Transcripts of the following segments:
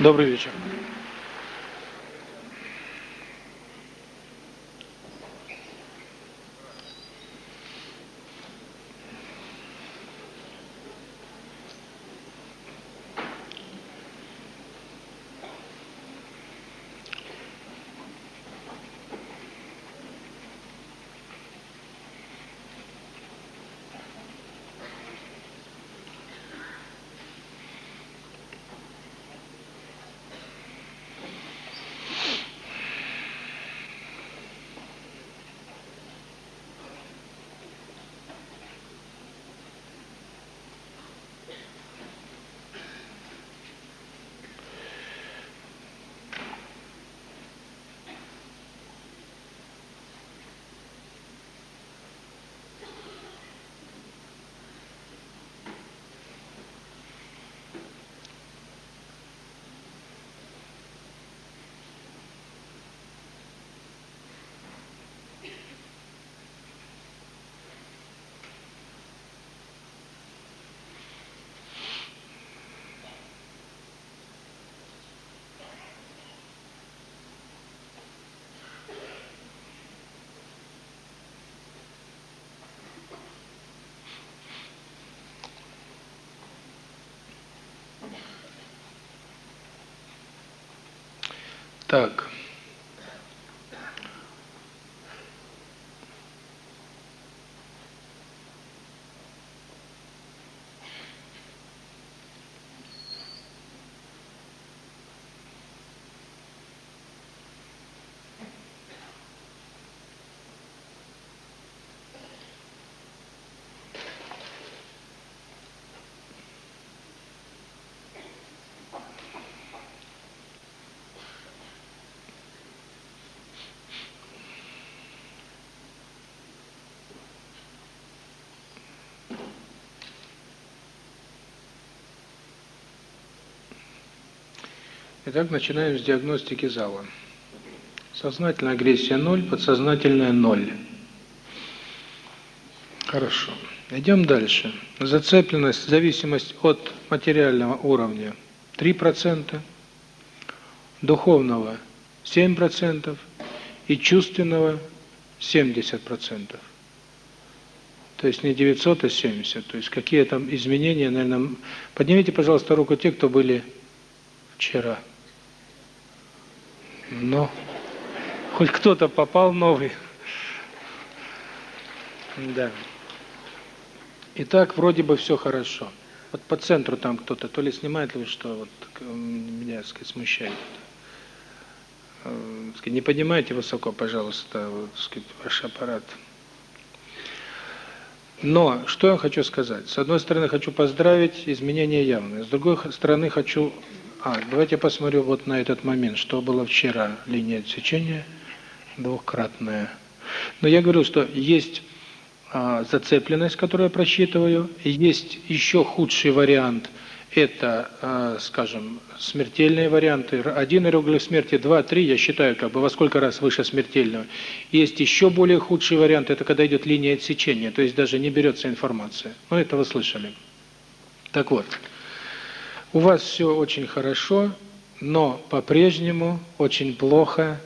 Добрый вечер. Так. Итак, начинаем с диагностики зала. Сознательная агрессия 0, подсознательная 0. Хорошо. Идем дальше. Зацепленность, зависимость от материального уровня 3%, духовного 7% и чувственного 70%. То есть не 900, а 70. То есть какие там изменения, наверное... Поднимите, пожалуйста, руку те, кто были вчера. Но хоть кто-то попал новый. Да. Итак, вроде бы все хорошо. Вот по центру там кто-то, то ли снимает, ли что, вот меня, так сказать, смущает. Э, сказать, не поднимайте высоко, пожалуйста, вот, сказать, ваш аппарат. Но, что я хочу сказать? С одной стороны, хочу поздравить, изменения явные. С другой стороны, хочу а, давайте посмотрю вот на этот момент, что было вчера. Линия отсечения двухкратная. Но я говорю, что есть а, зацепленность, которую я просчитываю, есть еще худший вариант, это, а, скажем, смертельные варианты. Один иероглиф смерти, два, три, я считаю, как бы во сколько раз выше смертельного. Есть еще более худший вариант, это когда идет линия отсечения, то есть даже не берется информация. Ну, это вы слышали. Так вот. У вас все очень хорошо, но по-прежнему очень плохо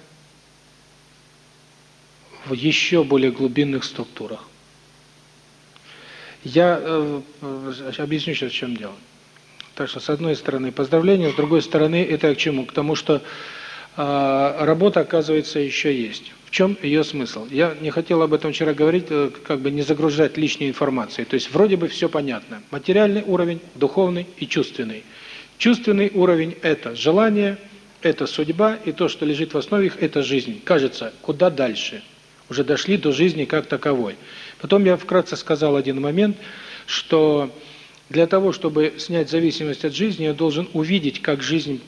в еще более глубинных структурах. Я э, объясню сейчас, в чем дело. Так что, с одной стороны, поздравления, с другой стороны, это к чему? К тому, что э, работа, оказывается, еще есть. Чем ее смысл? Я не хотел об этом вчера говорить, э, как бы не загружать лишней информацией. То есть, вроде бы все понятно. Материальный уровень, духовный и чувственный. Чувственный уровень – это желание, это судьба, и то, что лежит в основе их – это жизнь. Кажется, куда дальше? Уже дошли до жизни как таковой. Потом я вкратце сказал один момент, что для того, чтобы снять зависимость от жизни, я должен увидеть, как жизнь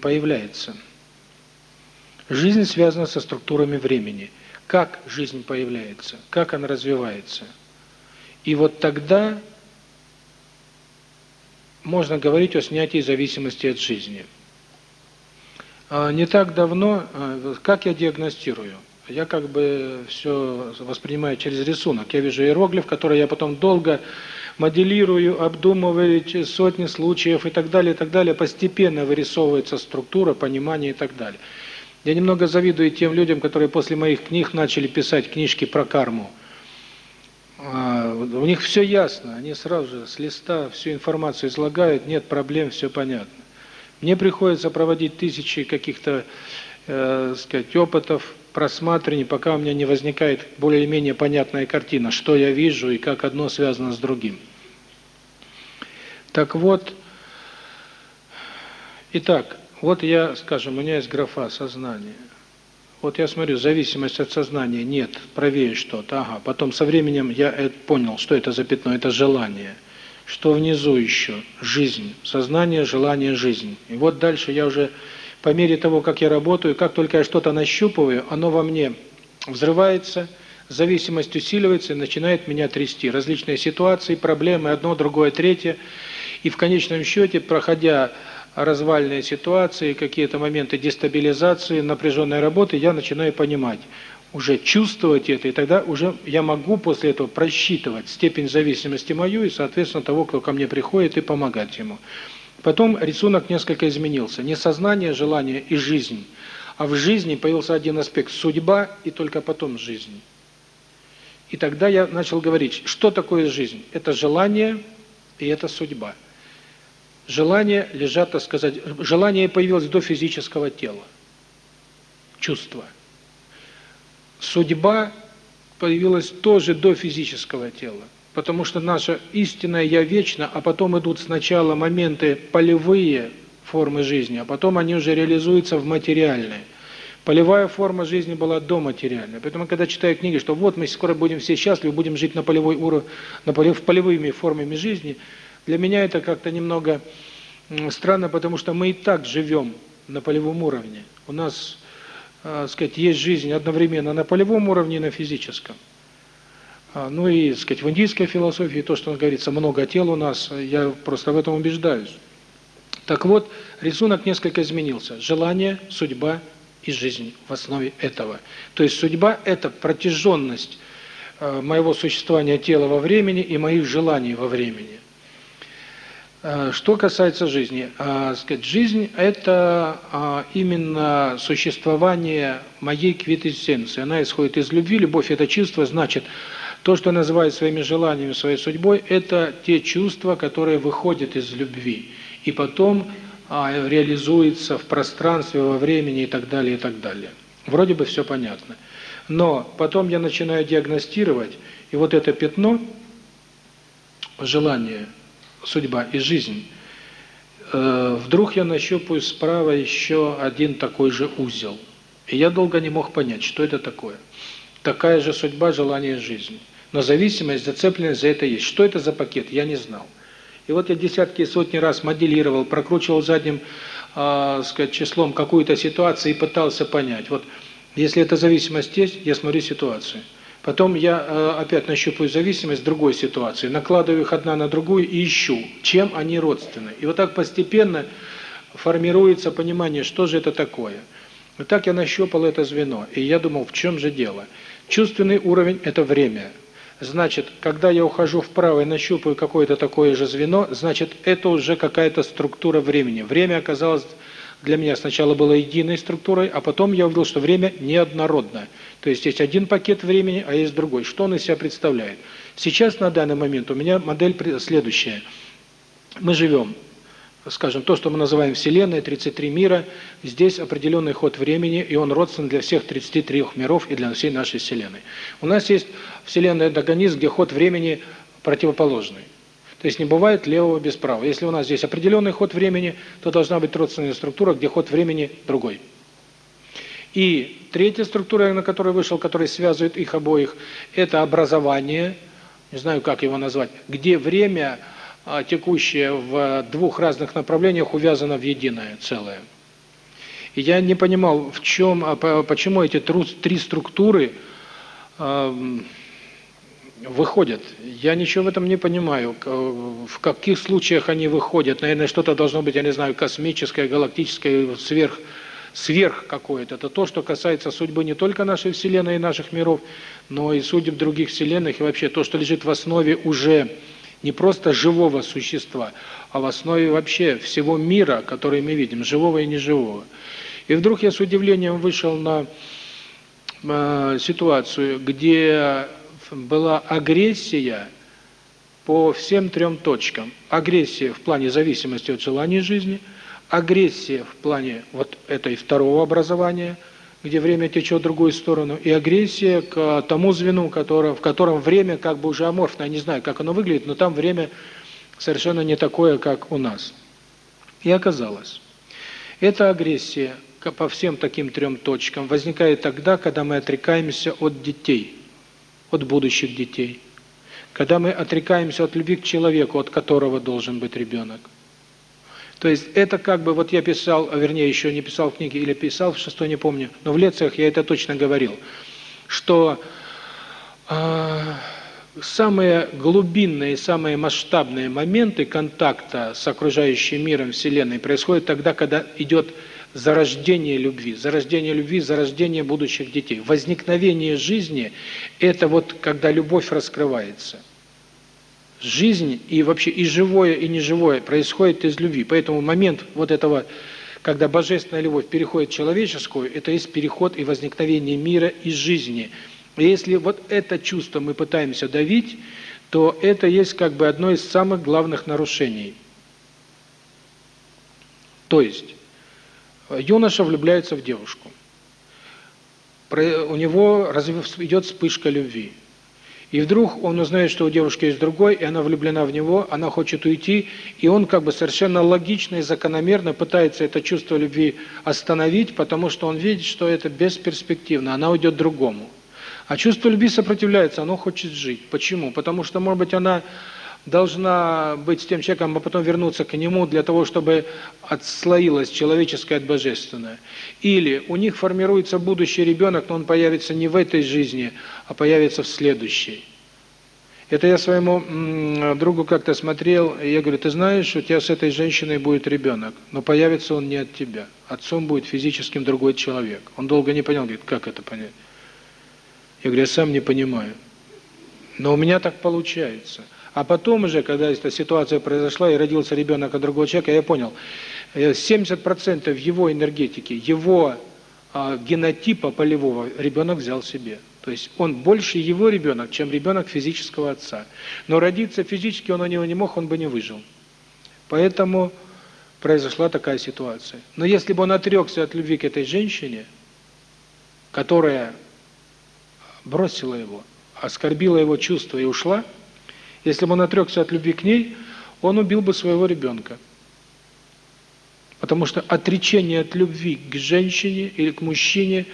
появляется. Жизнь связана со структурами времени. Как жизнь появляется, как она развивается. И вот тогда можно говорить о снятии зависимости от жизни. А, не так давно, а, как я диагностирую? Я как бы все воспринимаю через рисунок. Я вижу иероглиф, который я потом долго моделирую, обдумываю сотни случаев и так далее, и так далее. Постепенно вырисовывается структура, понимание и так далее. Я немного завидую тем людям, которые после моих книг начали писать книжки про карму. А, у них все ясно, они сразу же с листа всю информацию излагают, нет проблем, все понятно. Мне приходится проводить тысячи каких-то, э, сказать, опытов, просматриваний, пока у меня не возникает более-менее понятная картина, что я вижу и как одно связано с другим. Так вот, итак, вот я, скажем, у меня есть графа сознание. Вот я смотрю, зависимость от сознания, нет, правее что-то, ага. Потом со временем я понял, что это за пятно, это желание. Что внизу еще? Жизнь. Сознание, желание, жизнь. И вот дальше я уже, по мере того, как я работаю, как только я что-то нащупываю, оно во мне взрывается, зависимость усиливается и начинает меня трясти. Различные ситуации, проблемы, одно, другое, третье. И в конечном счете, проходя развальные ситуации, какие-то моменты дестабилизации, напряженной работы, я начинаю понимать, уже чувствовать это, и тогда уже я могу после этого просчитывать степень зависимости мою и, соответственно, того, кто ко мне приходит, и помогать ему. Потом рисунок несколько изменился. Не сознание, желание и жизнь, а в жизни появился один аспект – судьба, и только потом жизнь. И тогда я начал говорить, что такое жизнь? Это желание и это судьба. Желания лежат, так сказать, желание появилось до физического тела. Чувство. Судьба появилась тоже до физического тела. Потому что наша истинная «я» вечна, а потом идут сначала моменты полевые формы жизни, а потом они уже реализуются в материальные. Полевая форма жизни была до материальной. Поэтому, когда читаю книги, что вот мы скоро будем все счастливы, будем жить на полевой уровне, на полев, полевыми формами жизни – для меня это как-то немного странно, потому что мы и так живем на полевом уровне. У нас, э, сказать, есть жизнь одновременно на полевом уровне и на физическом. А, ну и, сказать, в индийской философии то, что говорится, много тел у нас, я просто в этом убеждаюсь. Так вот, рисунок несколько изменился. Желание, судьба и жизнь в основе этого. То есть судьба – это протяженность э, моего существования тела во времени и моих желаний во времени. Э, что касается жизни, э, сказать, жизнь – это э, именно существование моей квитэссенции. Она исходит из любви. Любовь – это чувство, значит, то, что называют своими желаниями, своей судьбой – это те чувства, которые выходят из любви. И потом реализуются в пространстве, во времени и так далее, и так далее. Вроде бы все понятно. Но потом я начинаю диагностировать, и вот это пятно, желание – судьба и жизнь, э, вдруг я нащупаю справа еще один такой же узел. И я долго не мог понять, что это такое. Такая же судьба, желание жизни. Но зависимость, зацепленность за это есть. Что это за пакет, я не знал. И вот я десятки и сотни раз моделировал, прокручивал задним э, сказать, числом какую-то ситуацию и пытался понять. Вот если эта зависимость есть, я смотрю ситуацию. Потом я э, опять нащупаю зависимость другой ситуации, накладываю их одна на другую и ищу, чем они родственны. И вот так постепенно формируется понимание, что же это такое. Вот так я нащупал это звено, и я думал, в чем же дело. Чувственный уровень – это время. Значит, когда я ухожу вправо и нащупаю какое-то такое же звено, значит, это уже какая-то структура времени. Время оказалось для меня сначала было единой структурой, а потом я увидел, что время неоднородное. То есть есть один пакет времени, а есть другой. Что он из себя представляет? Сейчас, на данный момент, у меня модель следующая. Мы живем, скажем, то, что мы называем Вселенной, 33 мира, здесь определенный ход времени, и он родствен для всех 33 миров и для всей нашей Вселенной. У нас есть Вселенная организм, где ход времени противоположный. То есть не бывает левого без правого. Если у нас здесь определенный ход времени, то должна быть родственная структура, где ход времени другой. И третья структура, на которую вышел, которая связывает их обоих, это образование, не знаю, как его назвать, где время а, текущее в двух разных направлениях увязано в единое целое. И я не понимал, в чем, а, почему эти три структуры выходят. Я ничего в этом не понимаю. В каких случаях они выходят? Наверное, что-то должно быть, я не знаю, космическое, галактическое, сверх, сверх какое-то. Это то, что касается судьбы не только нашей Вселенной и наших миров, но и судеб других Вселенных, и вообще то, что лежит в основе уже не просто живого существа, а в основе вообще всего мира, который мы видим, живого и неживого. И вдруг я с удивлением вышел на э, ситуацию, где была агрессия по всем трем точкам. Агрессия в плане зависимости от желания жизни, агрессия в плане вот этой второго образования, где время течет в другую сторону, и агрессия к тому звену, которое, в котором время как бы уже аморфно, я не знаю, как оно выглядит, но там время совершенно не такое, как у нас. И оказалось, эта агрессия по всем таким трем точкам возникает тогда, когда мы отрекаемся от детей, от будущих детей. Когда мы отрекаемся от любви к человеку, от которого должен быть ребенок. То есть это как бы, вот я писал, вернее, еще не писал в книге, или писал в шестой, не помню, но в лекциях я это точно говорил, что э, самые глубинные, самые масштабные моменты контакта с окружающим миром, Вселенной происходят тогда, когда идет зарождение любви, зарождение любви, зарождение будущих детей. Возникновение жизни – это вот когда любовь раскрывается. Жизнь и вообще и живое, и неживое происходит из любви. Поэтому момент вот этого, когда божественная любовь переходит в человеческую, это есть переход и возникновение мира и жизни. И если вот это чувство мы пытаемся давить, то это есть как бы одно из самых главных нарушений. То есть, юноша влюбляется в девушку. У него идет вспышка любви. И вдруг он узнает, что у девушки есть другой, и она влюблена в него, она хочет уйти, и он как бы совершенно логично и закономерно пытается это чувство любви остановить, потому что он видит, что это бесперспективно, она уйдет другому. А чувство любви сопротивляется, оно хочет жить. Почему? Потому что, может быть, она должна быть с тем человеком, а потом вернуться к нему для того, чтобы отслоилось человеческое от божественное. Или у них формируется будущий ребенок, но он появится не в этой жизни, а появится в следующей. Это я своему другу как-то смотрел, и я говорю, ты знаешь, у тебя с этой женщиной будет ребенок, но появится он не от тебя. Отцом будет физическим другой человек. Он долго не понял, говорит, как это понять? Я говорю, я сам не понимаю. Но у меня так получается. А потом уже, когда эта ситуация произошла и родился ребенок от другого человека, я понял, 70% его энергетики, его э, генотипа полевого ребенок взял себе. То есть он больше его ребенок, чем ребенок физического отца. Но родиться физически он у него не мог, он бы не выжил. Поэтому произошла такая ситуация. Но если бы он отрекся от любви к этой женщине, которая бросила его, оскорбила его чувства и ушла, если бы он отрекся от любви к ней, он убил бы своего ребенка. Потому что отречение от любви к женщине или к мужчине,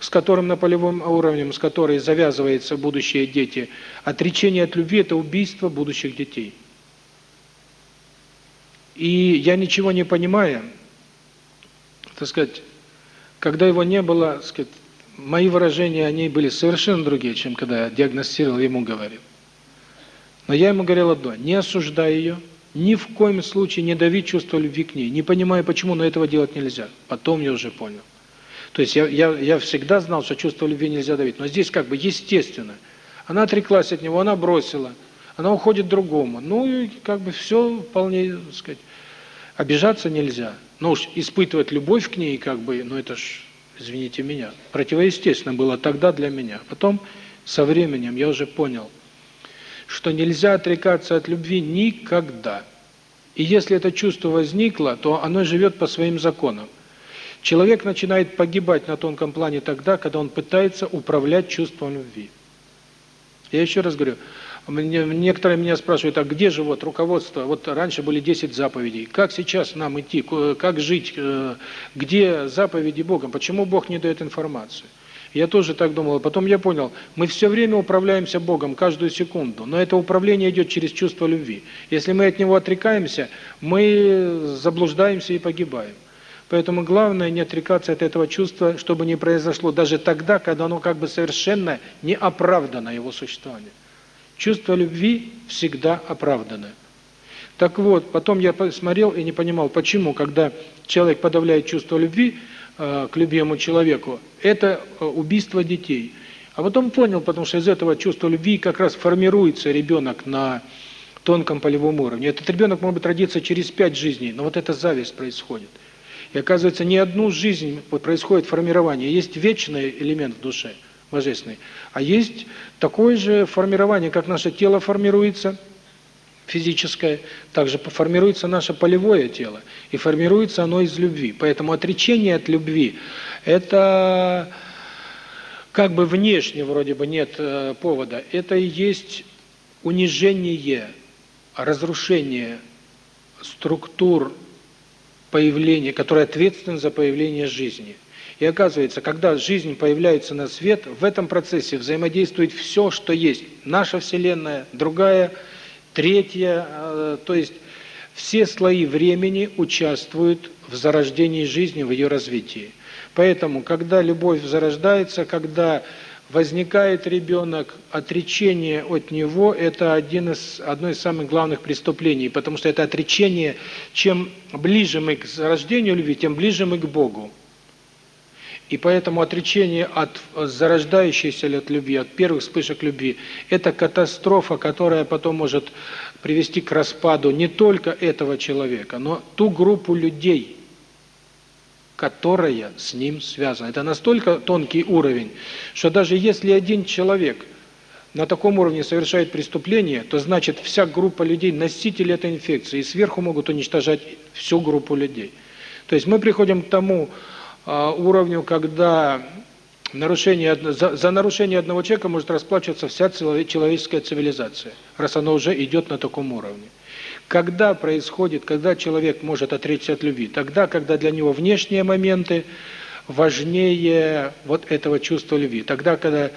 с которым на полевом уровне, с которой завязываются будущие дети, отречение от любви – это убийство будущих детей. И я ничего не понимаю, так сказать, когда его не было, так сказать, мои выражения, они были совершенно другие, чем когда я диагностировал, ему говорил. Но я ему говорил одно, не осуждай ее, ни в коем случае не дави чувство любви к ней. Не понимаю почему, но этого делать нельзя. Потом я уже понял. То есть я, я, я всегда знал, что чувство любви нельзя давить. Но здесь как бы естественно. Она отреклась от него, она бросила. Она уходит другому. Ну и как бы все вполне, так сказать, обижаться нельзя. Ну уж испытывать любовь к ней, как бы, ну это ж, извините меня, противоестественно было тогда для меня. Потом со временем я уже понял – что нельзя отрекаться от любви никогда. И если это чувство возникло, то оно живет по своим законам. Человек начинает погибать на тонком плане тогда, когда он пытается управлять чувством любви. Я еще раз говорю, некоторые меня спрашивают, а где же вот руководство? Вот раньше были 10 заповедей. Как сейчас нам идти? Как жить? Э, где заповеди Бога? Почему Бог не дает информацию? Я тоже так думал. Потом я понял, мы все время управляемся Богом, каждую секунду. Но это управление идет через чувство любви. Если мы от него отрекаемся, мы заблуждаемся и погибаем. Поэтому главное не отрекаться от этого чувства, чтобы не произошло даже тогда, когда оно как бы совершенно не оправдано его существование. Чувство любви всегда оправдано. Так вот, потом я посмотрел и не понимал, почему, когда человек подавляет чувство любви к любимому человеку, это э, убийство детей. А потом понял, потому что из этого чувства любви как раз формируется ребенок на тонком полевом уровне. Этот ребенок может родиться через пять жизней, но вот эта зависть происходит. И оказывается, не одну жизнь вот происходит формирование. Есть вечный элемент в душе, божественный, а есть такое же формирование, как наше тело формируется – физическое, также формируется наше полевое тело, и формируется оно из любви. Поэтому отречение от любви – это как бы внешне вроде бы нет э, повода, это и есть унижение, разрушение структур появления, которые ответственны за появление жизни. И оказывается, когда жизнь появляется на свет, в этом процессе взаимодействует все, что есть. Наша Вселенная, другая Вселенная, Третье, э, то есть все слои времени участвуют в зарождении жизни, в ее развитии. Поэтому, когда любовь зарождается, когда возникает ребенок, отречение от него – это один из, одно из самых главных преступлений, потому что это отречение, чем ближе мы к зарождению любви, тем ближе мы к Богу. И поэтому отречение от зарождающейся от любви, от первых вспышек любви, это катастрофа, которая потом может привести к распаду не только этого человека, но ту группу людей, которая с ним связана. Это настолько тонкий уровень, что даже если один человек на таком уровне совершает преступление, то значит вся группа людей носители этой инфекции, и сверху могут уничтожать всю группу людей. То есть мы приходим к тому, а, уровню, когда нарушение за, нарушение одного человека может расплачиваться вся человеческая цивилизация, раз оно уже идет на таком уровне. Когда происходит, когда человек может отречься от любви? Тогда, когда для него внешние моменты важнее вот этого чувства любви. Тогда, когда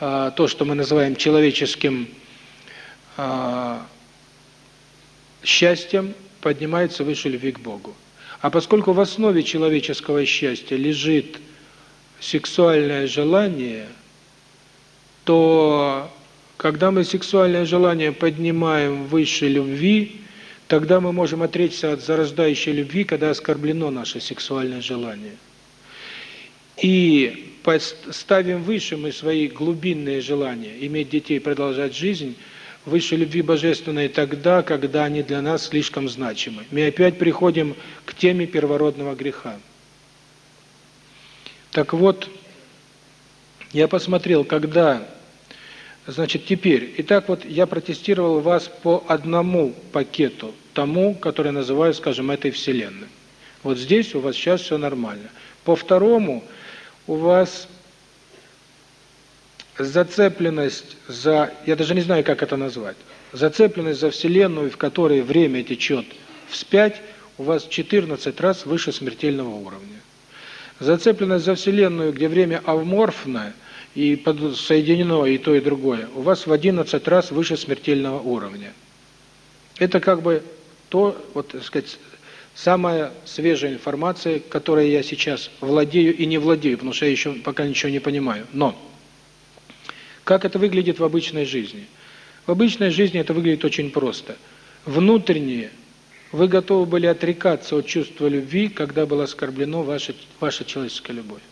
э, то, что мы называем человеческим э, счастьем, поднимается выше любви к Богу. А поскольку в основе человеческого счастья лежит сексуальное желание, то когда мы сексуальное желание поднимаем выше любви, тогда мы можем отречься от зарождающей любви, когда оскорблено наше сексуальное желание. И ставим выше мы свои глубинные желания, иметь детей, продолжать жизнь – выше любви божественной тогда, когда они для нас слишком значимы. Мы опять приходим к теме первородного греха. Так вот, я посмотрел, когда, значит, теперь, итак, вот я протестировал вас по одному пакету, тому, который называю, скажем, этой Вселенной. Вот здесь у вас сейчас все нормально. По второму у вас зацепленность за, я даже не знаю, как это назвать, зацепленность за Вселенную, в которой время течет вспять, у вас 14 раз выше смертельного уровня. Зацепленность за Вселенную, где время аморфно и соединено и то, и другое, у вас в 11 раз выше смертельного уровня. Это как бы то, вот, так сказать, самая свежая информация, которой я сейчас владею и не владею, потому что я еще пока ничего не понимаю. Но как это выглядит в обычной жизни? В обычной жизни это выглядит очень просто. Внутреннее вы готовы были отрекаться от чувства любви, когда было оскорблено ваша, ваша человеческая любовь.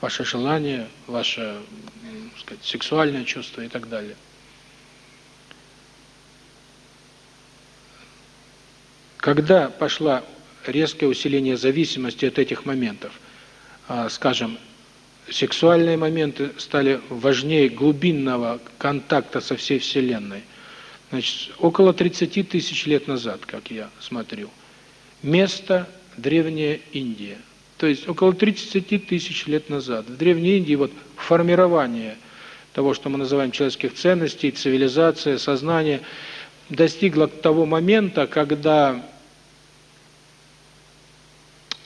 Ваше желание, ваше сказать, сексуальное чувство и так далее. Когда пошло резкое усиление зависимости от этих моментов, а, скажем, сексуальные моменты стали важнее глубинного контакта со всей Вселенной. Значит, около 30 тысяч лет назад, как я смотрю, место Древняя Индия. То есть около 30 тысяч лет назад в Древней Индии вот формирование того, что мы называем человеческих ценностей, цивилизация, сознание, достигло того момента, когда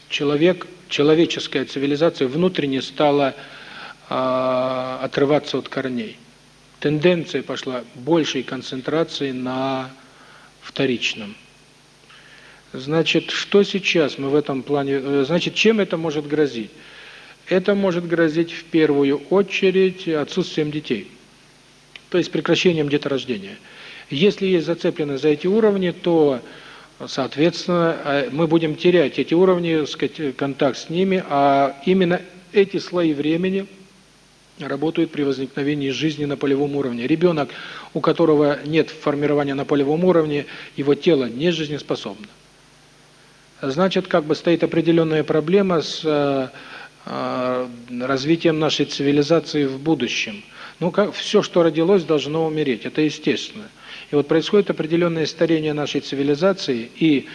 человек человеческая цивилизация внутренне стала э, отрываться от корней. Тенденция пошла большей концентрации на вторичном. Значит, что сейчас мы в этом плане... Э, значит, чем это может грозить? Это может грозить в первую очередь отсутствием детей, то есть прекращением деторождения. Если есть зацепленность за эти уровни, то, соответственно, э, мы будем терять эти уровни, сказать, контакт с ними, а именно эти слои времени работают при возникновении жизни на полевом уровне. Ребенок, у которого нет формирования на полевом уровне, его тело не жизнеспособно. Значит, как бы стоит определенная проблема с э, э, развитием нашей цивилизации в будущем. Ну, как все, что родилось, должно умереть. Это естественно. И вот происходит определенное старение нашей цивилизации, и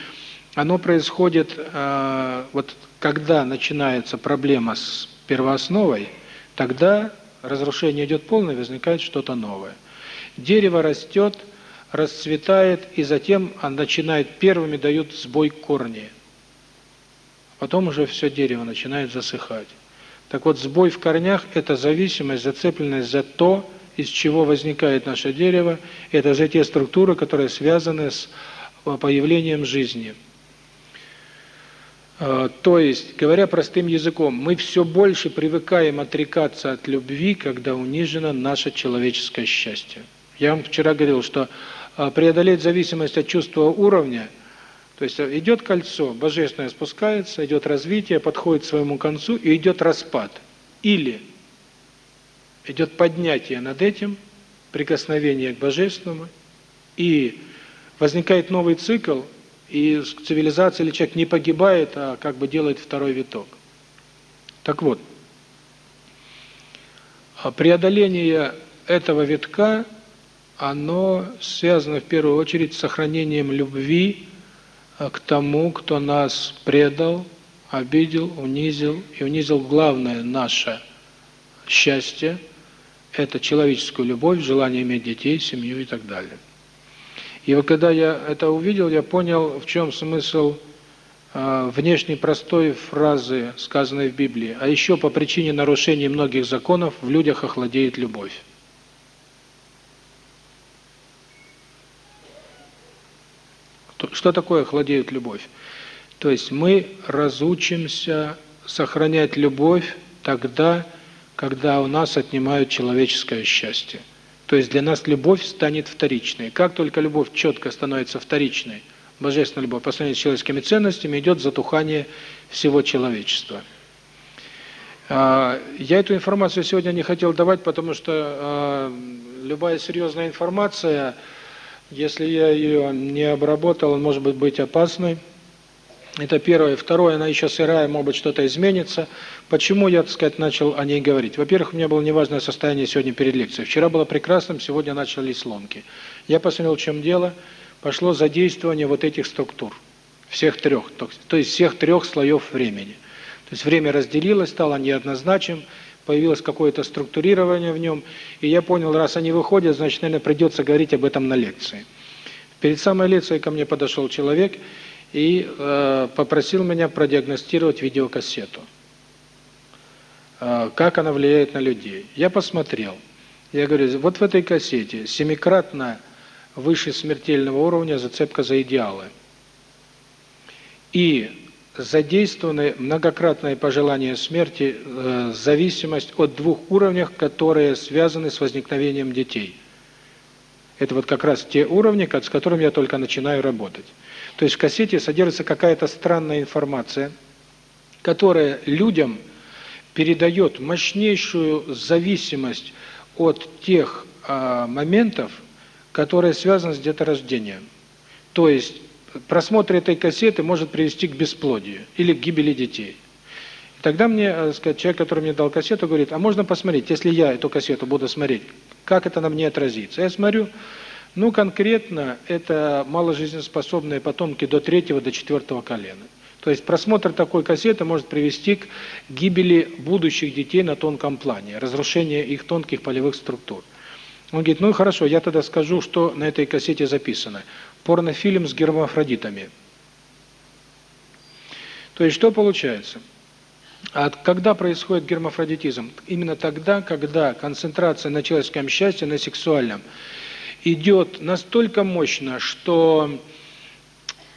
оно происходит, э, вот когда начинается проблема с первоосновой, тогда разрушение идет полное, возникает что-то новое. Дерево растет, расцветает, и затем он начинает, первыми дают сбой корни. Потом уже все дерево начинает засыхать. Так вот, сбой в корнях – это зависимость, зацепленность за то, из чего возникает наше дерево, это за те структуры, которые связаны с э, появлением жизни. Э, то есть, говоря простым языком, мы все больше привыкаем отрекаться от любви, когда унижено наше человеческое счастье. Я вам вчера говорил, что э, преодолеть зависимость от чувства уровня, то есть идет кольцо, божественное спускается, идет развитие, подходит к своему концу и идет распад. Или идет поднятие над этим, прикосновение к Божественному, и возникает новый цикл, и цивилизация или человек не погибает, а как бы делает второй виток. Так вот, а преодоление этого витка, оно связано в первую очередь с сохранением любви а, к тому, кто нас предал, обидел, унизил, и унизил главное наше счастье – это человеческую любовь, желание иметь детей, семью и так далее. И вот когда я это увидел, я понял, в чем смысл э, внешней простой фразы, сказанной в Библии. А еще по причине нарушения многих законов в людях охладеет любовь. Что такое охладеет любовь? То есть мы разучимся сохранять любовь тогда, когда у нас отнимают человеческое счастье. То есть для нас любовь станет вторичной. Как только любовь четко становится вторичной, божественная любовь по сравнению с человеческими ценностями, идет затухание всего человечества. А, я эту информацию сегодня не хотел давать, потому что а, любая серьезная информация, если я ее не обработал, может быть быть опасной. Это первое. Второе, она еще сырая, может быть, что-то изменится. Почему я, так сказать, начал о ней говорить? Во-первых, у меня было неважное состояние сегодня перед лекцией. Вчера было прекрасным, сегодня начались ломки. Я посмотрел, в чем дело. Пошло задействование вот этих структур. Всех трех. То есть всех трех слоев времени. То есть время разделилось, стало неоднозначным, появилось какое-то структурирование в нем. И я понял, раз они выходят, значит, наверное, придется говорить об этом на лекции. Перед самой лекцией ко мне подошел человек и э, попросил меня продиагностировать видеокассету. Э, как она влияет на людей. Я посмотрел. Я говорю, вот в этой кассете семикратно выше смертельного уровня зацепка за идеалы. И задействованы многократное пожелание смерти, э, зависимость от двух уровней, которые связаны с возникновением детей. Это вот как раз те уровни, с которыми я только начинаю работать. То есть в кассете содержится какая-то странная информация, которая людям передает мощнейшую зависимость от тех а, моментов, которые связаны с деторождением. То есть просмотр этой кассеты может привести к бесплодию или к гибели детей. И тогда мне, э, сказать, человек, который мне дал кассету, говорит, а можно посмотреть, если я эту кассету буду смотреть, как это на мне отразится? Я смотрю, ну, конкретно, это маложизнеспособные потомки до третьего, до четвертого колена. То есть просмотр такой кассеты может привести к гибели будущих детей на тонком плане, разрушению их тонких полевых структур. Он говорит, ну хорошо, я тогда скажу, что на этой кассете записано. Порнофильм с гермафродитами. То есть что получается? А когда происходит гермафродитизм? Именно тогда, когда концентрация на человеческом счастье, на сексуальном – идет настолько мощно, что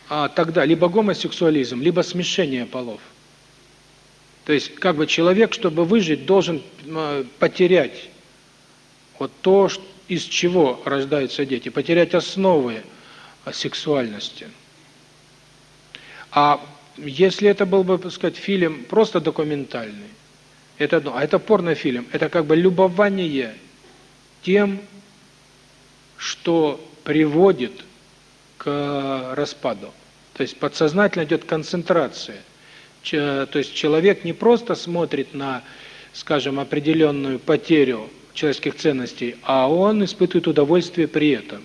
а, тогда либо гомосексуализм, либо смешение полов. То есть, как бы человек, чтобы выжить, должен а, потерять вот то, из чего рождаются дети, потерять основы сексуальности. А если это был бы, так сказать, фильм просто документальный, это одно. А это порнофильм, это как бы любование тем, что приводит к распаду. То есть подсознательно идет концентрация. То есть человек не просто смотрит на, скажем, определенную потерю человеческих ценностей, а он испытывает удовольствие при этом.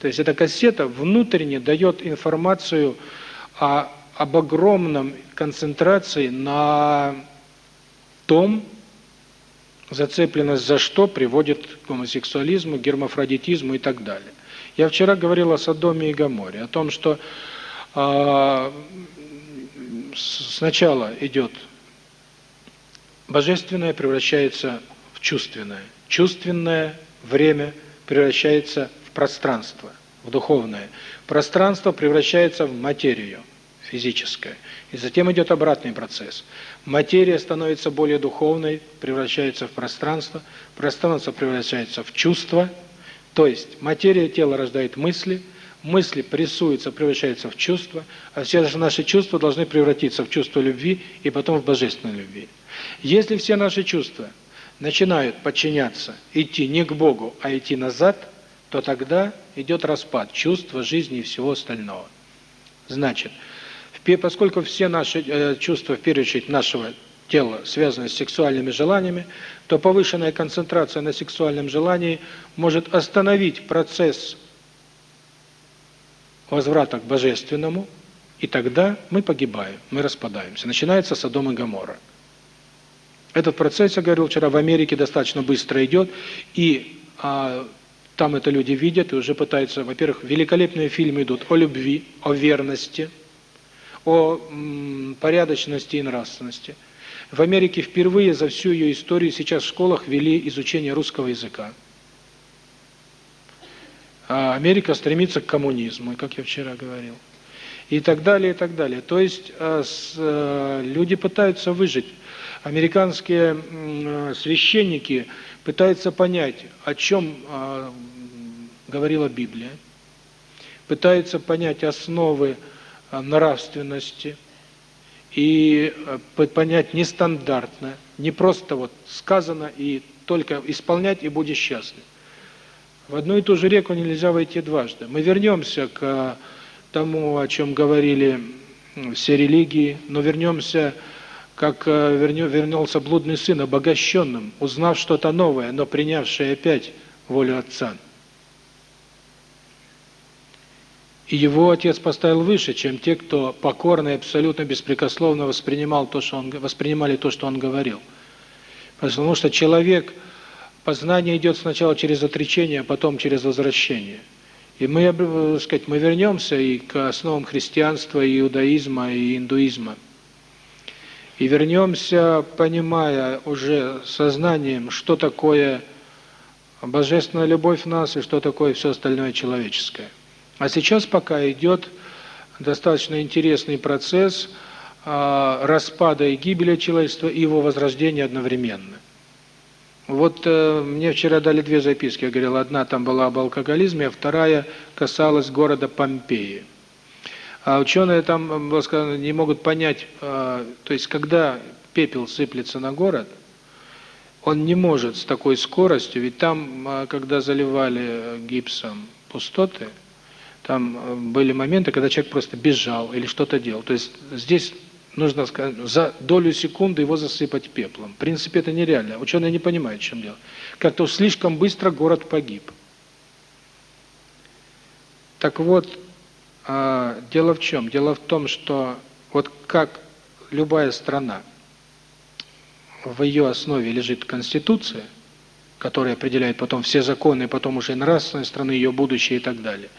То есть эта кассета внутренне дает информацию о, об огромном концентрации на том, зацепленность за что приводит к гомосексуализму, гермафродитизму и так далее. Я вчера говорил о Содоме и Гоморе, о том, что э, сначала идет божественное превращается в чувственное, чувственное время превращается в пространство, в духовное, пространство превращается в материю физическое, и затем идет обратный процесс. Материя становится более духовной, превращается в пространство, пространство превращается в чувство, то есть материя тела рождает мысли, мысли прессуются, превращаются в чувства, а все наши чувства должны превратиться в чувство любви и потом в божественной любви. Если все наши чувства начинают подчиняться, идти не к Богу, а идти назад, то тогда идет распад чувства, жизни и всего остального. Значит, поскольку все наши э, чувства, в первую очередь нашего тела, связаны с сексуальными желаниями, то повышенная концентрация на сексуальном желании может остановить процесс возврата к божественному, и тогда мы погибаем, мы распадаемся. Начинается Содом и Гоморра. Этот процесс, я говорил вчера, в Америке достаточно быстро идет, и а, там это люди видят и уже пытаются, во-первых, великолепные фильмы идут о любви, о верности, о порядочности и нравственности. В Америке впервые за всю ее историю сейчас в школах ввели изучение русского языка. А Америка стремится к коммунизму, как я вчера говорил. И так далее, и так далее. То есть а, э, люди пытаются выжить. Американские священники пытаются понять, о чем говорила Библия, пытаются понять основы Э, нравственности и э, понять нестандартно, не просто вот сказано и только исполнять и будешь счастлив. В одну и ту же реку нельзя войти дважды. Мы вернемся к тому, о чем говорили все религии, но вернемся, как э, вернулся блудный сын, обогащенным, узнав что-то новое, но принявший опять волю Отца. И его отец поставил выше, чем те, кто покорно и абсолютно беспрекословно воспринимал то, что он воспринимали то, что он говорил. Потому что человек познание идет сначала через отречение, а потом через возвращение. И мы, э, сказать, мы вернемся и к основам христианства, и иудаизма, и индуизма. И вернемся, понимая уже сознанием, что такое божественная любовь в нас и что такое все остальное человеческое. А сейчас пока идет достаточно интересный процесс э, распада и гибели человечества и его возрождения одновременно. Вот э, мне вчера дали две записки, я говорил, одна там была об алкоголизме, а вторая касалась города Помпеи. А ученые там, было сказано, не могут понять, э, то есть когда пепел сыплется на город, он не может с такой скоростью, ведь там, э, когда заливали гипсом пустоты, там э, были моменты, когда человек просто бежал или что-то делал. То есть здесь нужно сказать, за долю секунды его засыпать пеплом. В принципе, это нереально. Ученые не понимают, чем дело. Как-то слишком быстро город погиб. Так вот, а, дело в чем? Дело в том, что вот как любая страна, в ее основе лежит Конституция, которая определяет потом все законы, потом уже нравственность страны, ее будущее и так далее –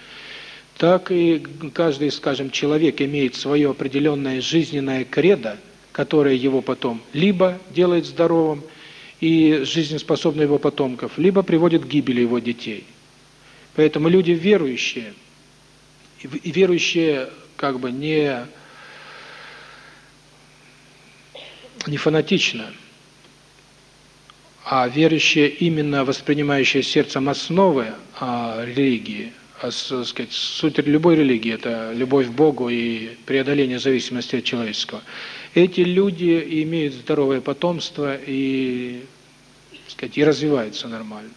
так и каждый, скажем, человек имеет свое определенное жизненное кредо, которое его потом либо делает здоровым и жизнеспособным его потомков, либо приводит к гибели его детей. Поэтому люди верующие, верующие как бы не, не фанатично, а верующие, именно воспринимающие сердцем основы а, религии, а, сказать, суть любой религии – это любовь к Богу и преодоление зависимости от человеческого. Эти люди имеют здоровое потомство и, сказать, и развиваются нормально.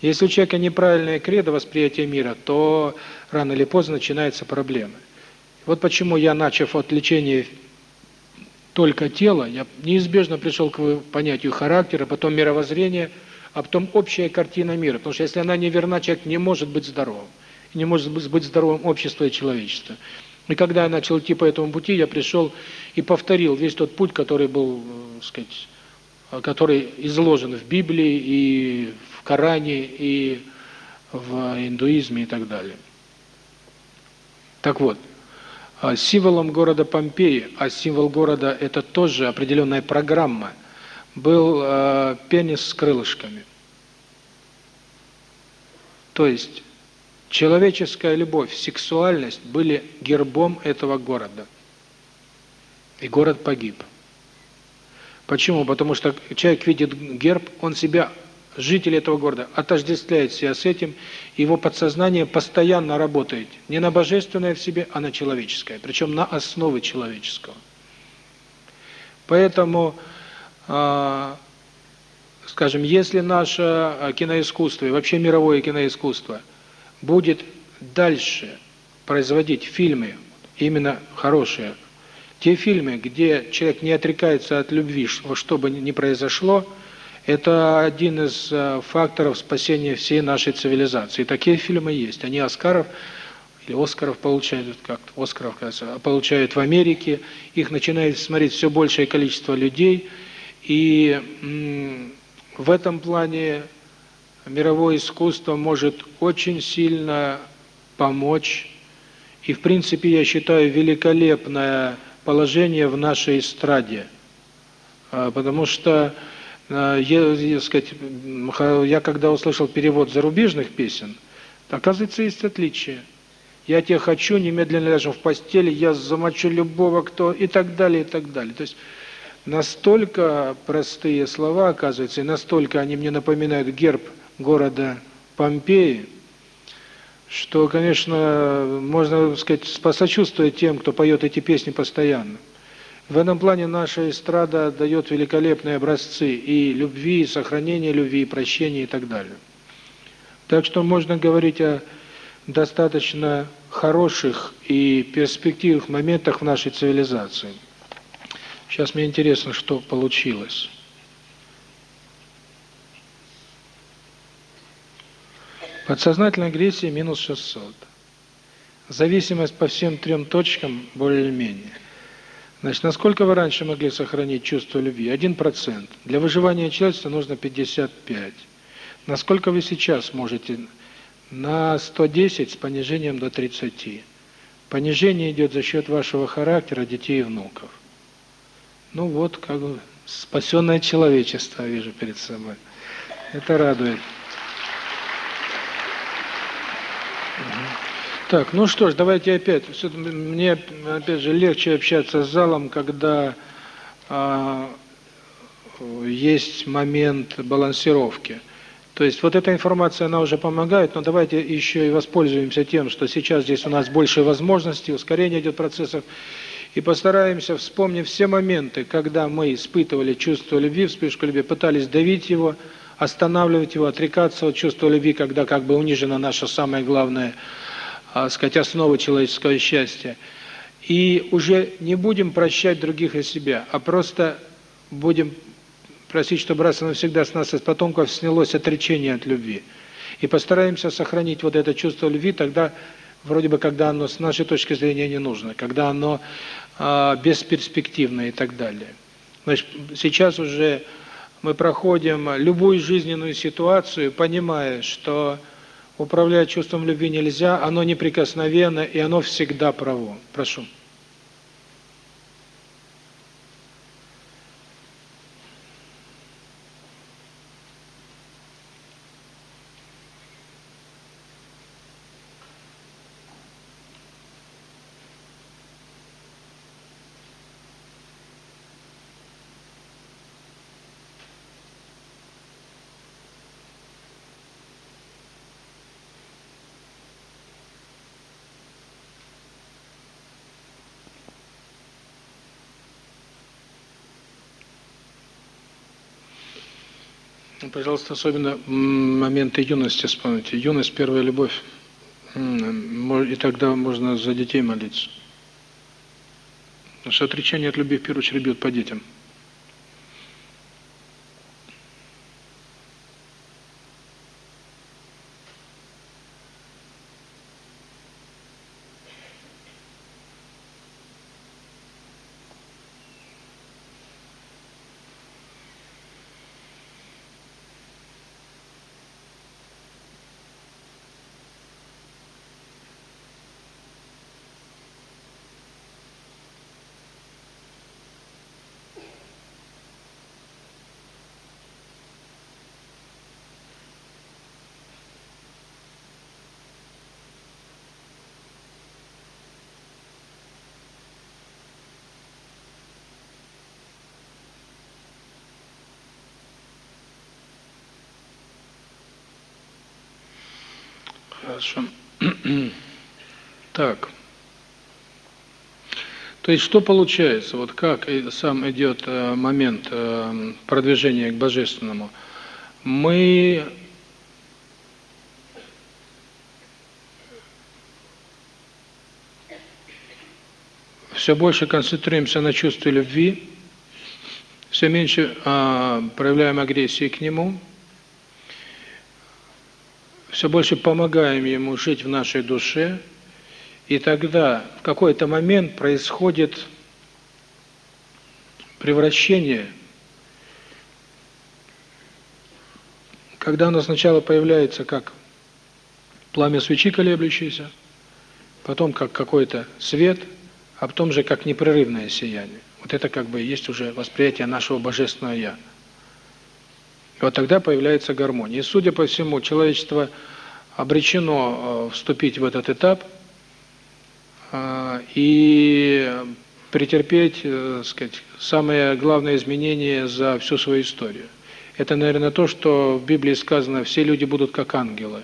Если у человека неправильное кредо восприятия мира, то рано или поздно начинаются проблемы. Вот почему я, начав от лечения только тела, я неизбежно пришел к понятию характера, потом мировоззрения, а потом общая картина мира. Потому что если она не верна, человек не может быть здоровым. Не может быть здоровым общество и человечество. И когда я начал идти по этому пути, я пришел и повторил весь тот путь, который был, так э, сказать, который изложен в Библии и в Коране, и в индуизме и так далее. Так вот, а символом города Помпеи, а символ города – это тоже определенная программа, был э, пенис с крылышками. То есть человеческая любовь, сексуальность были гербом этого города. И город погиб. Почему? Потому что человек видит герб, он себя житель этого города отождествляет себя с этим, его подсознание постоянно работает не на божественное в себе, а на человеческое, причем на основе человеческого. Поэтому, э, скажем, если наше киноискусство и вообще мировое киноискусство будет дальше производить фильмы, именно хорошие, те фильмы, где человек не отрекается от любви, что бы ни произошло, это один из э, факторов спасения всей нашей цивилизации. такие фильмы есть. Они Оскаров или Оскаров получают, как Оскаров, кажется, получают в Америке. Их начинает смотреть все большее количество людей. И в этом плане мировое искусство может очень сильно помочь. И, в принципе, я считаю, великолепное положение в нашей эстраде. А, потому что я, я, сказать, я когда услышал перевод зарубежных песен, оказывается, есть отличия. Я тебя хочу, немедленно ляжем в постели, я замочу любого, кто... и так далее, и так далее. То есть настолько простые слова, оказывается, и настолько они мне напоминают герб города Помпеи, что, конечно, можно сказать, посочувствовать тем, кто поет эти песни постоянно. В этом плане наша эстрада дает великолепные образцы и любви, и сохранения любви, и прощения и так далее. Так что можно говорить о достаточно хороших и перспективных моментах в нашей цивилизации. Сейчас мне интересно, что получилось. Подсознательная агрессия минус 600. Зависимость по всем трем точкам более-менее. Значит, насколько вы раньше могли сохранить чувство любви? Один процент. Для выживания человечества нужно 55. Насколько вы сейчас можете? На 110 с понижением до 30. Понижение идет за счет вашего характера, детей и внуков. Ну вот, как бы, спасенное человечество вижу перед собой. Это радует. Так, ну что ж, давайте опять. Мне, опять же, легче общаться с залом, когда а, есть момент балансировки. То есть вот эта информация, она уже помогает, но давайте еще и воспользуемся тем, что сейчас здесь у нас больше возможностей, ускорение идет процессов, и постараемся вспомнить все моменты, когда мы испытывали чувство любви, вспышку любви, пытались давить его, останавливать его, отрекаться от чувства любви, когда как бы унижена наша самая главная а, сказать, основы человеческого счастья. И уже не будем прощать других и себя, а просто будем просить, чтобы раз и навсегда с нас, из потомков, снялось отречение от любви. И постараемся сохранить вот это чувство любви тогда, вроде бы, когда оно с нашей точки зрения не нужно, когда оно э, бесперспективно и так далее. Значит, сейчас уже мы проходим любую жизненную ситуацию, понимая, что Управлять чувством любви нельзя, оно неприкосновенно, и оно всегда право. Прошу. Пожалуйста, особенно моменты юности вспомните. Юность – первая любовь. И тогда можно за детей молиться. Потому что отречение от любви в первую очередь бьет по детям. Хорошо. Так. То есть что получается? Вот как сам идет э, момент э, продвижения к божественному? Мы все больше концентрируемся на чувстве любви, все меньше а, проявляем агрессии к нему, все больше помогаем ему жить в нашей душе, и тогда в какой-то момент происходит превращение, когда оно сначала появляется как пламя свечи колеблющееся, потом как какой-то свет, а потом же как непрерывное сияние. Вот это как бы есть уже восприятие нашего Божественного Я. Вот тогда появляется гармония. И, судя по всему, человечество обречено э, вступить в этот этап э, и претерпеть, э, сказать, самое главное изменение за всю свою историю. Это, наверное, то, что в Библии сказано, все люди будут как ангелы.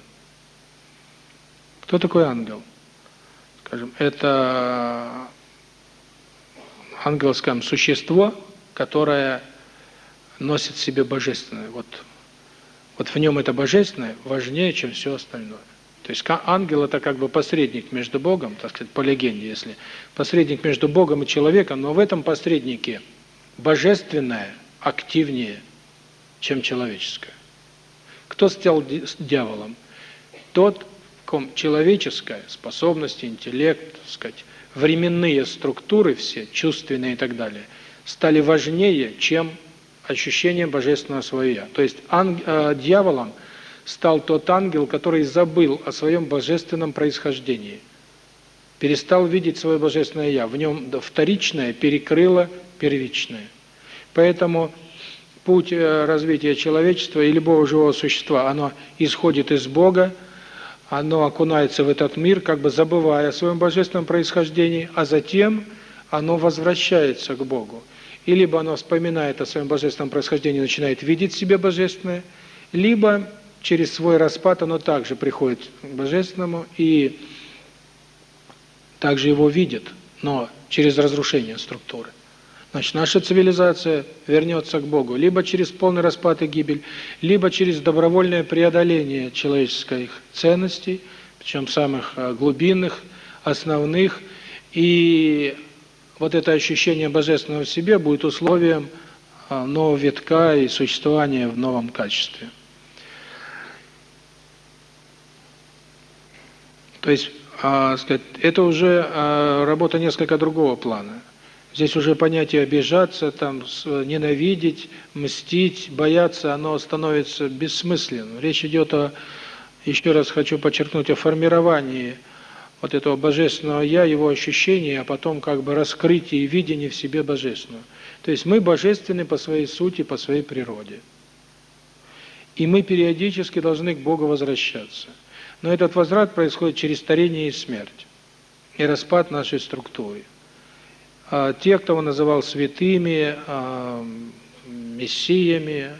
Кто такой ангел? Скажем, это ангел, существо, которое носит в себе божественное. Вот, вот в нем это божественное важнее, чем все остальное. То есть ангел – это как бы посредник между Богом, так сказать, по легенде, если посредник между Богом и человеком, но в этом посреднике божественное активнее, чем человеческое. Кто стал дьяволом? Тот, в ком человеческая способность, интеллект, так сказать, временные структуры все, чувственные и так далее, стали важнее, чем ощущение божественного своего То есть анг, э, дьяволом стал тот ангел, который забыл о своем божественном происхождении. Перестал видеть свое божественное я. В нем вторичное перекрыло первичное. Поэтому путь э, развития человечества и любого живого существа, оно исходит из Бога, оно окунается в этот мир, как бы забывая о своем божественном происхождении, а затем оно возвращается к Богу и либо оно вспоминает о своем божественном происхождении, начинает видеть в себе божественное, либо через свой распад оно также приходит к божественному и также его видит, но через разрушение структуры. Значит, наша цивилизация вернется к Богу либо через полный распад и гибель, либо через добровольное преодоление человеческих ценностей, причем самых э, глубинных, основных, и вот это ощущение божественного в себе будет условием а, нового витка и существования в новом качестве. То есть, а, сказать, это уже а, работа несколько другого плана. Здесь уже понятие обижаться, там, ненавидеть, мстить, бояться, оно становится бессмысленным. Речь идет о, еще раз хочу подчеркнуть, о формировании вот этого божественного я, его ощущения, а потом как бы раскрытие и видение в себе божественного. То есть мы божественны по своей сути, по своей природе. И мы периодически должны к Богу возвращаться. Но этот возврат происходит через старение и смерть, и распад нашей структуры. А те, кто его называл святыми, а, мессиями,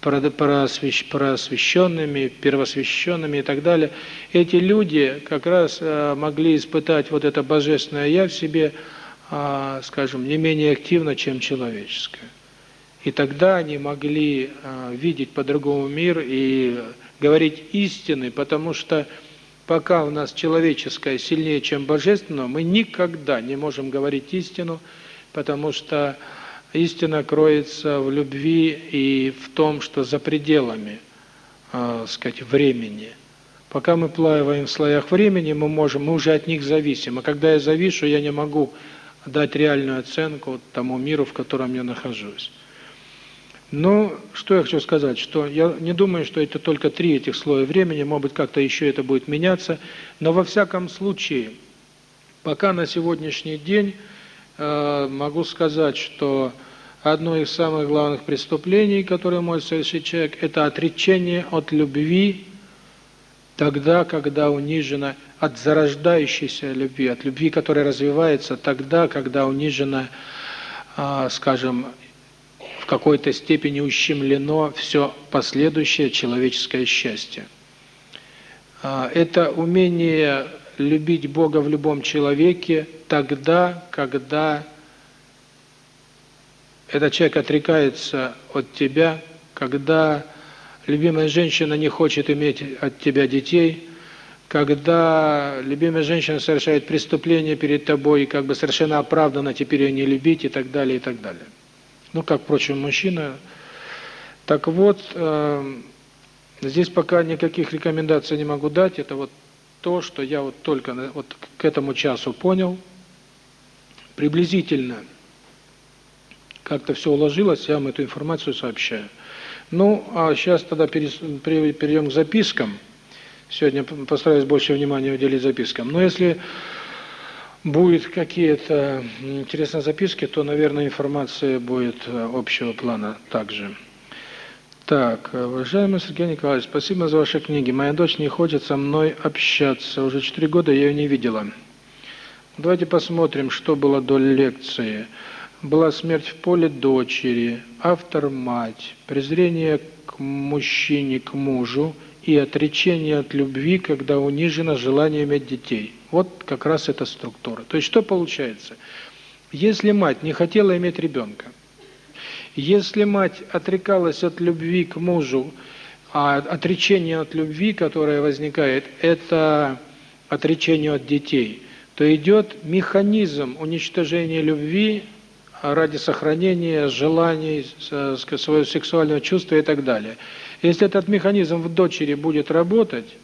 просвещенными, первосвященными и так далее. Эти люди как раз э, могли испытать вот это божественное «я» в себе, а, скажем, не менее активно, чем человеческое. И тогда они могли э, видеть по-другому мир и говорить истины, потому что пока у нас человеческое сильнее, чем божественное, мы никогда не можем говорить истину, потому что истина кроется в любви и в том, что за пределами, э, сказать, времени. Пока мы плаваем в слоях времени, мы можем, мы уже от них зависим. А когда я завишу, я не могу дать реальную оценку тому миру, в котором я нахожусь. Но что я хочу сказать, что я не думаю, что это только три этих слоя времени, может быть, как-то еще это будет меняться, но во всяком случае, пока на сегодняшний день э, могу сказать, что одно из самых главных преступлений, которое может совершить человек, это отречение от любви тогда, когда унижена от зарождающейся любви, от любви, которая развивается тогда, когда унижена, скажем, какой-то степени ущемлено все последующее человеческое счастье. А, это умение любить Бога в любом человеке тогда, когда этот человек отрекается от тебя, когда любимая женщина не хочет иметь от тебя детей, когда любимая женщина совершает преступление перед тобой, и как бы совершенно оправданно теперь ее не любить и так далее, и так далее ну, как, впрочем, мужчина. Так вот, э, здесь пока никаких рекомендаций не могу дать, это вот то, что я вот только вот к этому часу понял, приблизительно как-то все уложилось, я вам эту информацию сообщаю. Ну, а сейчас тогда перейдем к запискам. Сегодня постараюсь больше внимания уделить запискам. Но если будет какие-то интересные записки, то, наверное, информация будет э, общего плана также. Так, уважаемый Сергей Николаевич, спасибо за ваши книги. Моя дочь не хочет со мной общаться. Уже четыре года я ее не видела. Давайте посмотрим, что было до лекции. Была смерть в поле дочери, автор мать, презрение к мужчине, к мужу и отречение от любви, когда унижено желание иметь детей. Вот как раз эта структура. То есть что получается? Если мать не хотела иметь ребенка, если мать отрекалась от любви к мужу, а отречение от любви, которое возникает, это отречение от детей, то идет механизм уничтожения любви ради сохранения желаний, своего сексуального чувства и так далее. Если этот механизм в дочери будет работать,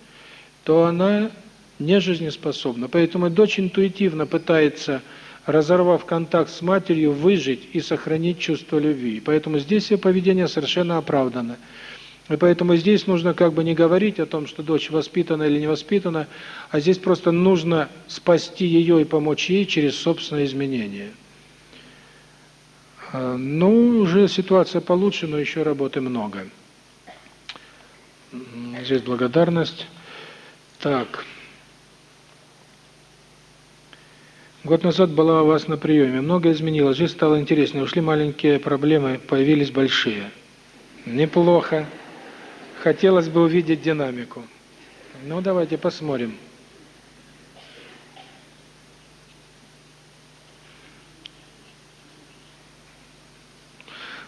то она не жизнеспособна. Поэтому дочь интуитивно пытается, разорвав контакт с матерью, выжить и сохранить чувство любви. Поэтому здесь ее поведение совершенно оправдано. И поэтому здесь нужно как бы не говорить о том, что дочь воспитана или не воспитана, а здесь просто нужно спасти ее и помочь ей через собственное изменение. А, ну, уже ситуация получше, но еще работы много. Здесь благодарность. Так. Год назад была у вас на приеме. Многое изменилось, жизнь стала интереснее. Ушли маленькие проблемы, появились большие. Неплохо. Хотелось бы увидеть динамику. Ну, давайте посмотрим.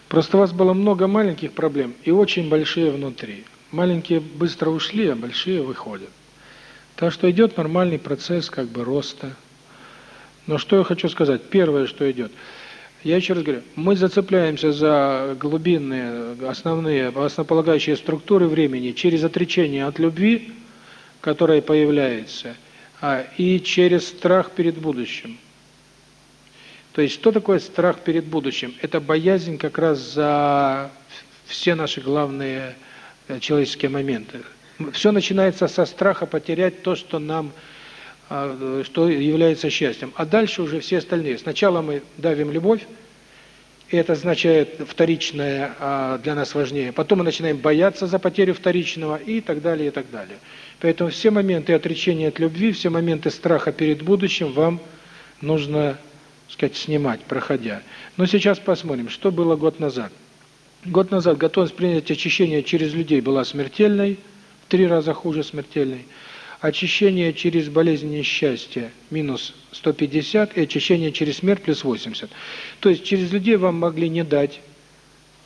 Просто у вас было много маленьких проблем и очень большие внутри. Маленькие быстро ушли, а большие выходят. Так что идет нормальный процесс как бы роста, но что я хочу сказать? Первое, что идет. Я еще раз говорю, мы зацепляемся за глубинные, основные, основополагающие структуры времени через отречение от любви, которая появляется, а, и через страх перед будущим. То есть, что такое страх перед будущим? Это боязнь как раз за все наши главные э, человеческие моменты. Все начинается со страха потерять то, что нам что является счастьем. А дальше уже все остальные. Сначала мы давим любовь, и это означает вторичное а, для нас важнее. Потом мы начинаем бояться за потерю вторичного и так далее, и так далее. Поэтому все моменты отречения от любви, все моменты страха перед будущим вам нужно, сказать, снимать, проходя. Но сейчас посмотрим, что было год назад. Год назад готовность принять очищение через людей была смертельной, в три раза хуже смертельной очищение через болезнь несчастья минус 150 и очищение через смерть плюс 80. То есть через людей вам могли не дать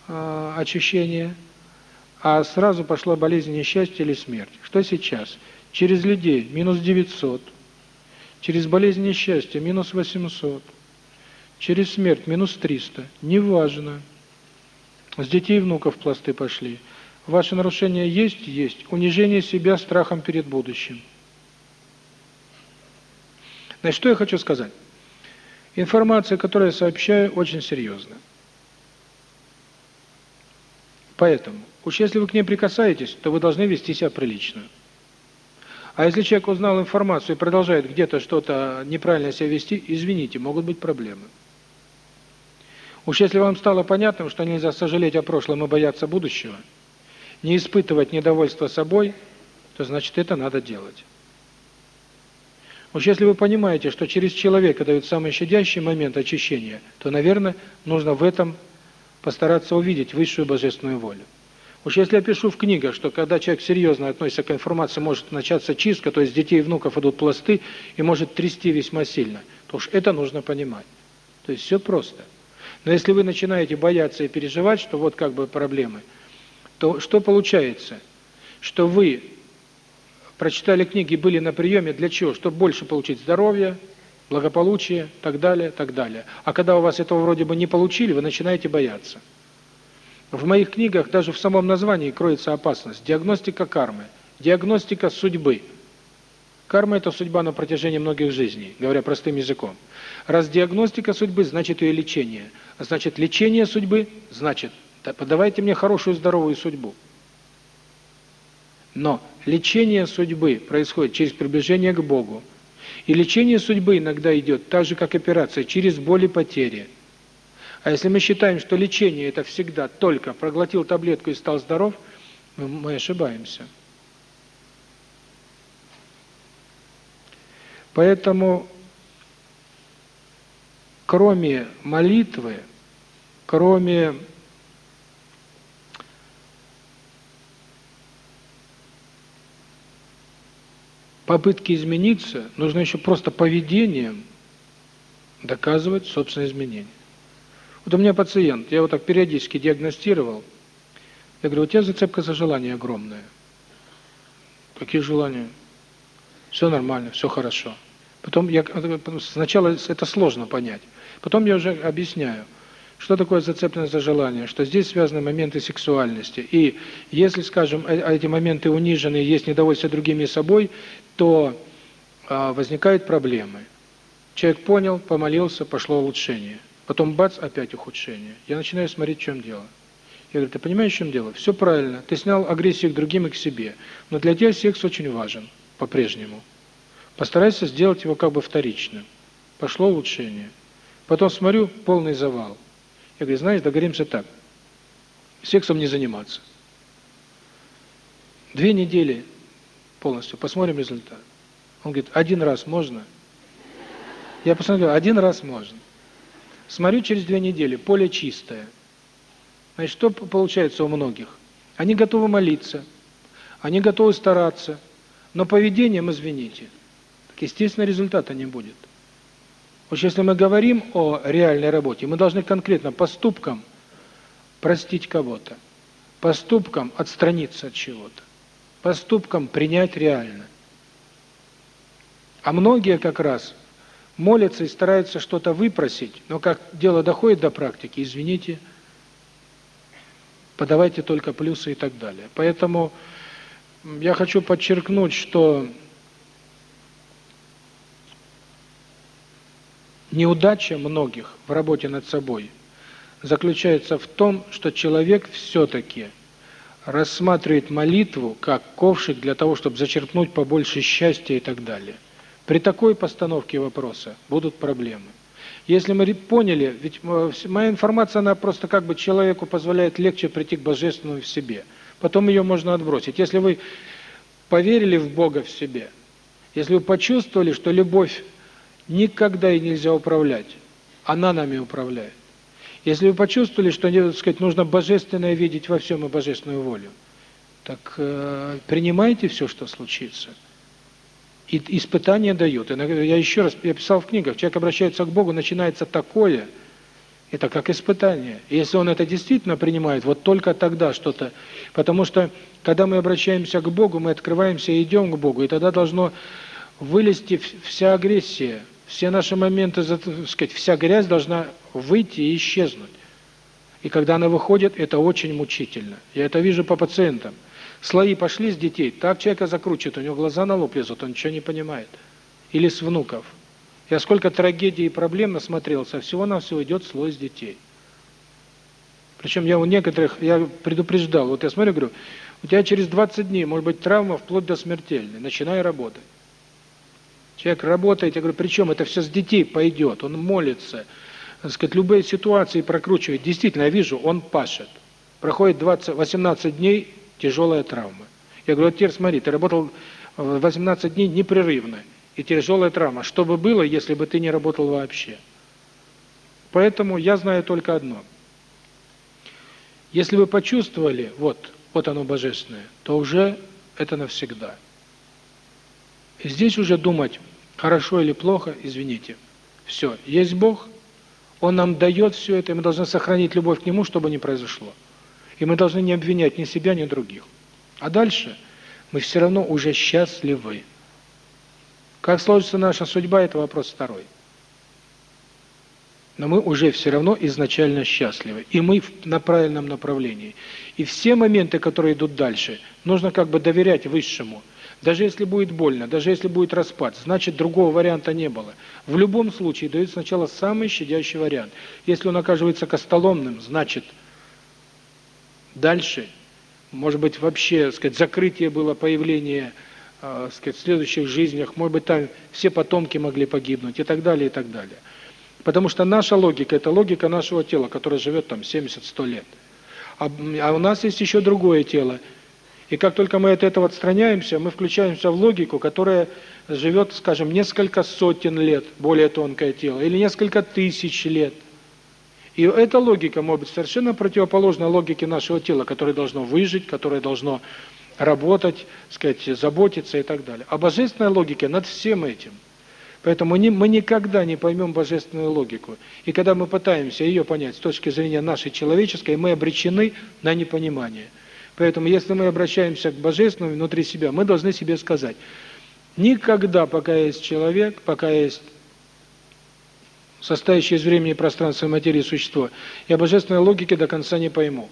э, очищение, а сразу пошла болезнь, несчастье или смерть. Что сейчас? Через людей минус 900, через болезнь, несчастье минус 800, через смерть минус 300. Неважно. С детей и внуков пласты пошли. Ваши нарушения есть? Есть. Унижение себя страхом перед будущим. Значит, что я хочу сказать? Информация, которую я сообщаю, очень серьезная. Поэтому, уж если вы к ней прикасаетесь, то вы должны вести себя прилично. А если человек узнал информацию и продолжает где-то что-то неправильно себя вести, извините, могут быть проблемы. Уж если вам стало понятным, что нельзя сожалеть о прошлом и бояться будущего, не испытывать недовольство собой, то значит это надо делать. Уж если вы понимаете, что через человека дают самый щадящий момент очищения, то, наверное, нужно в этом постараться увидеть высшую божественную волю. Уж если я пишу в книгах, что когда человек серьезно относится к информации, может начаться чистка, то есть детей и внуков идут пласты и может трясти весьма сильно, то уж это нужно понимать. То есть все просто. Но если вы начинаете бояться и переживать, что вот как бы проблемы, то что получается? Что вы прочитали книги, были на приеме для чего? Чтобы больше получить здоровья, благополучия, так далее, так далее. А когда у вас этого вроде бы не получили, вы начинаете бояться. В моих книгах даже в самом названии кроется опасность. Диагностика кармы, диагностика судьбы. Карма – это судьба на протяжении многих жизней, говоря простым языком. Раз диагностика судьбы, значит ее лечение. А значит, лечение судьбы, значит, да подавайте мне хорошую здоровую судьбу. Но лечение судьбы происходит через приближение к Богу. И лечение судьбы иногда идет так же, как операция, через боль и потери. А если мы считаем, что лечение – это всегда только проглотил таблетку и стал здоров, мы ошибаемся. Поэтому, кроме молитвы, кроме попытки измениться, нужно еще просто поведением доказывать собственное изменение. Вот у меня пациент, я его так периодически диагностировал. Я говорю, у тебя зацепка за желание огромная. Какие желания? Все нормально, все хорошо. Потом я сначала это сложно понять. Потом я уже объясняю, что такое зацепленность за желание, что здесь связаны моменты сексуальности. И если, скажем, э, эти моменты унижены, есть недовольство другими собой, то а, возникают проблемы. Человек понял, помолился, пошло улучшение. Потом бац, опять ухудшение. Я начинаю смотреть, в чем дело. Я говорю, ты понимаешь, в чем дело? Все правильно. Ты снял агрессию к другим и к себе. Но для тебя секс очень важен, по-прежнему. Постарайся сделать его как бы вторичным. Пошло улучшение. Потом смотрю, полный завал. Я говорю, знаешь, договоримся так. Сексом не заниматься. Две недели полностью, посмотрим результат. Он говорит, один раз можно? Я посмотрел, один раз можно. Смотрю через две недели, поле чистое. Значит, что получается у многих? Они готовы молиться, они готовы стараться, но поведением, извините, так естественно результата не будет. Вот если мы говорим о реальной работе, мы должны конкретно поступком простить кого-то, поступком отстраниться от чего-то, поступком принять реально. А многие как раз молятся и стараются что-то выпросить, но как дело доходит до практики, извините, подавайте только плюсы и так далее. Поэтому я хочу подчеркнуть, что неудача многих в работе над собой заключается в том, что человек все-таки рассматривает молитву как ковшик для того, чтобы зачерпнуть побольше счастья и так далее. При такой постановке вопроса будут проблемы. Если мы поняли, ведь э, моя информация, она просто как бы человеку позволяет легче прийти к Божественному в себе. Потом ее можно отбросить. Если вы поверили в Бога в себе, если вы почувствовали, что любовь никогда и нельзя управлять, она нами управляет. Если вы почувствовали, что, так сказать, нужно божественное видеть во всем и божественную волю, так э, принимайте все, что случится. И испытания дают. Я еще раз, я писал в книгах, человек обращается к Богу, начинается такое, Это как испытание. если он это действительно принимает, вот только тогда что-то... Потому что, когда мы обращаемся к Богу, мы открываемся и идем к Богу, и тогда должно вылезти вся агрессия, все наши моменты, так сказать, вся грязь должна выйти и исчезнуть. И когда она выходит, это очень мучительно. Я это вижу по пациентам. Слои пошли с детей, так человека закручивает, у него глаза на лоб лезут, он ничего не понимает. Или с внуков. Я сколько трагедий и проблем насмотрелся, всего-навсего идет слой с детей. Причем я у некоторых, я предупреждал, вот я смотрю, говорю, у тебя через 20 дней может быть травма вплоть до смертельной, начинай работать. Человек работает, я говорю, причем это все с детей пойдет, он молится, так сказать, любые ситуации прокручивает. Действительно, я вижу, он пашет. Проходит 20, 18 дней, тяжелая травма. Я говорю, вот теперь смотри, ты работал 18 дней непрерывно, и тяжелая травма. Что бы было, если бы ты не работал вообще? Поэтому я знаю только одно. Если вы почувствовали, вот, вот оно божественное, то уже это навсегда. Здесь уже думать, хорошо или плохо, извините. Все, есть Бог, Он нам дает все это, и мы должны сохранить любовь к Нему, чтобы не произошло. И мы должны не обвинять ни себя, ни других. А дальше мы все равно уже счастливы. Как сложится наша судьба, это вопрос второй. Но мы уже все равно изначально счастливы. И мы на правильном направлении. И все моменты, которые идут дальше, нужно как бы доверять Высшему. Даже если будет больно, даже если будет распад, значит другого варианта не было. В любом случае дают сначала самый щадящий вариант. Если он оказывается костоломным, значит дальше, может быть вообще, сказать, закрытие было появление э, сказать, в следующих жизнях, может быть, там все потомки могли погибнуть и так далее, и так далее. Потому что наша логика – это логика нашего тела, которое живет там 70-100 лет. А, а у нас есть еще другое тело. И как только мы от этого отстраняемся, мы включаемся в логику, которая живет, скажем, несколько сотен лет, более тонкое тело, или несколько тысяч лет. И эта логика может быть совершенно противоположна логике нашего тела, которое должно выжить, которое должно работать, сказать, заботиться и так далее. А божественная логика над всем этим. Поэтому мы никогда не поймем божественную логику. И когда мы пытаемся ее понять с точки зрения нашей человеческой, мы обречены на непонимание. Поэтому если мы обращаемся к божественному внутри себя, мы должны себе сказать, никогда, пока есть человек, пока есть состоящее из времени, пространства и материи существо, я божественной логики до конца не пойму.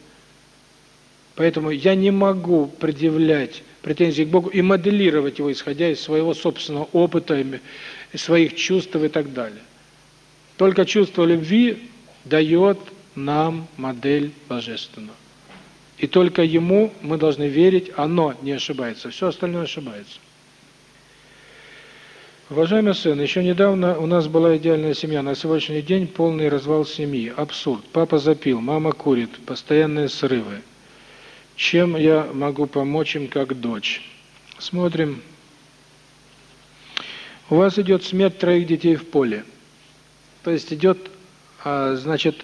Поэтому я не могу предъявлять претензии к Богу и моделировать его, исходя из своего собственного опыта, своих чувств и так далее. Только чувство любви дает нам модель божественного. И только ему мы должны верить, оно не ошибается, все остальное ошибается. Уважаемый сын, еще недавно у нас была идеальная семья, на сегодняшний день полный развал семьи, абсурд. Папа запил, мама курит, постоянные срывы. Чем я могу помочь им как дочь? Смотрим. У вас идет смерть троих детей в поле. То есть идет, а, значит,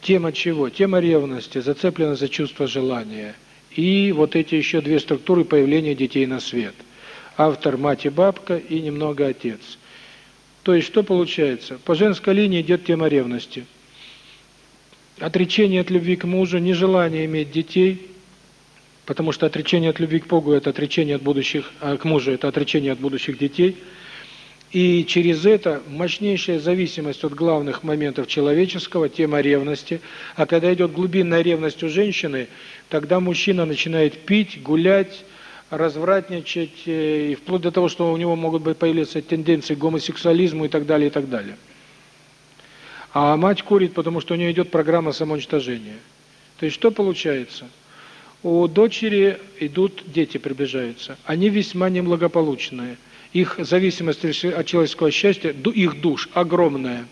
тема чего? Тема ревности, зацеплена за чувство желания. И вот эти еще две структуры появления детей на свет – автор мать и бабка и немного отец. То есть что получается? По женской линии идет тема ревности. Отречение от любви к мужу, нежелание иметь детей, потому что отречение от любви к Богу – это отречение от будущих, а к мужу – это отречение от будущих детей. И через это мощнейшая зависимость от главных моментов человеческого, тема ревности. А когда идет глубинная ревность у женщины, тогда мужчина начинает пить, гулять, развратничать, э, и вплоть до того, что у него могут быть появиться тенденции к гомосексуализму и так далее, и так далее. А мать курит, потому что у нее идет программа самоуничтожения. То есть что получается? У дочери идут дети, приближаются. Они весьма неблагополучные. Их зависимость от человеческого счастья, их душ огромная.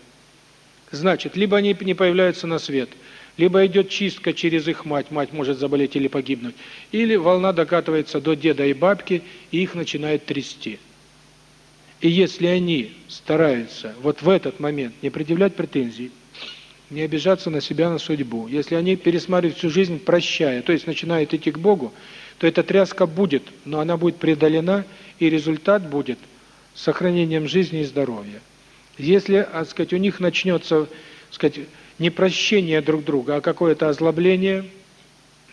Значит, либо они не появляются на свет – либо идет чистка через их мать, мать может заболеть или погибнуть, или волна докатывается до деда и бабки, и их начинает трясти. И если они стараются вот в этот момент не предъявлять претензий, не обижаться на себя, на судьбу, если они пересматривают всю жизнь, прощая, то есть начинают идти к Богу, то эта тряска будет, но она будет преодолена, и результат будет сохранением жизни и здоровья. Если, так сказать, у них начнется, сказать, не прощение друг друга, а какое-то озлобление,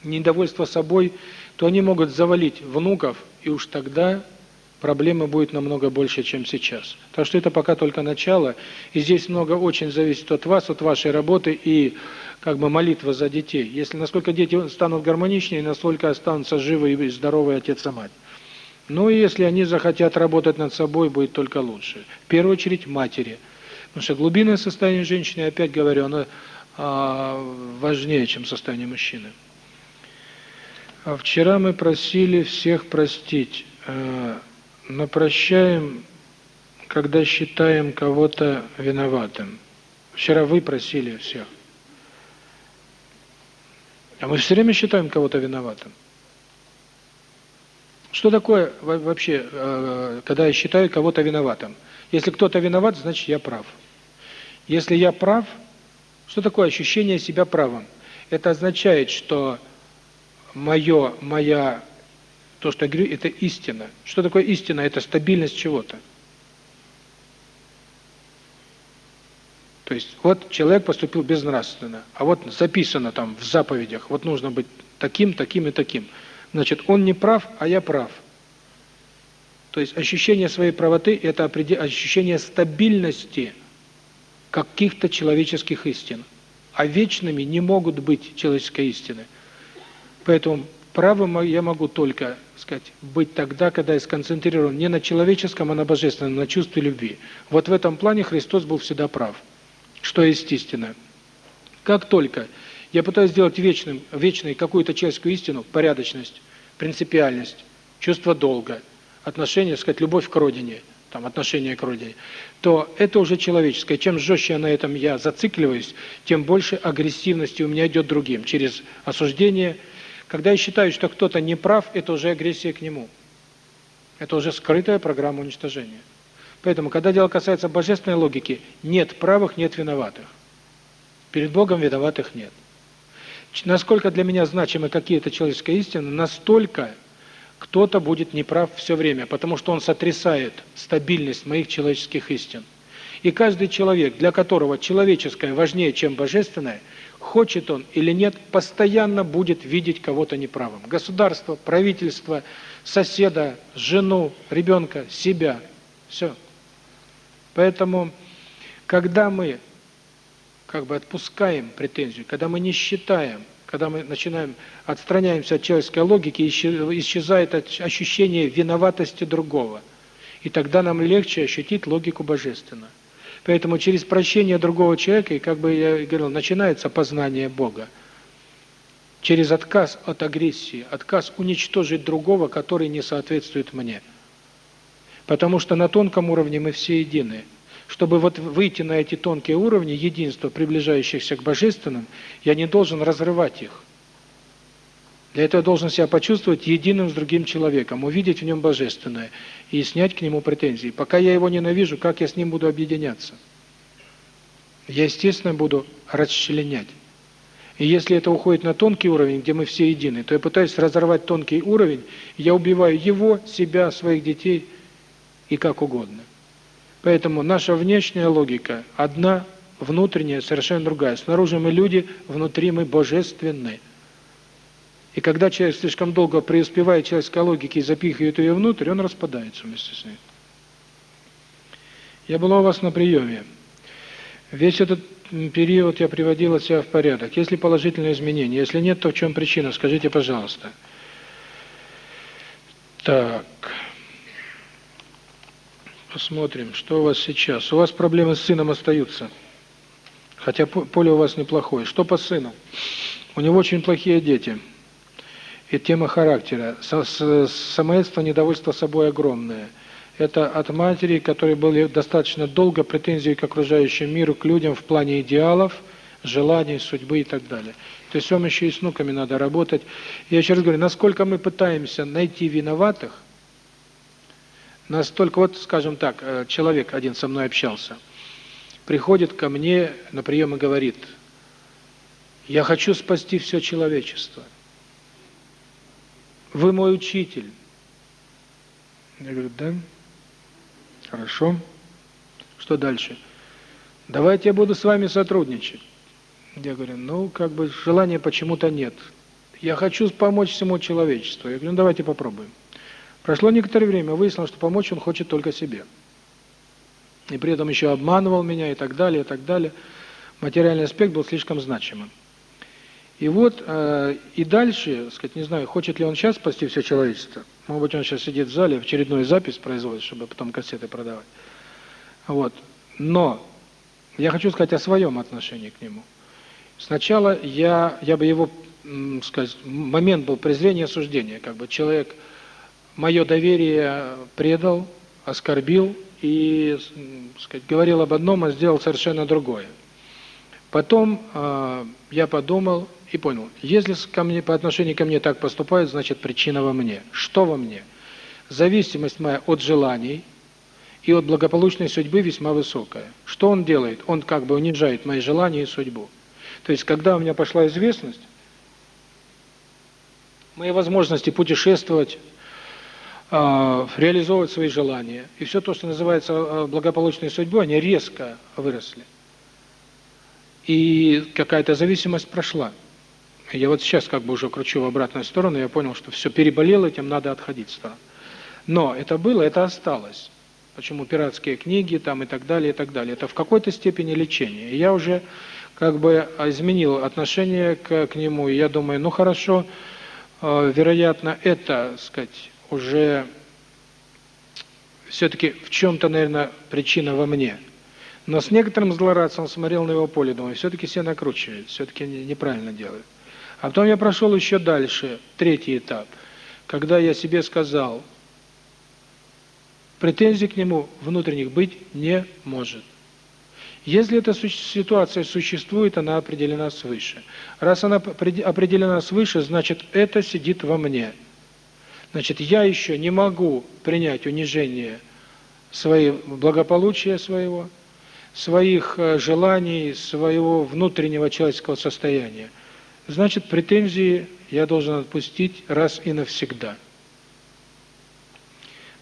недовольство собой, то они могут завалить внуков, и уж тогда проблемы будет намного больше, чем сейчас. Так что это пока только начало, и здесь много очень зависит от вас, от вашей работы и как бы молитва за детей. Если насколько дети станут гармоничнее, настолько останутся живы и здоровы отец и мать. Ну и если они захотят работать над собой, будет только лучше. В первую очередь матери. Потому что глубинное состояние женщины, опять говорю, оно а, важнее, чем состояние мужчины. А вчера мы просили всех простить. А, но прощаем, когда считаем кого-то виноватым. Вчера вы просили всех. А мы все время считаем кого-то виноватым. Что такое вообще, э, когда я считаю кого-то виноватым? Если кто-то виноват, значит я прав. Если я прав, что такое ощущение себя правым? Это означает, что мое, моя, то, что я говорю, это истина. Что такое истина? Это стабильность чего-то. То есть, вот человек поступил безнравственно, а вот записано там в заповедях, вот нужно быть таким, таким и таким. Значит, он не прав, а я прав. То есть ощущение своей правоты – это ощущение стабильности каких-то человеческих истин. А вечными не могут быть человеческие истины. Поэтому правым я могу только, сказать, быть тогда, когда я сконцентрирован не на человеческом, а на божественном, на чувстве любви. Вот в этом плане Христос был всегда прав что есть истина. Как только я пытаюсь сделать вечным, вечной какую-то человеческую истину, порядочность, принципиальность, чувство долга, отношение, сказать, любовь к родине, там отношение к родине, то это уже человеческое. Чем жестче на этом я зацикливаюсь, тем больше агрессивности у меня идет другим, через осуждение. Когда я считаю, что кто-то не прав, это уже агрессия к нему. Это уже скрытая программа уничтожения. Поэтому, когда дело касается божественной логики, нет правых, нет виноватых. Перед Богом виноватых нет. Насколько для меня значимы какие-то человеческие истины, настолько кто-то будет неправ все время, потому что он сотрясает стабильность моих человеческих истин. И каждый человек, для которого человеческое важнее, чем божественное, хочет он или нет, постоянно будет видеть кого-то неправым. Государство, правительство, соседа, жену, ребенка, себя. Все. Поэтому, когда мы как бы отпускаем претензию, когда мы не считаем, когда мы начинаем, отстраняемся от человеческой логики, исчезает ощущение виноватости другого. И тогда нам легче ощутить логику божественную. Поэтому через прощение другого человека, и как бы я говорил, начинается познание Бога. Через отказ от агрессии, отказ уничтожить другого, который не соответствует мне. Потому что на тонком уровне мы все едины. Чтобы вот выйти на эти тонкие уровни единства, приближающихся к божественным, я не должен разрывать их. Для этого должен себя почувствовать единым с другим человеком, увидеть в нем божественное и снять к нему претензии. Пока я его ненавижу, как я с ним буду объединяться? Я, естественно, буду расчленять. И если это уходит на тонкий уровень, где мы все едины, то я пытаюсь разорвать тонкий уровень, я убиваю его, себя, своих детей – и как угодно. Поэтому наша внешняя логика одна, внутренняя совершенно другая. Снаружи мы люди, внутри мы божественны. И когда человек слишком долго преуспевает человеческой логике и запихивает ее внутрь, он распадается вместе с ней. Я была у вас на приеме. Весь этот период я приводила себя в порядок. Есть ли положительные изменения? Если нет, то в чем причина? Скажите, пожалуйста. Так... Посмотрим, что у вас сейчас. У вас проблемы с сыном остаются. Хотя поле у вас неплохое. Что по сыну? У него очень плохие дети. И тема характера. Самоедство, недовольство собой огромное. Это от матери, которые были достаточно долго претензии к окружающему миру, к людям в плане идеалов, желаний, судьбы и так далее. То есть вам еще и с внуками надо работать. Я еще раз говорю, насколько мы пытаемся найти виноватых, Настолько, вот, скажем так, э, человек один со мной общался, приходит ко мне на прием и говорит, я хочу спасти все человечество. Вы мой учитель. Я говорю, да, хорошо. Что дальше? Давайте я буду с вами сотрудничать. Я говорю, ну, как бы желания почему-то нет. Я хочу помочь всему человечеству. Я говорю, ну, давайте попробуем. Прошло некоторое время, выяснилось, что помочь он хочет только себе. И при этом еще обманывал меня и так далее, и так далее. Материальный аспект был слишком значимым. И вот, э, и дальше, сказать, не знаю, хочет ли он сейчас спасти все человечество. Может быть, он сейчас сидит в зале, очередную запись производит, чтобы потом кассеты продавать. Вот. Но я хочу сказать о своем отношении к нему. Сначала я, я бы его, сказать, момент был презрения и осуждения. Как бы человек мое доверие предал, оскорбил и, сказать, говорил об одном, а сделал совершенно другое. Потом э, я подумал и понял, если ко мне, по отношению ко мне так поступают, значит причина во мне. Что во мне? Зависимость моя от желаний и от благополучной судьбы весьма высокая. Что он делает? Он как бы унижает мои желания и судьбу. То есть, когда у меня пошла известность, мои возможности путешествовать, э, реализовывать свои желания, и все то, что называется э, благополучной судьбой, они резко выросли. И какая-то зависимость прошла. Я вот сейчас как бы уже кручу в обратную сторону, я понял, что все, переболел этим, надо отходить сторону. Но это было, это осталось. Почему пиратские книги там и так далее, и так далее. Это в какой-то степени лечение. И я уже как бы изменил отношение к, к нему, и я думаю, ну хорошо, э, вероятно, это, сказать, уже все-таки в чем-то, наверное, причина во мне. Но с некоторым злорадством смотрел на его поле, думаю, все-таки себя накручивает, все-таки неправильно делает. А потом я прошел еще дальше, третий этап, когда я себе сказал, претензий к нему внутренних быть не может. Если эта ситуация существует, она определена свыше. Раз она определена свыше, значит, это сидит во мне. Значит, я еще не могу принять унижение своего благополучия своего, своих э, желаний, своего внутреннего человеческого состояния, значит, претензии я должен отпустить раз и навсегда.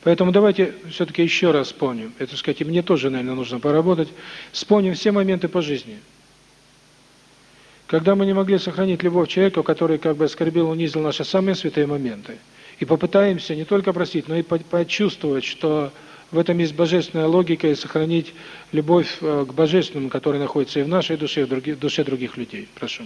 Поэтому давайте все-таки еще раз вспомним. Это, сказать, и мне тоже, наверное, нужно поработать. Вспомним все моменты по жизни. Когда мы не могли сохранить любовь человеку, который как бы оскорбил, унизил наши самые святые моменты. И попытаемся не только простить, но и почувствовать, что в этом есть божественная логика и сохранить любовь э, к божественному, которая находится и в нашей душе, и в душе других людей. Прошу.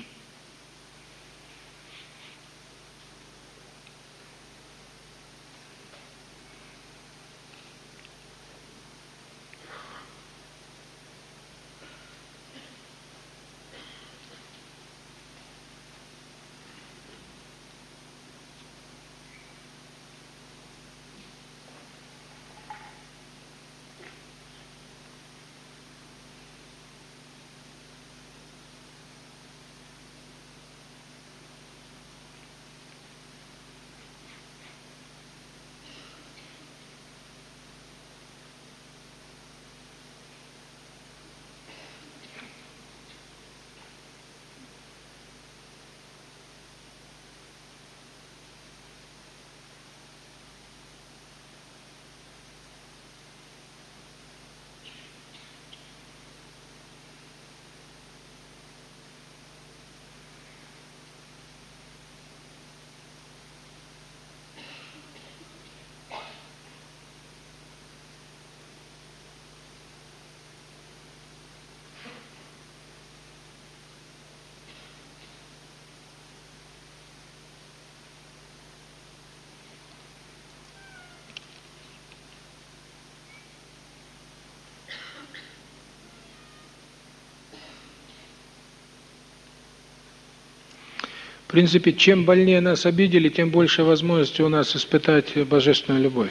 В принципе, чем больнее нас обидели, тем больше возможности у нас испытать божественную любовь.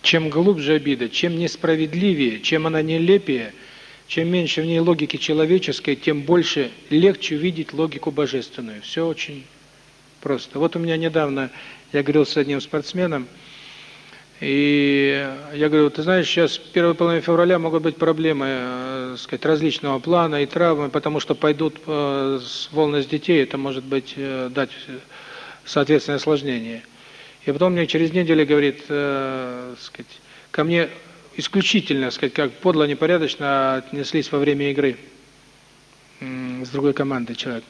Чем глубже обида, чем несправедливее, чем она нелепее, чем меньше в ней логики человеческой, тем больше легче увидеть логику божественную. Все очень просто. Вот у меня недавно, я говорил с одним спортсменом, и я говорю, ты знаешь, сейчас первой половине февраля могут быть проблемы, э, сказать, различного плана и травмы, потому что пойдут э, с волны с детей, это может быть э, дать соответственное осложнение. И потом мне через неделю говорит, э, сказать, ко мне исключительно, сказать, как подло, непорядочно отнеслись во время игры. с другой командой человек.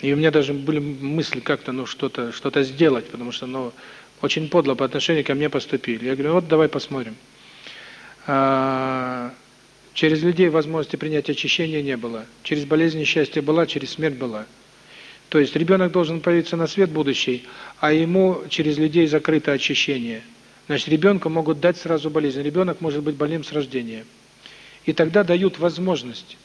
И у меня даже были мысли как-то, ну, что-то что-то сделать, потому что, ну, очень подло по отношению ко мне поступили. Я говорю, вот давай посмотрим. А, через людей возможности принять очищение не было. Через болезнь счастье была, через смерть была. То есть ребенок должен появиться на свет будущий, а ему через людей закрыто очищение. Значит, ребенку могут дать сразу болезнь. Ребенок может быть больным с рождения. И тогда дают возможность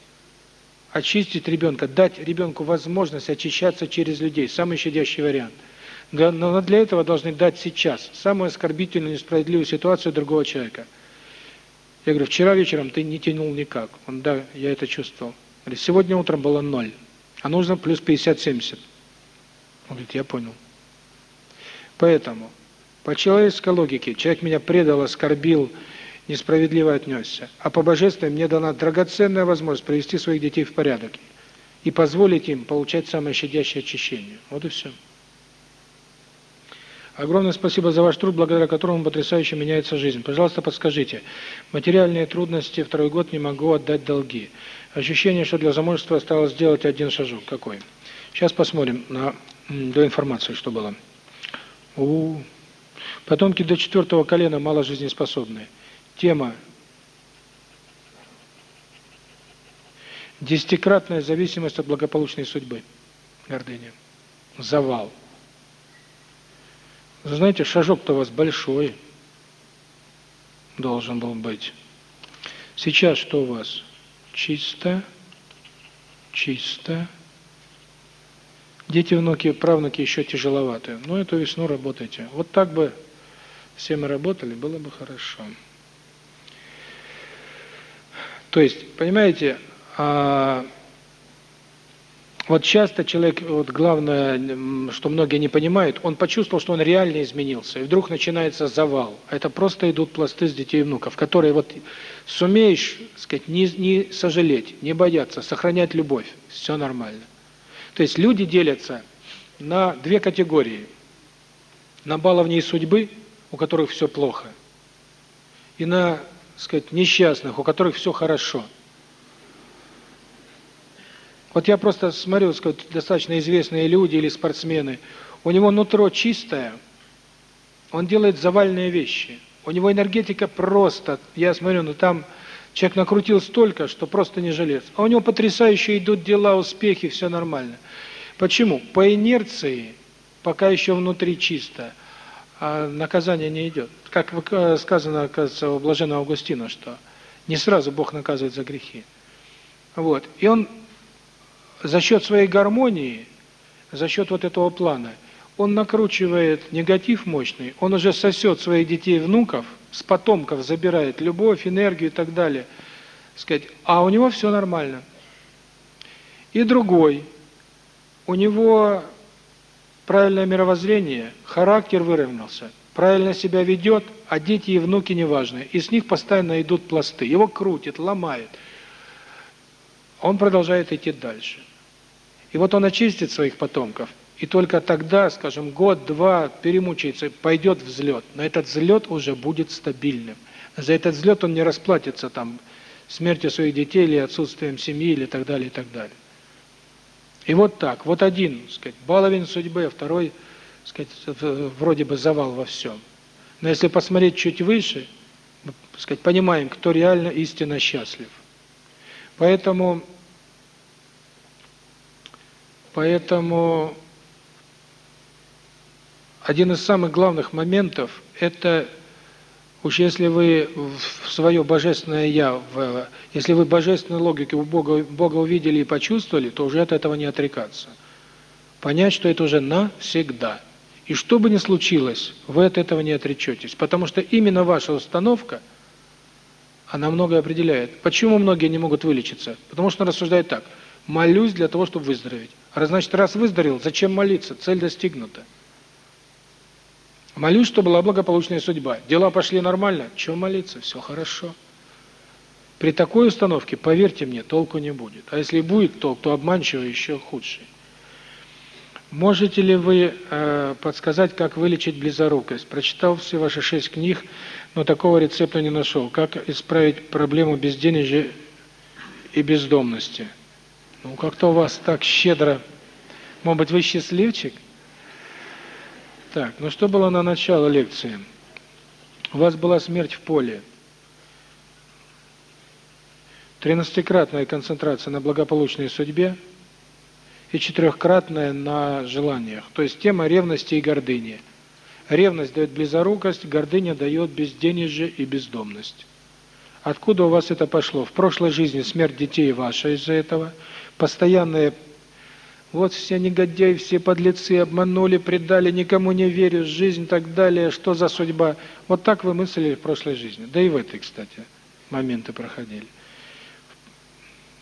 очистить ребенка, дать ребенку возможность очищаться через людей. Самый щадящий вариант. Но для этого должны дать сейчас самую оскорбительную, несправедливую ситуацию другого человека. Я говорю, вчера вечером ты не тянул никак. Он, да, я это чувствовал. Говорит, сегодня утром было ноль а нужно плюс 50-70. Он говорит, я понял. Поэтому, по человеческой логике, человек меня предал, оскорбил, несправедливо отнесся, а по божественной мне дана драгоценная возможность привести своих детей в порядок и позволить им получать самое щадящее очищение. Вот и все. Огромное спасибо за ваш труд, благодаря которому потрясающе меняется жизнь. Пожалуйста, подскажите, материальные трудности, второй год не могу отдать долги. Ощущение, что для замужества осталось сделать один шажок. Какой? Сейчас посмотрим на до информации, что было. У, Потомки до четвертого колена мало жизнеспособные. Тема Десятикратная зависимость от благополучной судьбы. Гордыня. Завал. Знаете, шажок-то у вас большой должен был быть. Сейчас что у вас? Чисто, чисто. Дети, внуки, правнуки еще тяжеловаты. Но эту весну работайте. Вот так бы все мы работали, было бы хорошо. То есть, понимаете, а вот часто человек, вот главное, что многие не понимают, он почувствовал, что он реально изменился, и вдруг начинается завал. Это просто идут пласты с детей и внуков, которые вот сумеешь, сказать, не, не сожалеть, не бояться, сохранять любовь, все нормально. То есть люди делятся на две категории. На баловней судьбы, у которых все плохо, и на, сказать, несчастных, у которых все хорошо. Вот я просто смотрю, сказать, достаточно известные люди или спортсмены, у него нутро чистое, он делает завальные вещи. У него энергетика просто, я смотрю, ну там человек накрутил столько, что просто не жилец. А у него потрясающе идут дела, успехи, все нормально. Почему? По инерции, пока еще внутри чисто, а наказание не идет. Как сказано, оказывается, у Блаженного Августина, что не сразу Бог наказывает за грехи. Вот. И он за счет своей гармонии, за счет вот этого плана, он накручивает негатив мощный, он уже сосет своих детей внуков, с потомков забирает любовь, энергию и так далее, сказать, а у него все нормально. И другой, у него правильное мировоззрение, характер выровнялся, правильно себя ведет, а дети и внуки неважны, и с них постоянно идут пласты, его крутит, ломает. Он продолжает идти дальше. И вот он очистит своих потомков, и только тогда, скажем, год-два перемучается, пойдет взлет. Но этот взлет уже будет стабильным. За этот взлет он не расплатится там смертью своих детей или отсутствием семьи или так далее, и так далее. И вот так, вот один, сказать, баловин судьбы, а второй, сказать, вроде бы завал во всем. Но если посмотреть чуть выше, сказать, понимаем, кто реально истинно счастлив. Поэтому Поэтому один из самых главных моментов – это уж если вы в свое божественное «я», если вы божественную логику у Бога, Бога увидели и почувствовали, то уже от этого не отрекаться. Понять, что это уже навсегда. И что бы ни случилось, вы от этого не отречетесь. Потому что именно ваша установка, она многое определяет. Почему многие не могут вылечиться? Потому что рассуждают так. Молюсь для того, чтобы выздороветь. А значит, раз выздоровел, зачем молиться? Цель достигнута. Молюсь, чтобы была благополучная судьба. Дела пошли нормально. Чего молиться? Все хорошо. При такой установке, поверьте мне, толку не будет. А если будет толк, то обманчивый еще худший. Можете ли вы э, подсказать, как вылечить близорукость? Прочитал все ваши шесть книг, но такого рецепта не нашел. Как исправить проблему безденежья и бездомности. Ну, как-то у вас так щедро. Может быть, вы счастливчик? Так, ну что было на начало лекции? У вас была смерть в поле. Тринадцатикратная концентрация на благополучной судьбе и четырехкратная на желаниях. То есть тема ревности и гордыни. Ревность дает близорукость, гордыня дает безденежье и бездомность. Откуда у вас это пошло? В прошлой жизни смерть детей ваша из-за этого, постоянное вот все негодяи, все подлецы обманули, предали, никому не верю, жизнь и так далее, что за судьба? Вот так вы мыслили в прошлой жизни. Да и в этой, кстати, моменты проходили.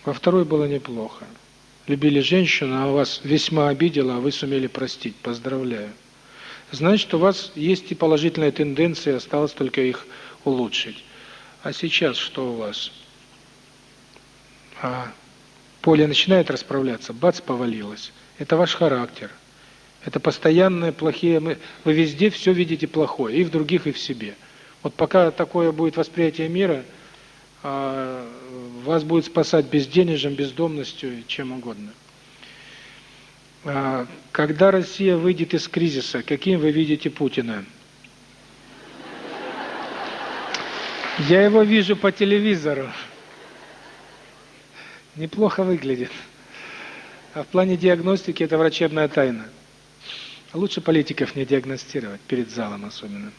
Во второй было неплохо. Любили женщину, а вас весьма обидела, а вы сумели простить. Поздравляю. Значит, у вас есть и положительная тенденция, осталось только их улучшить. А сейчас что у вас? А поле начинает расправляться, бац, повалилось. Это ваш характер. Это постоянные плохие... Вы везде все видите плохое, и в других, и в себе. Вот пока такое будет восприятие мира, а, вас будет спасать безденежьем, бездомностью, чем угодно. А, когда Россия выйдет из кризиса, каким вы видите Путина? Я его вижу по телевизору. Неплохо выглядит. А в плане диагностики это врачебная тайна. Лучше политиков не диагностировать, перед залом особенно.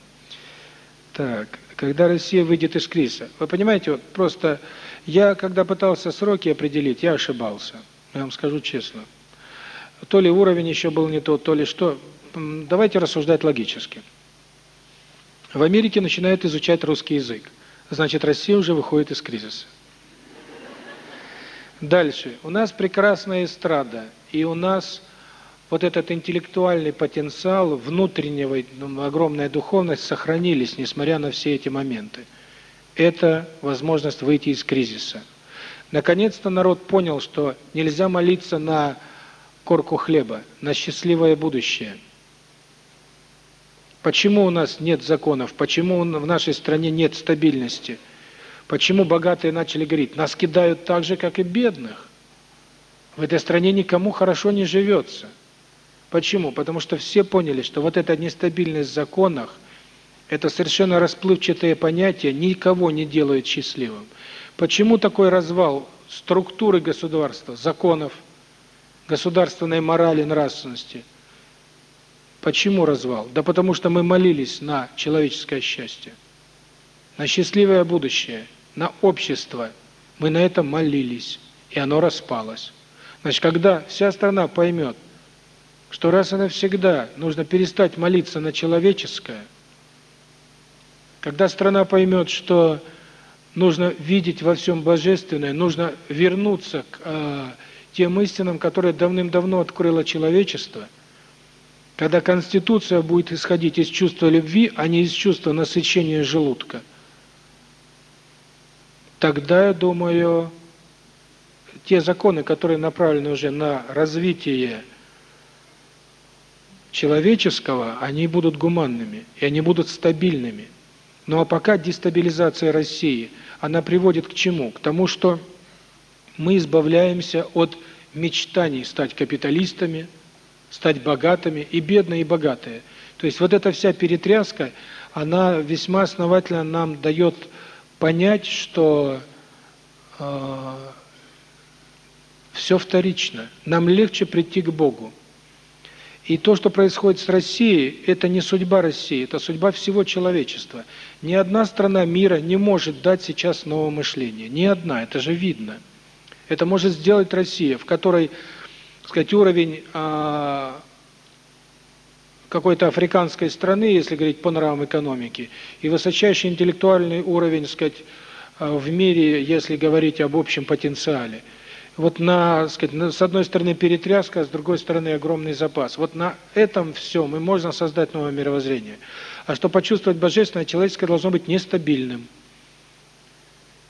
Так, когда Россия выйдет из кризиса. Вы понимаете, вот просто я, когда пытался сроки определить, я ошибался. Я вам скажу честно. То ли уровень еще был не тот, то ли что. Давайте рассуждать логически. В Америке начинают изучать русский язык. Значит, Россия уже выходит из кризиса. Дальше. У нас прекрасная эстрада, и у нас вот этот интеллектуальный потенциал, внутренняя ну, огромная духовность сохранились, несмотря на все эти моменты. Это возможность выйти из кризиса. Наконец-то народ понял, что нельзя молиться на корку хлеба, на счастливое будущее. Почему у нас нет законов? Почему в нашей стране нет стабильности? Почему богатые начали говорить, нас кидают так же, как и бедных? В этой стране никому хорошо не живется. Почему? Потому что все поняли, что вот эта нестабильность в законах, это совершенно расплывчатое понятие, никого не делает счастливым. Почему такой развал структуры государства, законов, государственной морали, нравственности? Почему развал? Да потому что мы молились на человеческое счастье, на счастливое будущее, на общество. Мы на это молились, и оно распалось. Значит, когда вся страна поймет, что раз и навсегда нужно перестать молиться на человеческое, когда страна поймет, что нужно видеть во всем божественное, нужно вернуться к э, тем истинам, которые давным-давно открыло человечество, когда Конституция будет исходить из чувства любви, а не из чувства насыщения желудка, тогда, я думаю, те законы, которые направлены уже на развитие человеческого, они будут гуманными, и они будут стабильными. Ну а пока дестабилизация России, она приводит к чему? К тому, что мы избавляемся от мечтаний стать капиталистами, стать богатыми, и бедные, и богатые. То есть вот эта вся перетряска, она весьма основательно нам дает понять, что э, все вторично. Нам легче прийти к Богу. И то, что происходит с Россией, это не судьба России, это судьба всего человечества. Ни одна страна мира не может дать сейчас новое мышление. Ни одна, это же видно. Это может сделать Россия, в которой, так сказать, уровень а, какой-то африканской страны, если говорить по нравам экономики, и высочайший интеллектуальный уровень, сказать, а, в мире, если говорить об общем потенциале – вот на, сказать, с одной стороны перетряска, а с другой стороны огромный запас. Вот на этом все мы можем создать новое мировоззрение. А чтобы почувствовать божественное, человеческое должно быть нестабильным.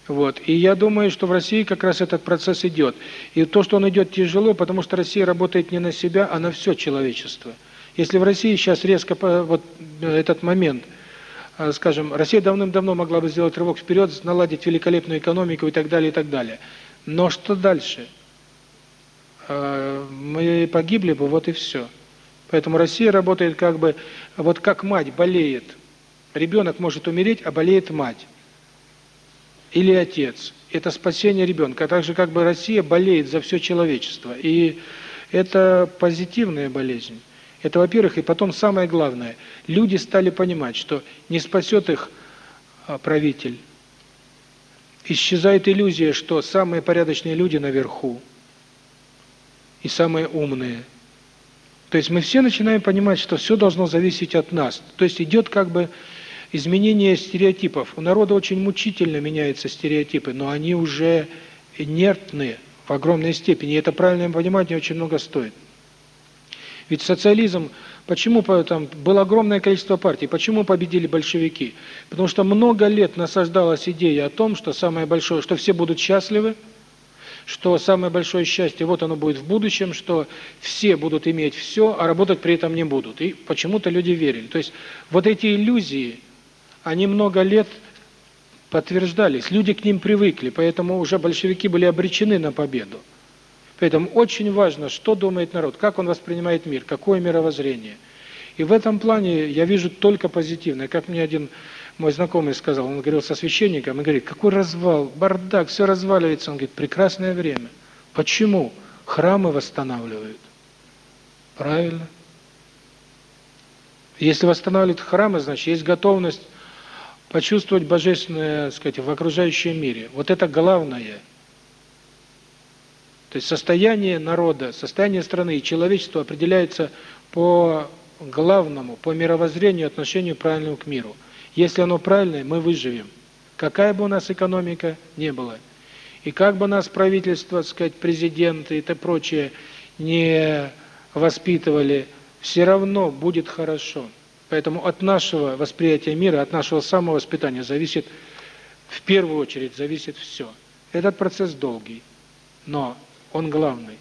Вот. И я думаю, что в России как раз этот процесс идет. И то, что он идет тяжело, потому что Россия работает не на себя, а на все человечество. Если в России сейчас резко вот этот момент, а, скажем, Россия давным-давно могла бы сделать рывок вперед, наладить великолепную экономику и так далее, и так далее. Но что дальше? А, мы погибли бы, вот и все. Поэтому Россия работает как бы, вот как мать болеет. Ребенок может умереть, а болеет мать. Или отец. Это спасение ребенка. А также как бы Россия болеет за все человечество. И это позитивная болезнь. Это, во-первых, и потом самое главное. Люди стали понимать, что не спасет их а, правитель. Исчезает иллюзия, что самые порядочные люди наверху и самые умные. То есть мы все начинаем понимать, что все должно зависеть от нас. То есть идет как бы изменение стереотипов. У народа очень мучительно меняются стереотипы, но они уже инертны в огромной степени. И это правильное понимание очень много стоит. Ведь социализм, почему там было огромное количество партий, почему победили большевики? Потому что много лет насаждалась идея о том, что самое большое, что все будут счастливы, что самое большое счастье, вот оно будет в будущем, что все будут иметь все, а работать при этом не будут. И почему-то люди верили. То есть вот эти иллюзии, они много лет подтверждались, люди к ним привыкли, поэтому уже большевики были обречены на победу. Поэтому очень важно, что думает народ, как он воспринимает мир, какое мировоззрение. И в этом плане я вижу только позитивное. Как мне один мой знакомый сказал, он говорил со священником, и говорит, какой развал, бардак, все разваливается. Он говорит, прекрасное время. Почему? Храмы восстанавливают. Правильно. Если восстанавливают храмы, значит, есть готовность почувствовать божественное, так сказать, в окружающем мире. Вот это главное – то есть состояние народа, состояние страны и человечества определяется по главному, по мировоззрению, отношению правильному к миру. Если оно правильное, мы выживем. Какая бы у нас экономика не была. И как бы нас правительство, сказать, президенты и то прочее не воспитывали, все равно будет хорошо. Поэтому от нашего восприятия мира, от нашего самовоспитания зависит, в первую очередь, зависит все. Этот процесс долгий, но он главный.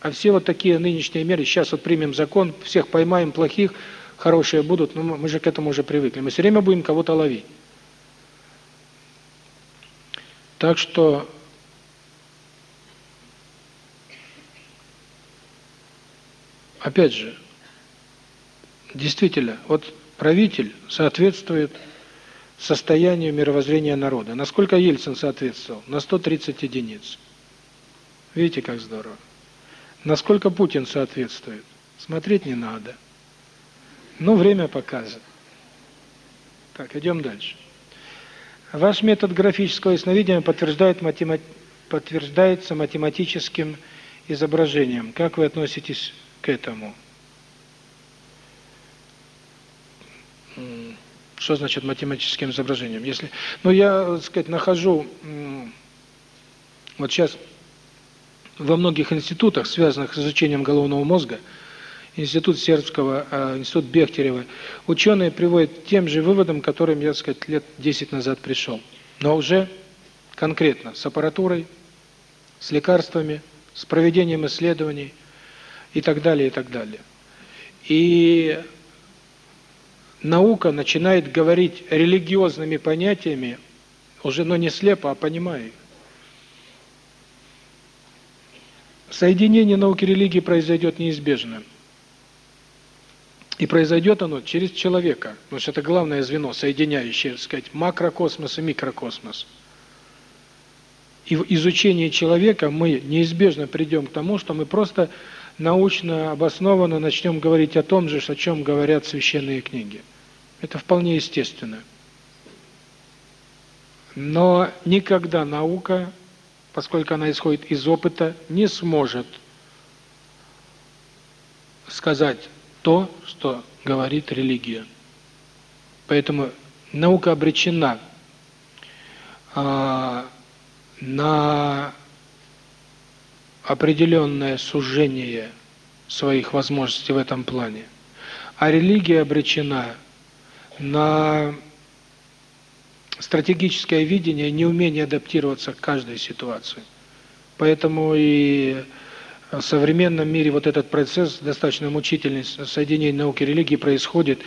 А все вот такие нынешние меры, сейчас вот примем закон, всех поймаем плохих, хорошие будут, но мы же к этому уже привыкли. Мы все время будем кого-то ловить. Так что опять же, действительно, вот правитель соответствует состоянию мировоззрения народа. Насколько Ельцин соответствовал? На 130 единиц. Видите, как здорово. Насколько Путин соответствует? Смотреть не надо. Но время покажет. Так, идем дальше. Ваш метод графического ясновидения подтверждает математ... подтверждается математическим изображением. Как вы относитесь к этому? Что значит математическим изображением? Если, ну я, так сказать, нахожу вот сейчас во многих институтах, связанных с изучением головного мозга, институт Сербского, а, институт Бехтерева, ученые приводят тем же выводам, которым я, так сказать, лет 10 назад пришел. Но уже конкретно с аппаратурой, с лекарствами, с проведением исследований и так далее, и так далее. И наука начинает говорить религиозными понятиями, уже, но не слепо, а понимая их. Соединение науки и религии произойдет неизбежно. И произойдет оно через человека, потому что это главное звено, соединяющее, так сказать, макрокосмос и микрокосмос. И в изучении человека мы неизбежно придем к тому, что мы просто научно обоснованно начнем говорить о том же, о чем говорят священные книги. Это вполне естественно. Но никогда наука поскольку она исходит из опыта, не сможет сказать то, что говорит религия. Поэтому наука обречена а, на определенное сужение своих возможностей в этом плане. А религия обречена на стратегическое видение, неумение адаптироваться к каждой ситуации. Поэтому и в современном мире вот этот процесс достаточно мучительный соединение науки и религии происходит.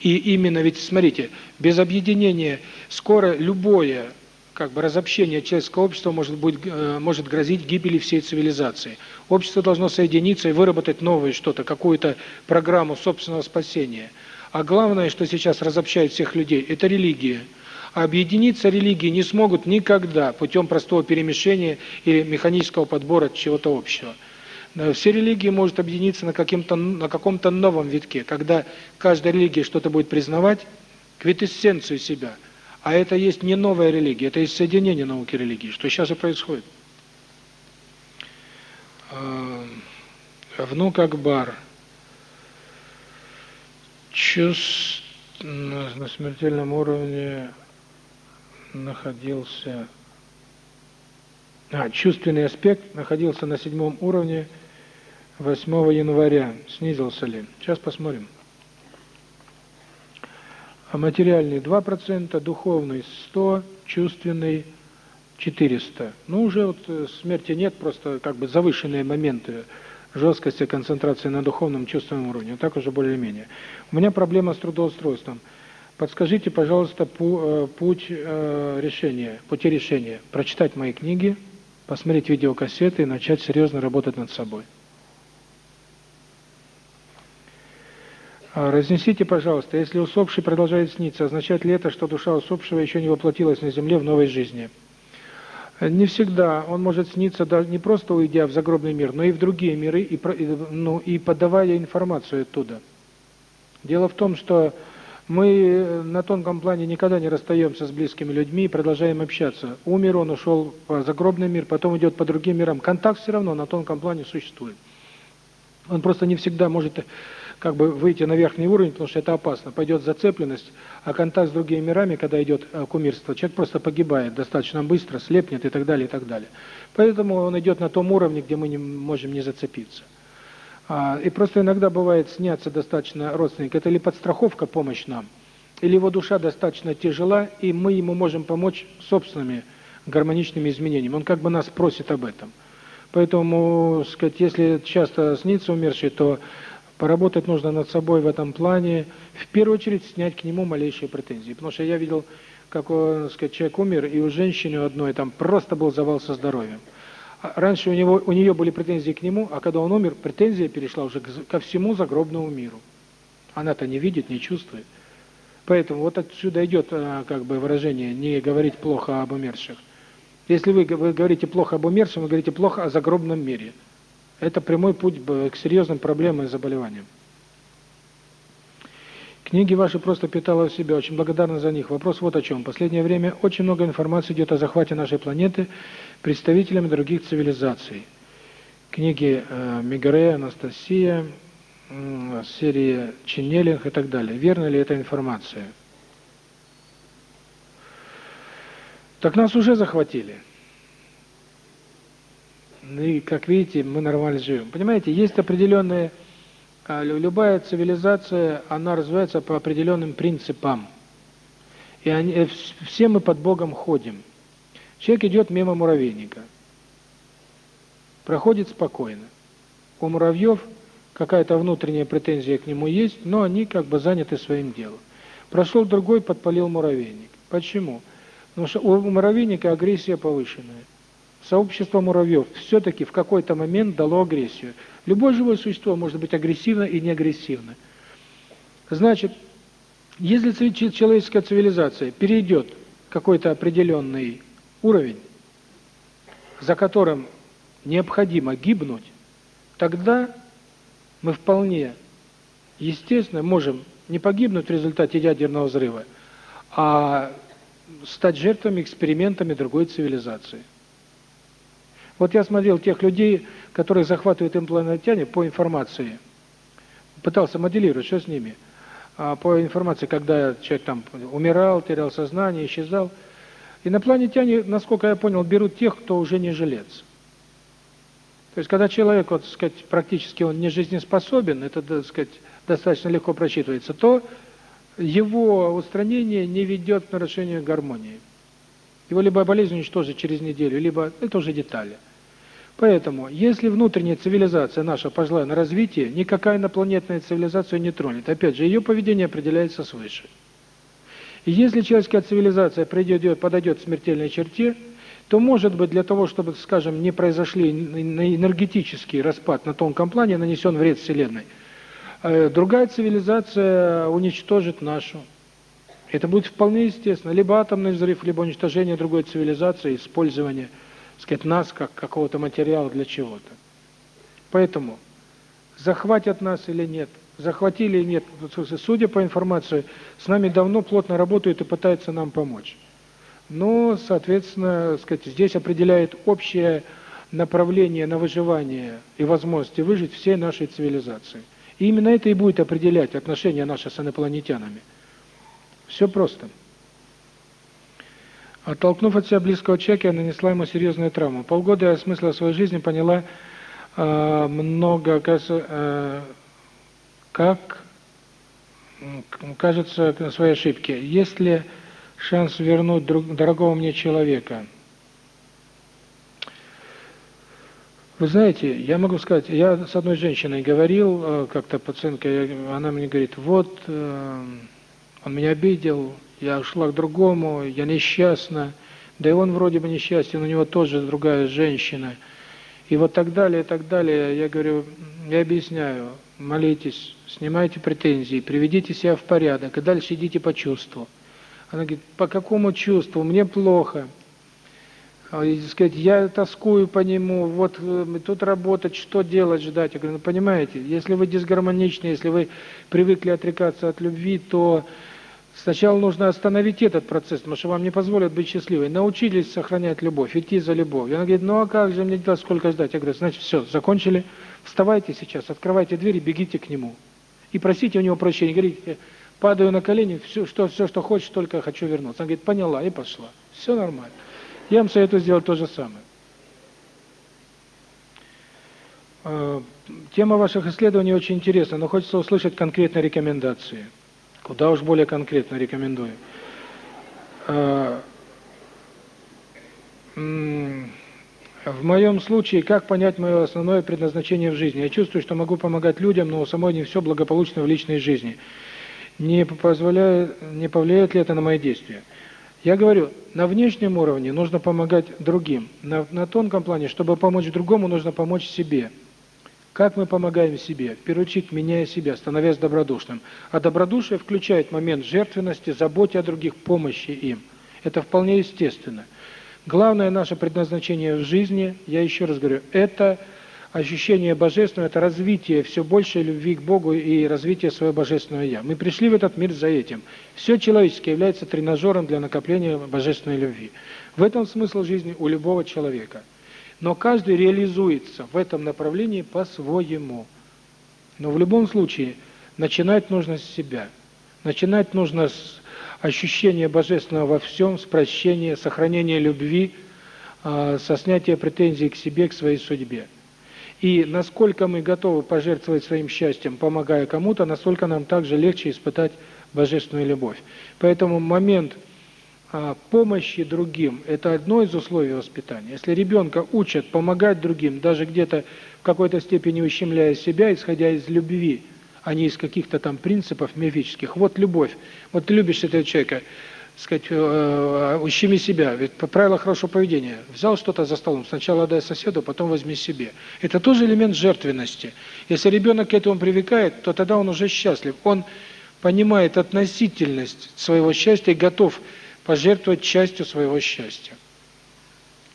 И именно ведь, смотрите, без объединения скоро любое как бы разобщение человеческого общества может быть э, может грозить гибели всей цивилизации. Общество должно соединиться и выработать новое что-то, какую-то программу собственного спасения. А главное, что сейчас разобщает всех людей это религия. А объединиться религии не смогут никогда путем простого перемешения или механического подбора чего-то общего. Все религии могут объединиться на каким-то на каком-то новом витке, когда каждая религия что-то будет признавать, квитэссенцию себя – а это есть не новая религия, это есть соединение науки и религии, что сейчас и происходит. А, внук Акбар чувств на смертельном уровне находился а, чувственный аспект находился на седьмом уровне 8 января. Снизился ли? Сейчас посмотрим а материальный 2%, духовный 100, чувственный 400. Ну, уже вот э, смерти нет, просто как бы завышенные моменты жесткости концентрации на духовном чувственном уровне. Так уже более-менее. У меня проблема с трудоустройством. Подскажите, пожалуйста, э, путь э, решения, пути решения. Прочитать мои книги, посмотреть видеокассеты и начать серьезно работать над собой. А, разнесите, пожалуйста, если усопший продолжает сниться, означает ли это, что душа усопшего еще не воплотилась на земле в новой жизни? Не всегда. Он может сниться даже не просто уйдя в загробный мир, но и в другие миры, и, ну, и подавая информацию оттуда. Дело в том, что мы на тонком плане никогда не расстаемся с близкими людьми и продолжаем общаться. Умер он, ушел в загробный мир, потом идет по другим мирам. Контакт все равно на тонком плане существует. Он просто не всегда может как бы выйти на верхний уровень, потому что это опасно. Пойдет зацепленность, а контакт с другими мирами, когда идет э, кумирство, человек просто погибает достаточно быстро, слепнет и так далее, и так далее. Поэтому он идет на том уровне, где мы не можем не зацепиться. А, и просто иногда бывает снятся достаточно родственник. Это или подстраховка, помощь нам, или его душа достаточно тяжела, и мы ему можем помочь собственными гармоничными изменениями. Он как бы нас просит об этом. Поэтому, сказать, если часто снится умерший, то Поработать нужно над собой в этом плане. В первую очередь снять к нему малейшие претензии. Потому что я видел, как сказать, человек умер, и у женщины одной там просто был завал со здоровьем. А раньше у него у нее были претензии к нему, а когда он умер, претензия перешла уже ко всему загробному миру. Она-то не видит, не чувствует. Поэтому вот отсюда идет а, как бы выражение не говорить плохо об умерших. Если вы, вы говорите плохо об умершем, вы говорите плохо о загробном мире. Это прямой путь к серьезным проблемам и заболеваниям. Книги ваши просто питала в себя, очень благодарна за них. Вопрос вот о чем. В последнее время очень много информации идет о захвате нашей планеты представителями других цивилизаций. Книги э, Мегаре, Анастасия, э, серии Чинелинг и так далее. Верна ли эта информация? Так нас уже захватили. Ну и, как видите, мы нормально живем. Понимаете, есть определенные... А, любая цивилизация, она развивается по определенным принципам. И они, э, все мы под Богом ходим. Человек идет мимо муравейника. Проходит спокойно. У муравьев какая-то внутренняя претензия к нему есть, но они как бы заняты своим делом. Прошел другой, подпалил муравейник. Почему? Потому что у муравейника агрессия повышенная сообщество муравьев все-таки в какой-то момент дало агрессию. Любое живое существо может быть агрессивно и неагрессивно. Значит, если человеческая цивилизация перейдет какой-то определенный уровень, за которым необходимо гибнуть, тогда мы вполне естественно можем не погибнуть в результате ядерного взрыва, а стать жертвами экспериментами другой цивилизации. Вот я смотрел тех людей, которых захватывают инопланетяне по информации. Пытался моделировать, что с ними. А по информации, когда человек там умирал, терял сознание, исчезал. Инопланетяне, насколько я понял, берут тех, кто уже не жилец. То есть, когда человек, вот, сказать, практически он не жизнеспособен, это, так сказать, достаточно легко просчитывается, то его устранение не ведет к нарушению гармонии. Его либо болезнь уничтожит через неделю, либо это уже детали. Поэтому, если внутренняя цивилизация наша пошла на развитие, никакая инопланетная цивилизация не тронет. Опять же, ее поведение определяется свыше. Если человеческая цивилизация придет, подойдет к смертельной черте, то, может быть, для того, чтобы, скажем, не произошли энергетический распад на тонком плане, нанесен вред Вселенной, э, другая цивилизация уничтожит нашу. Это будет вполне естественно. Либо атомный взрыв, либо уничтожение другой цивилизации, использование, сказать, нас как какого-то материала для чего-то. Поэтому захватят нас или нет, захватили или нет, судя по информации, с нами давно плотно работают и пытаются нам помочь. Но, соответственно, сказать, здесь определяет общее направление на выживание и возможности выжить всей нашей цивилизации. И именно это и будет определять отношения наши с инопланетянами. Все просто. Оттолкнув от себя близкого человека, я нанесла ему серьезную травму. Полгода я смысла своей жизни поняла э, много, кажется, э, как, кажется, свои ошибки. Если шанс вернуть друг, дорогого мне человека. Вы знаете, я могу сказать, я с одной женщиной говорил, э, как-то пациентка, она мне говорит, вот, э, он меня обидел, я ушла к другому, я несчастна, да и он вроде бы несчастен, у него тоже другая женщина. И вот так далее, и так далее. Я говорю, я объясняю, молитесь, снимайте претензии, приведите себя в порядок, и дальше идите по чувству. Она говорит, по какому чувству? Мне плохо. А, и, сказать, я тоскую по нему, вот э, тут работать, что делать, ждать. Я говорю, ну понимаете, если вы дисгармоничны, если вы привыкли отрекаться от любви, то сначала нужно остановить этот процесс, потому что вам не позволят быть счастливой. Научились сохранять любовь, идти за любовью. Она говорит, ну а как же мне делать, сколько ждать? Я говорю, значит, все, закончили, вставайте сейчас, открывайте дверь и бегите к нему. И просите у него прощения, говорите, падаю на колени, все, что, все, что хочешь, только хочу вернуться. Она говорит, поняла, и пошла. Все нормально. Я вам советую сделать то же самое. Э, тема ваших исследований очень интересна, но хочется услышать конкретные рекомендации. Куда уж более конкретно рекомендую. В моем случае, как понять мое основное предназначение в жизни? Я чувствую, что могу помогать людям, но у самой не все благополучно в личной жизни не не повлияет ли это на мои действия. Я говорю, на внешнем уровне нужно помогать другим. На, на тонком плане, чтобы помочь другому, нужно помочь себе. Как мы помогаем себе? В меняя себя, становясь добродушным. А добродушие включает момент жертвенности, заботе о других, помощи им. Это вполне естественно. Главное наше предназначение в жизни, я еще раз говорю, это ощущение божественного – это развитие все большей любви к Богу и развитие своего божественного «я». Мы пришли в этот мир за этим. Все человеческое является тренажером для накопления божественной любви. В этом смысл жизни у любого человека. Но каждый реализуется в этом направлении по-своему. Но в любом случае начинать нужно с себя. Начинать нужно с ощущения божественного во всем, с прощения, сохранения любви, а, со снятия претензий к себе, к своей судьбе. И насколько мы готовы пожертвовать своим счастьем, помогая кому-то, настолько нам также легче испытать божественную любовь. Поэтому момент а, помощи другим – это одно из условий воспитания. Если ребенка учат помогать другим, даже где-то в какой-то степени ущемляя себя, исходя из любви, а не из каких-то там принципов мифических. Вот любовь. Вот ты любишь этого человека – сказать, э, ущеми себя. Ведь по правилам хорошего поведения. Взял что-то за столом, сначала дай соседу, потом возьми себе. Это тоже элемент жертвенности. Если ребенок к этому привыкает, то тогда он уже счастлив. Он понимает относительность своего счастья и готов пожертвовать частью своего счастья.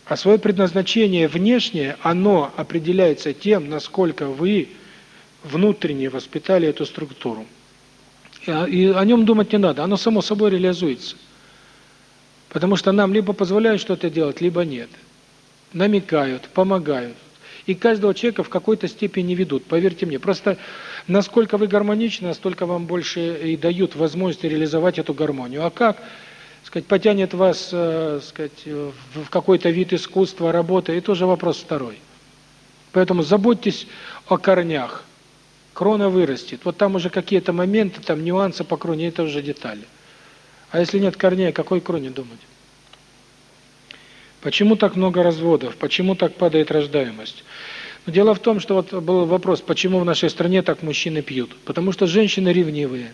А свое предназначение внешнее, оно определяется тем, насколько вы внутренне воспитали эту структуру. И о нем думать не надо, оно само собой реализуется. Потому что нам либо позволяют что-то делать, либо нет. Намекают, помогают. И каждого человека в какой-то степени ведут, поверьте мне. Просто насколько вы гармоничны, настолько вам больше и дают возможность реализовать эту гармонию. А как, сказать, потянет вас, э, сказать, в какой-то вид искусства, работы, это тоже вопрос второй. Поэтому заботьтесь о корнях. Крона вырастет. Вот там уже какие-то моменты, там нюансы по кроне, это уже детали. А если нет корней, о какой кроне думать? Почему так много разводов? Почему так падает рождаемость? Но дело в том, что вот был вопрос, почему в нашей стране так мужчины пьют. Потому что женщины ревнивые.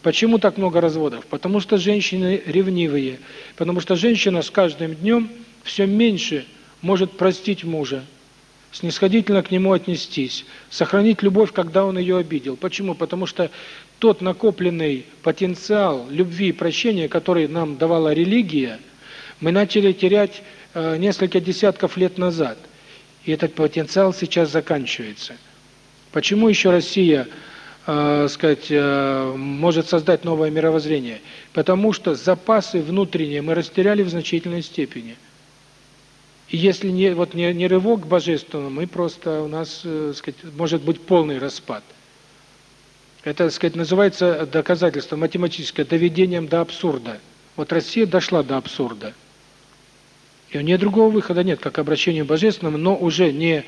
Почему так много разводов? Потому что женщины ревнивые, потому что женщина с каждым днем все меньше может простить мужа, снисходительно к нему отнестись, сохранить любовь, когда он ее обидел. Почему? Потому что тот накопленный потенциал любви и прощения, который нам давала религия, мы начали терять э, несколько десятков лет назад. И этот потенциал сейчас заканчивается. Почему еще Россия, э, сказать, э, может создать новое мировоззрение? Потому что запасы внутренние мы растеряли в значительной степени. Если не вот не, не рывок к божественному, мы просто у нас, э, сказать, может быть полный распад. Это, сказать, называется доказательство математическое доведением до абсурда. Вот Россия дошла до абсурда. И у нее другого выхода нет, как обращению к божественному, но уже не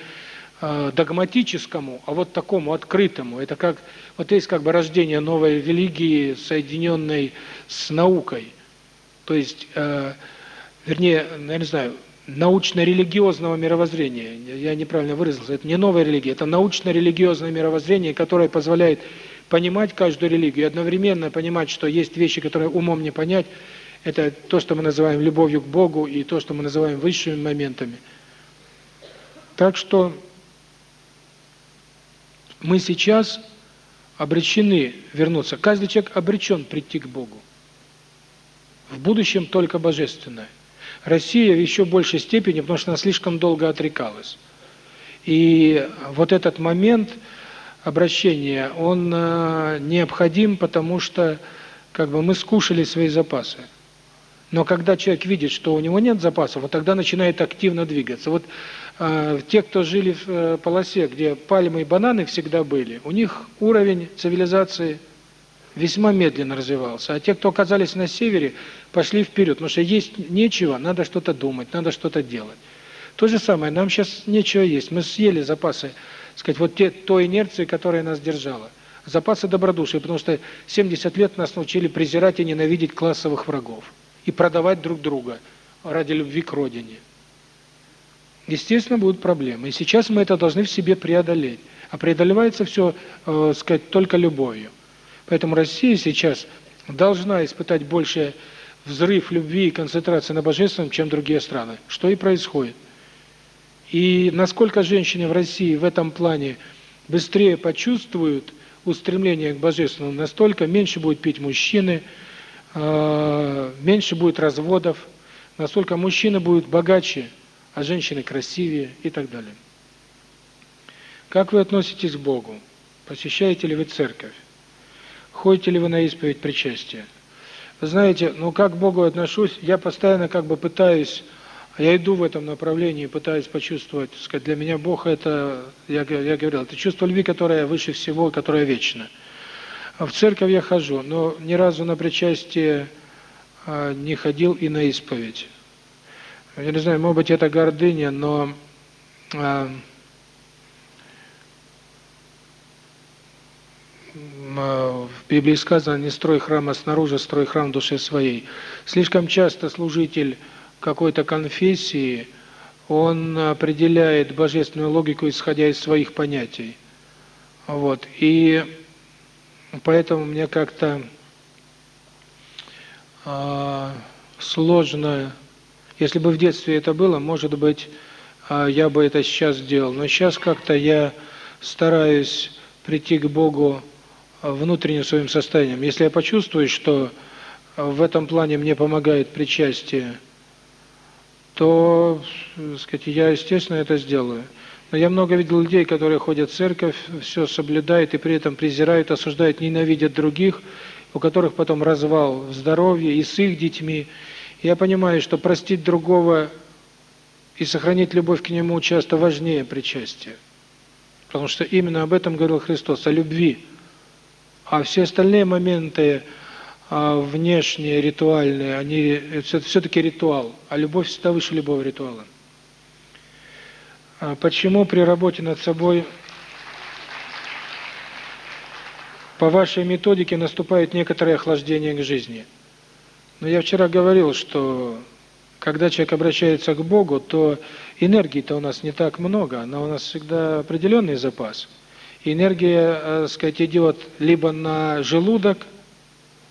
э, догматическому, а вот такому открытому. Это как вот есть как бы рождение новой религии, соединенной с наукой. То есть, э, вернее, я не знаю, научно-религиозного мировоззрения. Я неправильно выразился. Это не новая религия, это научно-религиозное мировоззрение, которое позволяет понимать каждую религию одновременно понимать, что есть вещи, которые умом не понять. Это то, что мы называем любовью к Богу и то, что мы называем высшими моментами. Так что мы сейчас обречены вернуться. Каждый человек обречен прийти к Богу. В будущем только божественное. Россия в еще большей степени, потому что она слишком долго отрекалась. И вот этот момент обращения, он э, необходим, потому что как бы мы скушали свои запасы. Но когда человек видит, что у него нет запасов, вот тогда начинает активно двигаться. Вот э, те, кто жили в э, полосе, где пальмы и бананы всегда были, у них уровень цивилизации – весьма медленно развивался. А те, кто оказались на севере, пошли вперед. Потому что есть нечего, надо что-то думать, надо что-то делать. То же самое, нам сейчас нечего есть. Мы съели запасы, сказать, вот те, той инерции, которая нас держала. Запасы добродушия, потому что 70 лет нас научили презирать и ненавидеть классовых врагов. И продавать друг друга ради любви к родине. Естественно, будут проблемы. И сейчас мы это должны в себе преодолеть. А преодолевается все, э, сказать, только любовью. Поэтому Россия сейчас должна испытать больше взрыв любви и концентрации на божественном, чем другие страны. Что и происходит. И насколько женщины в России в этом плане быстрее почувствуют устремление к божественному, настолько меньше будет пить мужчины, а, меньше будет разводов, настолько мужчины будут богаче, а женщины красивее и так далее. Как вы относитесь к Богу? Посещаете ли вы церковь? Ходите ли вы на исповедь причастия? Вы знаете, ну как к Богу отношусь, я постоянно как бы пытаюсь, я иду в этом направлении, пытаюсь почувствовать, сказать, для меня Бог это, я, я говорил, это чувство любви, которое выше всего, которое вечно. В церковь я хожу, но ни разу на причастие а, не ходил и на исповедь. Я не знаю, может быть, это гордыня, но в Библии сказано, не строй храма снаружи, строй храм в душе своей. Слишком часто служитель какой-то конфессии, он определяет божественную логику, исходя из своих понятий. Вот. И поэтому мне как-то э, сложно, если бы в детстве это было, может быть, э, я бы это сейчас сделал. Но сейчас как-то я стараюсь прийти к Богу внутренним своим состоянием. Если я почувствую, что в этом плане мне помогает причастие, то, сказать, я, естественно, это сделаю. Но я много видел людей, которые ходят в церковь, все соблюдают и при этом презирают, осуждают, ненавидят других, у которых потом развал в здоровье и с их детьми. Я понимаю, что простить другого и сохранить любовь к нему часто важнее причастия. Потому что именно об этом говорил Христос, о любви. А все остальные моменты а, внешние, ритуальные, они все-таки ритуал, а любовь всегда выше любого ритуала. А почему при работе над собой по вашей методике наступает некоторое охлаждение к жизни? Но я вчера говорил, что когда человек обращается к Богу, то энергии-то у нас не так много, но у нас всегда определенный запас – энергия, э, сказать, идет либо на желудок,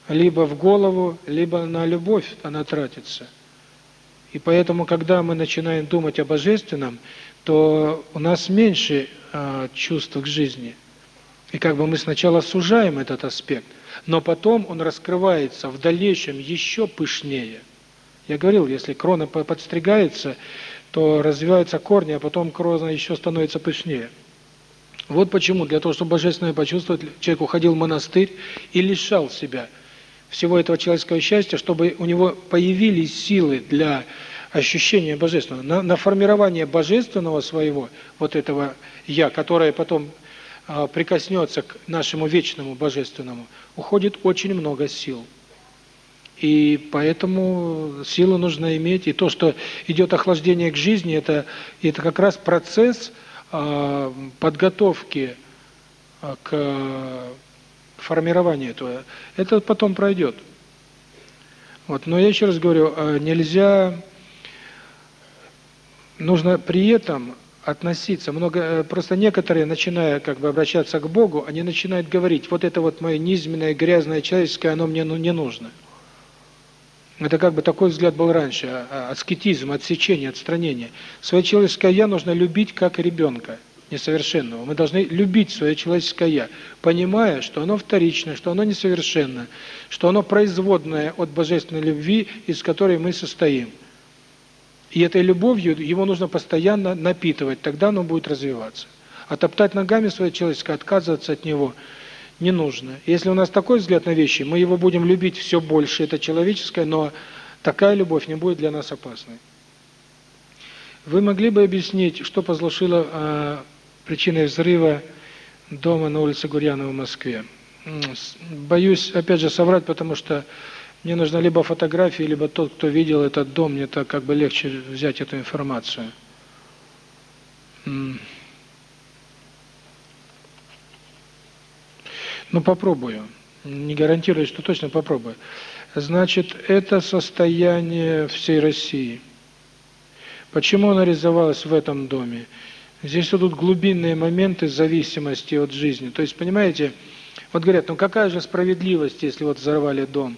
либо в голову, либо на любовь она тратится. И поэтому, когда мы начинаем думать о Божественном, то у нас меньше э, чувств к жизни. И как бы мы сначала сужаем этот аспект, но потом он раскрывается в дальнейшем еще пышнее. Я говорил, если крона подстригается, то развиваются корни, а потом крона еще становится пышнее. Вот почему, для того, чтобы божественное почувствовать, человек уходил в монастырь и лишал себя всего этого человеческого счастья, чтобы у него появились силы для ощущения божественного. На, на формирование божественного своего, вот этого «я», которое потом а, прикоснется к нашему вечному божественному, уходит очень много сил. И поэтому силу нужно иметь. И то, что идет охлаждение к жизни, это, это как раз процесс э, подготовки э, к формированию этого. Это потом пройдет. Вот. Но я еще раз говорю, э, нельзя... Нужно при этом относиться. Много э, просто некоторые, начиная как бы обращаться к Богу, они начинают говорить: "Вот это вот мое низменное, грязное, человеческое, оно мне ну не нужно". Это как бы такой взгляд был раньше, а, а, аскетизм, отсечение, отстранение. Свое человеческое я нужно любить как ребенка несовершенного. Мы должны любить свое человеческое я, понимая, что оно вторичное, что оно несовершенно, что оно производное от божественной любви, из которой мы состоим. И этой любовью его нужно постоянно напитывать, тогда оно будет развиваться. А топтать ногами свое человеческое, отказываться от него не нужно. Если у нас такой взгляд на вещи, мы его будем любить все больше, это человеческое, но такая любовь не будет для нас опасной. Вы могли бы объяснить, что послужило э, причиной взрыва дома на улице Гурьянова в Москве? Боюсь, опять же, соврать, потому что мне нужна либо фотография, либо тот, кто видел этот дом, мне так как бы легче взять эту информацию. Ну, попробую. Не гарантирую, что точно попробую. Значит, это состояние всей России. Почему оно реализовалось в этом доме? Здесь идут глубинные моменты зависимости от жизни. То есть, понимаете, вот говорят, ну какая же справедливость, если вот взорвали дом?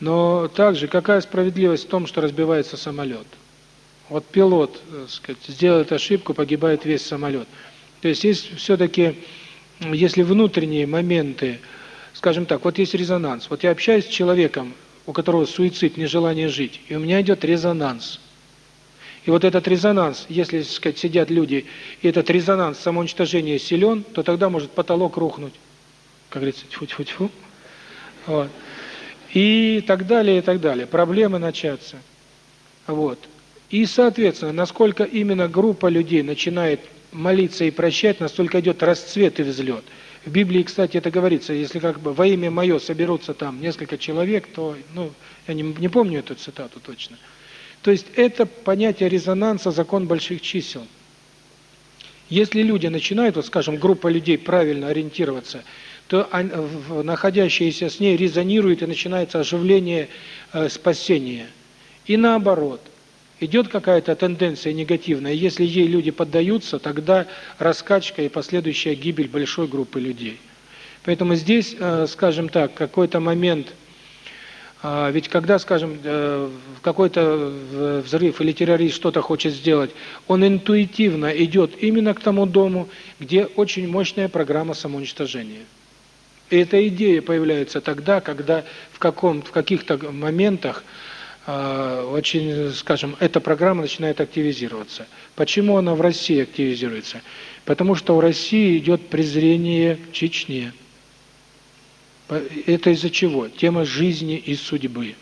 Но также, какая справедливость в том, что разбивается самолет? Вот пилот, так сказать, сделает ошибку, погибает весь самолет. То есть есть все-таки, если внутренние моменты, скажем так, вот есть резонанс. Вот я общаюсь с человеком, у которого суицид, нежелание жить, и у меня идет резонанс. И вот этот резонанс, если, так сказать, сидят люди, и этот резонанс самоуничтожения силен, то тогда может потолок рухнуть. Как говорится, тьфу-тьфу-тьфу. Вот и так далее, и так далее. Проблемы начаться. Вот. И, соответственно, насколько именно группа людей начинает молиться и прощать, настолько идет расцвет и взлет. В Библии, кстати, это говорится, если как бы во имя мое соберутся там несколько человек, то, ну, я не, не помню эту цитату точно. То есть это понятие резонанса, закон больших чисел. Если люди начинают, вот скажем, группа людей правильно ориентироваться – то находящиеся с ней резонируют и начинается оживление э, спасения. И наоборот, идет какая-то тенденция негативная, если ей люди поддаются, тогда раскачка и последующая гибель большой группы людей. Поэтому здесь, э, скажем так, какой-то момент, э, ведь когда, скажем, э, какой-то взрыв или террорист что-то хочет сделать, он интуитивно идет именно к тому дому, где очень мощная программа самоуничтожения. И эта идея появляется тогда, когда в каком в каких-то моментах очень, скажем, эта программа начинает активизироваться. Почему она в России активизируется? Потому что в России идет презрение к Чечне. Это из-за чего? Тема жизни и судьбы.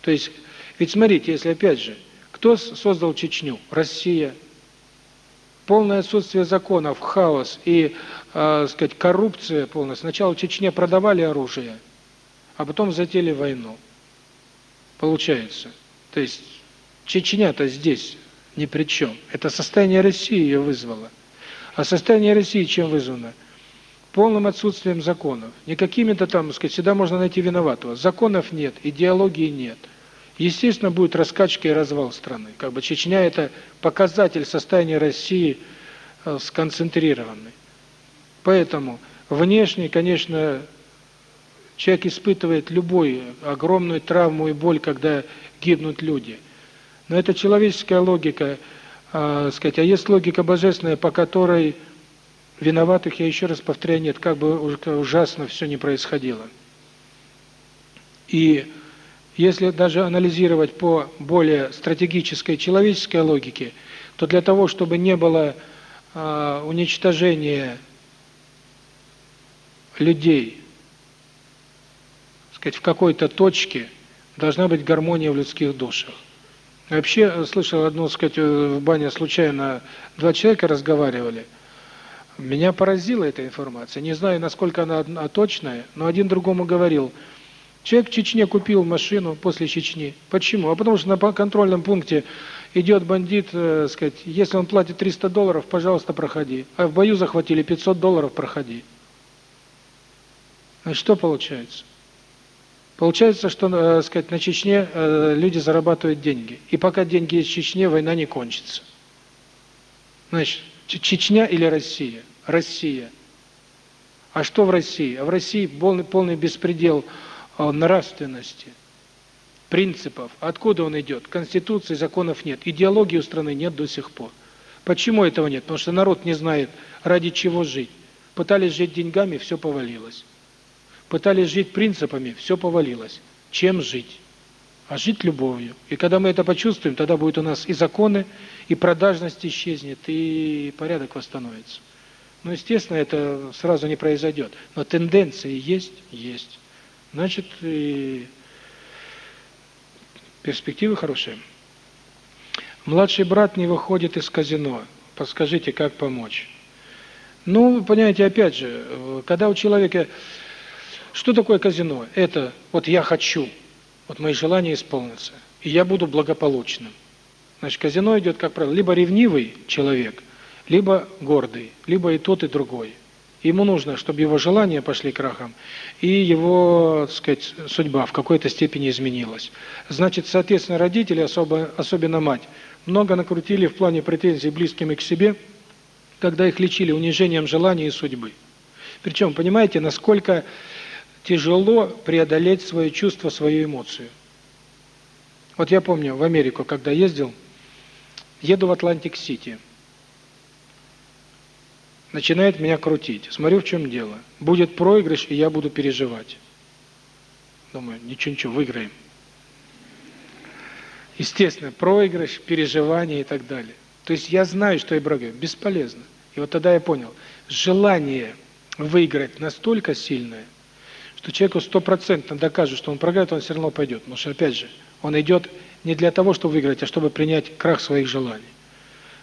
То есть, ведь смотрите, если опять же, кто создал Чечню? Россия. Полное отсутствие законов, хаос и э, сказать, коррупция полная. Сначала в Чечне продавали оружие, а потом затели войну. Получается. То есть Чечня-то здесь ни при чем. Это состояние России ее вызвало. А состояние России чем вызвано? Полным отсутствием законов. Не какими-то там, сказать, всегда можно найти виноватого. Законов нет, идеологии нет. Естественно, будет раскачка и развал страны. Как бы Чечня – это показатель состояния России э, сконцентрированный. Поэтому внешне, конечно, Человек испытывает любую огромную травму и боль, когда гибнут люди. Но это человеческая логика, э, сказать, а есть логика божественная, по которой виноватых, я еще раз повторяю, нет, как бы ужасно все не происходило. И если даже анализировать по более стратегической человеческой логике, то для того, чтобы не было э, уничтожения людей, сказать, в какой-то точке, должна быть гармония в людских душах. Вообще, слышал одну, сказать, в бане случайно два человека разговаривали. Меня поразила эта информация. Не знаю, насколько она точная, но один другому говорил – Человек в Чечне купил машину после Чечни. Почему? А потому что на контрольном пункте идет бандит, э, сказать, если он платит 300 долларов, пожалуйста, проходи. А в бою захватили 500 долларов, проходи. Значит, что получается? Получается, что, э, сказать, на Чечне э, люди зарабатывают деньги. И пока деньги есть в Чечне, война не кончится. Значит, Чечня или Россия? Россия. А что в России? А в России полный, полный беспредел – нравственности, принципов. Откуда он идет? Конституции, законов нет. Идеологии у страны нет до сих пор. Почему этого нет? Потому что народ не знает, ради чего жить. Пытались жить деньгами, все повалилось. Пытались жить принципами, все повалилось. Чем жить? А жить любовью. И когда мы это почувствуем, тогда будет у нас и законы, и продажность исчезнет, и порядок восстановится. Ну, естественно, это сразу не произойдет. Но тенденции есть? Есть. Значит, и перспективы хорошие. Младший брат не выходит из казино. Подскажите, как помочь? Ну, понимаете, опять же, когда у человека... Что такое казино? Это вот я хочу, вот мои желания исполнятся, и я буду благополучным. Значит, казино идет, как правило, либо ревнивый человек, либо гордый, либо и тот, и другой. Ему нужно, чтобы его желания пошли крахом, и его, так сказать, судьба в какой-то степени изменилась. Значит, соответственно, родители, особо, особенно мать, много накрутили в плане претензий близкими к себе, когда их лечили унижением желаний и судьбы. Причем, понимаете, насколько тяжело преодолеть свое чувство, свою эмоцию. Вот я помню, в Америку, когда ездил, еду в Атлантик-Сити – начинает меня крутить. Смотрю, в чем дело. Будет проигрыш, и я буду переживать. Думаю, ничего-ничего, выиграем. Естественно, проигрыш, переживание и так далее. То есть я знаю, что я проиграю. Бесполезно. И вот тогда я понял, желание выиграть настолько сильное, что человеку стопроцентно докажет, что он проиграет, он все равно пойдет. Потому что, опять же, он идет не для того, чтобы выиграть, а чтобы принять крах своих желаний.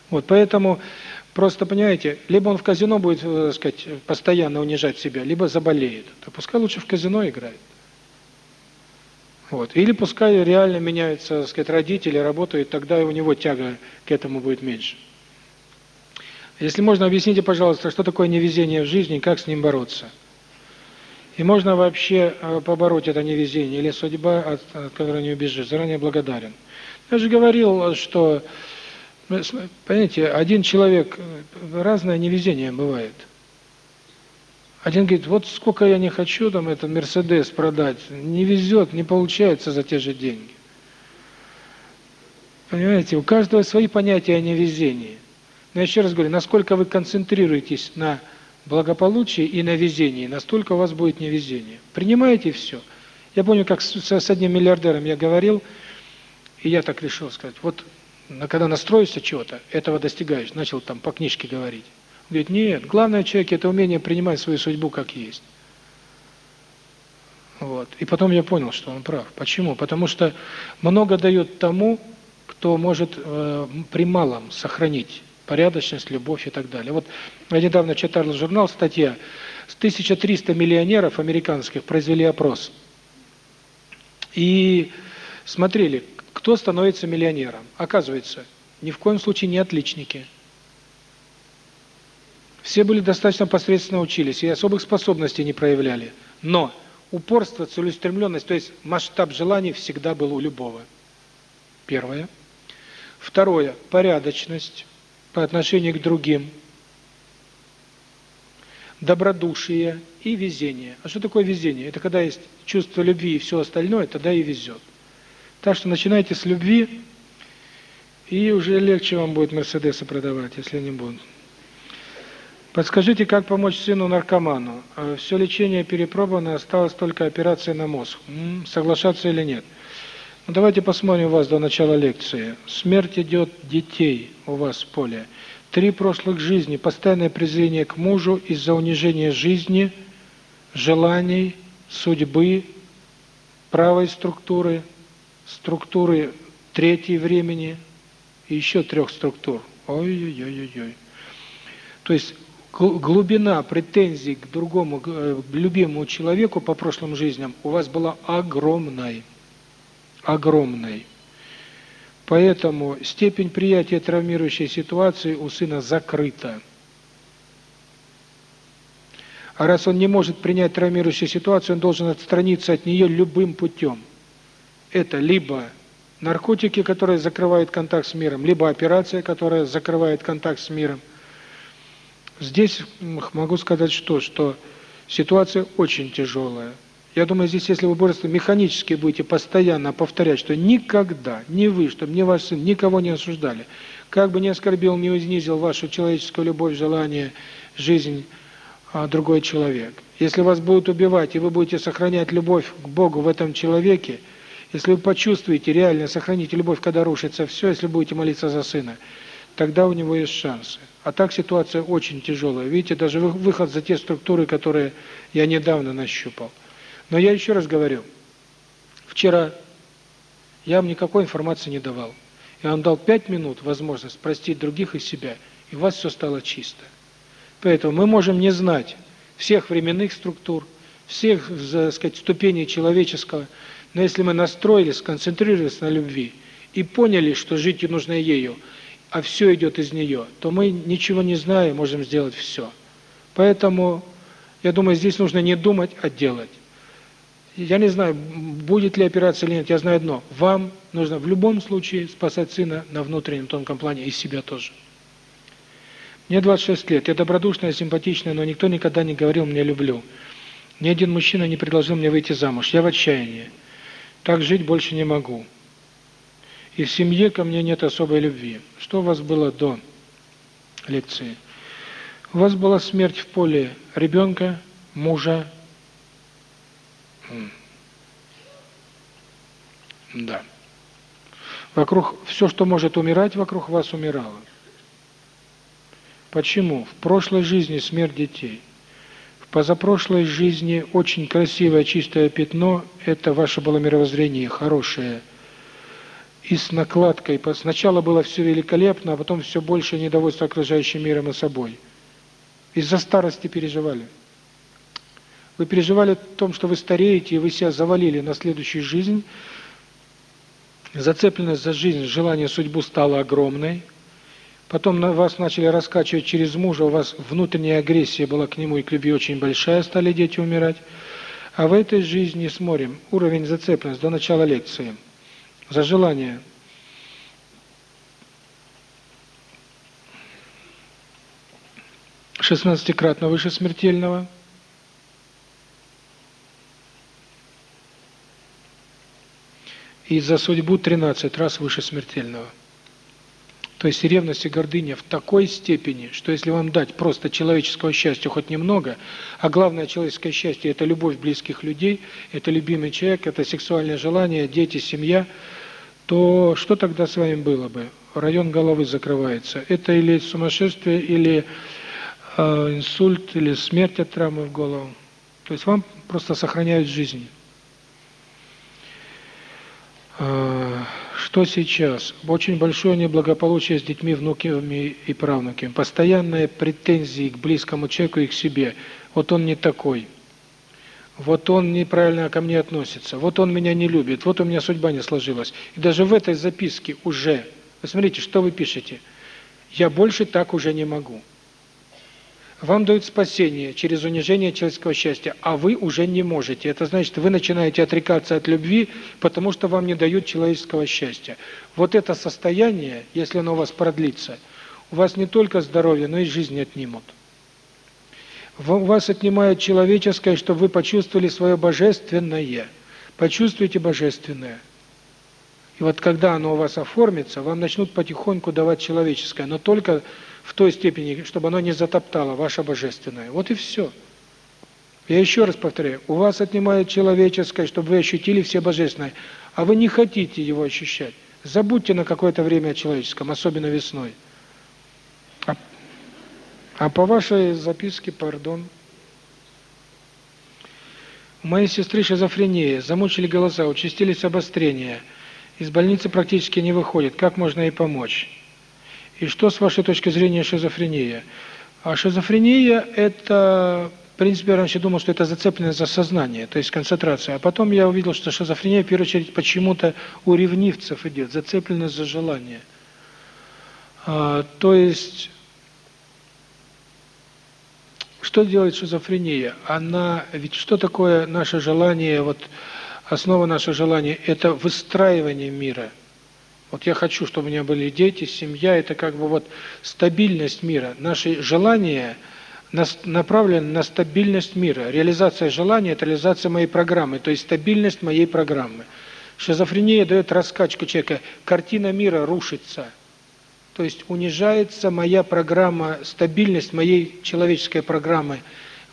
Вот, поэтому Просто, понимаете, либо он в казино будет, э, так сказать, постоянно унижать себя, либо заболеет. То пускай лучше в казино играет. Вот. Или пускай реально меняются, так сказать, родители, работают, тогда у него тяга к этому будет меньше. Если можно, объясните, пожалуйста, что такое невезение в жизни, как с ним бороться? И можно вообще э, побороть это невезение, или судьба, от, от которой не убежишь. Заранее благодарен. Я же говорил, что Понимаете, один человек, разное невезение бывает. Один говорит, вот сколько я не хочу там этот Мерседес продать, не везет, не получается за те же деньги. Понимаете, у каждого свои понятия о невезении. Но я еще раз говорю, насколько вы концентрируетесь на благополучии и на везении, настолько у вас будет невезение. Принимаете все. Я помню, как с, с одним миллиардером я говорил, и я так решил сказать, вот когда настроишься чего-то, этого достигаешь, начал там по книжке говорить. Он говорит, нет, главное в человеке – это умение принимать свою судьбу как есть. Вот. И потом я понял, что он прав. Почему? Потому что много дает тому, кто может э, при малом сохранить порядочность, любовь и так далее. Вот я недавно читал журнал, статья, с 1300 миллионеров американских произвели опрос. И смотрели, кто становится миллионером? Оказывается, ни в коем случае не отличники. Все были достаточно посредственно учились и особых способностей не проявляли. Но упорство, целеустремленность, то есть масштаб желаний всегда был у любого. Первое. Второе порядочность по отношению к другим. добродушие и везение. А что такое везение? Это когда есть чувство любви и все остальное, тогда и везет. Так что начинайте с любви, и уже легче вам будет Мерседесы продавать, если они будут. Подскажите, как помочь сыну-наркоману? Э, все лечение перепробовано, осталась только операция на мозг. М -м, соглашаться или нет? Ну, давайте посмотрим вас до начала лекции. Смерть идет детей у вас в поле. Три прошлых жизни, постоянное презрение к мужу из-за унижения жизни, желаний, судьбы, правой структуры, структуры третьей времени и еще трех структур. Ой-ой-ой-ой. То есть глубина претензий к другому, к э, любимому человеку по прошлым жизням у вас была огромной. Огромной. Поэтому степень приятия травмирующей ситуации у сына закрыта. А раз он не может принять травмирующую ситуацию, он должен отстраниться от нее любым путем. Это либо наркотики, которые закрывают контакт с миром, либо операция, которая закрывает контакт с миром, Здесь могу сказать что, что ситуация очень тяжелая. Я думаю, здесь, если вы просто механически будете постоянно повторять, что никогда, ни вы, чтобы ни ваш сын, никого не осуждали, как бы ни оскорбил, не унизил вашу человеческую любовь, желание, жизнь а, другой человек. Если вас будут убивать, и вы будете сохранять любовь к Богу в этом человеке, если вы почувствуете, реально сохраните любовь, когда рушится все, если будете молиться за сына, тогда у него есть шансы. А так ситуация очень тяжелая. Видите, даже выход за те структуры, которые я недавно нащупал. Но я еще раз говорю, вчера я вам никакой информации не давал. Я вам дал пять минут возможность простить других и себя, и у вас все стало чисто. Поэтому мы можем не знать всех временных структур, всех, так сказать, ступеней человеческого, но если мы настроились, сконцентрировались на любви и поняли, что жить нужно ею, а все идет из нее, то мы ничего не зная можем сделать все. Поэтому, я думаю, здесь нужно не думать, а делать. Я не знаю, будет ли операция или нет, я знаю одно. Вам нужно в любом случае спасать сына на внутреннем тонком плане и себя тоже. Мне 26 лет, я добродушная, симпатичная, но никто никогда не говорил мне «люблю». Ни один мужчина не предложил мне выйти замуж. Я в отчаянии. Так жить больше не могу и в семье ко мне нет особой любви. Что у вас было до лекции? У вас была смерть в поле ребенка, мужа. Да. Вокруг все, что может умирать, вокруг вас умирало. Почему? В прошлой жизни смерть детей. В позапрошлой жизни очень красивое чистое пятно это ваше было мировоззрение хорошее и с накладкой. Сначала было все великолепно, а потом все больше недовольства окружающим миром и собой. Из-за старости переживали. Вы переживали о том, что вы стареете, и вы себя завалили на следующую жизнь. Зацепленность за жизнь, желание судьбу стало огромной. Потом на вас начали раскачивать через мужа, у вас внутренняя агрессия была к нему и к любви очень большая, стали дети умирать. А в этой жизни смотрим уровень зацепленности до начала лекции – за желание. Шестнадцатикратно выше смертельного. И за судьбу 13 раз выше смертельного. То есть ревность и гордыня в такой степени, что если вам дать просто человеческого счастья хоть немного, а главное человеческое счастье – это любовь близких людей, это любимый человек, это сексуальное желание, дети, семья – то что тогда с вами было бы? Район головы закрывается. Это или сумасшествие, или э, инсульт, или смерть от травмы в голову. То есть вам просто сохраняют жизнь. Э, что сейчас? Очень большое неблагополучие с детьми, внуками и правнуками. Постоянные претензии к близкому человеку и к себе. Вот он не такой вот он неправильно ко мне относится, вот он меня не любит, вот у меня судьба не сложилась. И даже в этой записке уже, посмотрите, что вы пишете, я больше так уже не могу. Вам дают спасение через унижение человеческого счастья, а вы уже не можете. Это значит, вы начинаете отрекаться от любви, потому что вам не дают человеческого счастья. Вот это состояние, если оно у вас продлится, у вас не только здоровье, но и жизнь отнимут. У вас отнимают человеческое, чтобы вы почувствовали свое божественное. Почувствуйте божественное. И вот когда оно у вас оформится, вам начнут потихоньку давать человеческое, но только в той степени, чтобы оно не затоптало ваше божественное. Вот и все. Я еще раз повторяю, у вас отнимают человеческое, чтобы вы ощутили все божественное, а вы не хотите его ощущать. Забудьте на какое-то время о человеческом, особенно весной. А, а по вашей записке, пардон. У моей сестры шизофрения, замучили глаза, участились обострения. Из больницы практически не выходит. Как можно ей помочь? И что, с вашей точки зрения, шизофрения? А шизофрения – это принципе, я раньше думал, что это зацепленность за сознание, то есть концентрация. А потом я увидел, что шизофрения, в первую очередь, почему-то у ревнивцев идет, зацепленность за желание. А, то есть, что делает шизофрения? Она, ведь что такое наше желание, вот основа нашего желания – это выстраивание мира. Вот я хочу, чтобы у меня были дети, семья, это как бы вот стабильность мира. Наши желания – направлен на стабильность мира. Реализация желания – это реализация моей программы, то есть стабильность моей программы. Шизофрения дает раскачку человека, картина мира рушится. То есть унижается моя программа, стабильность моей человеческой программы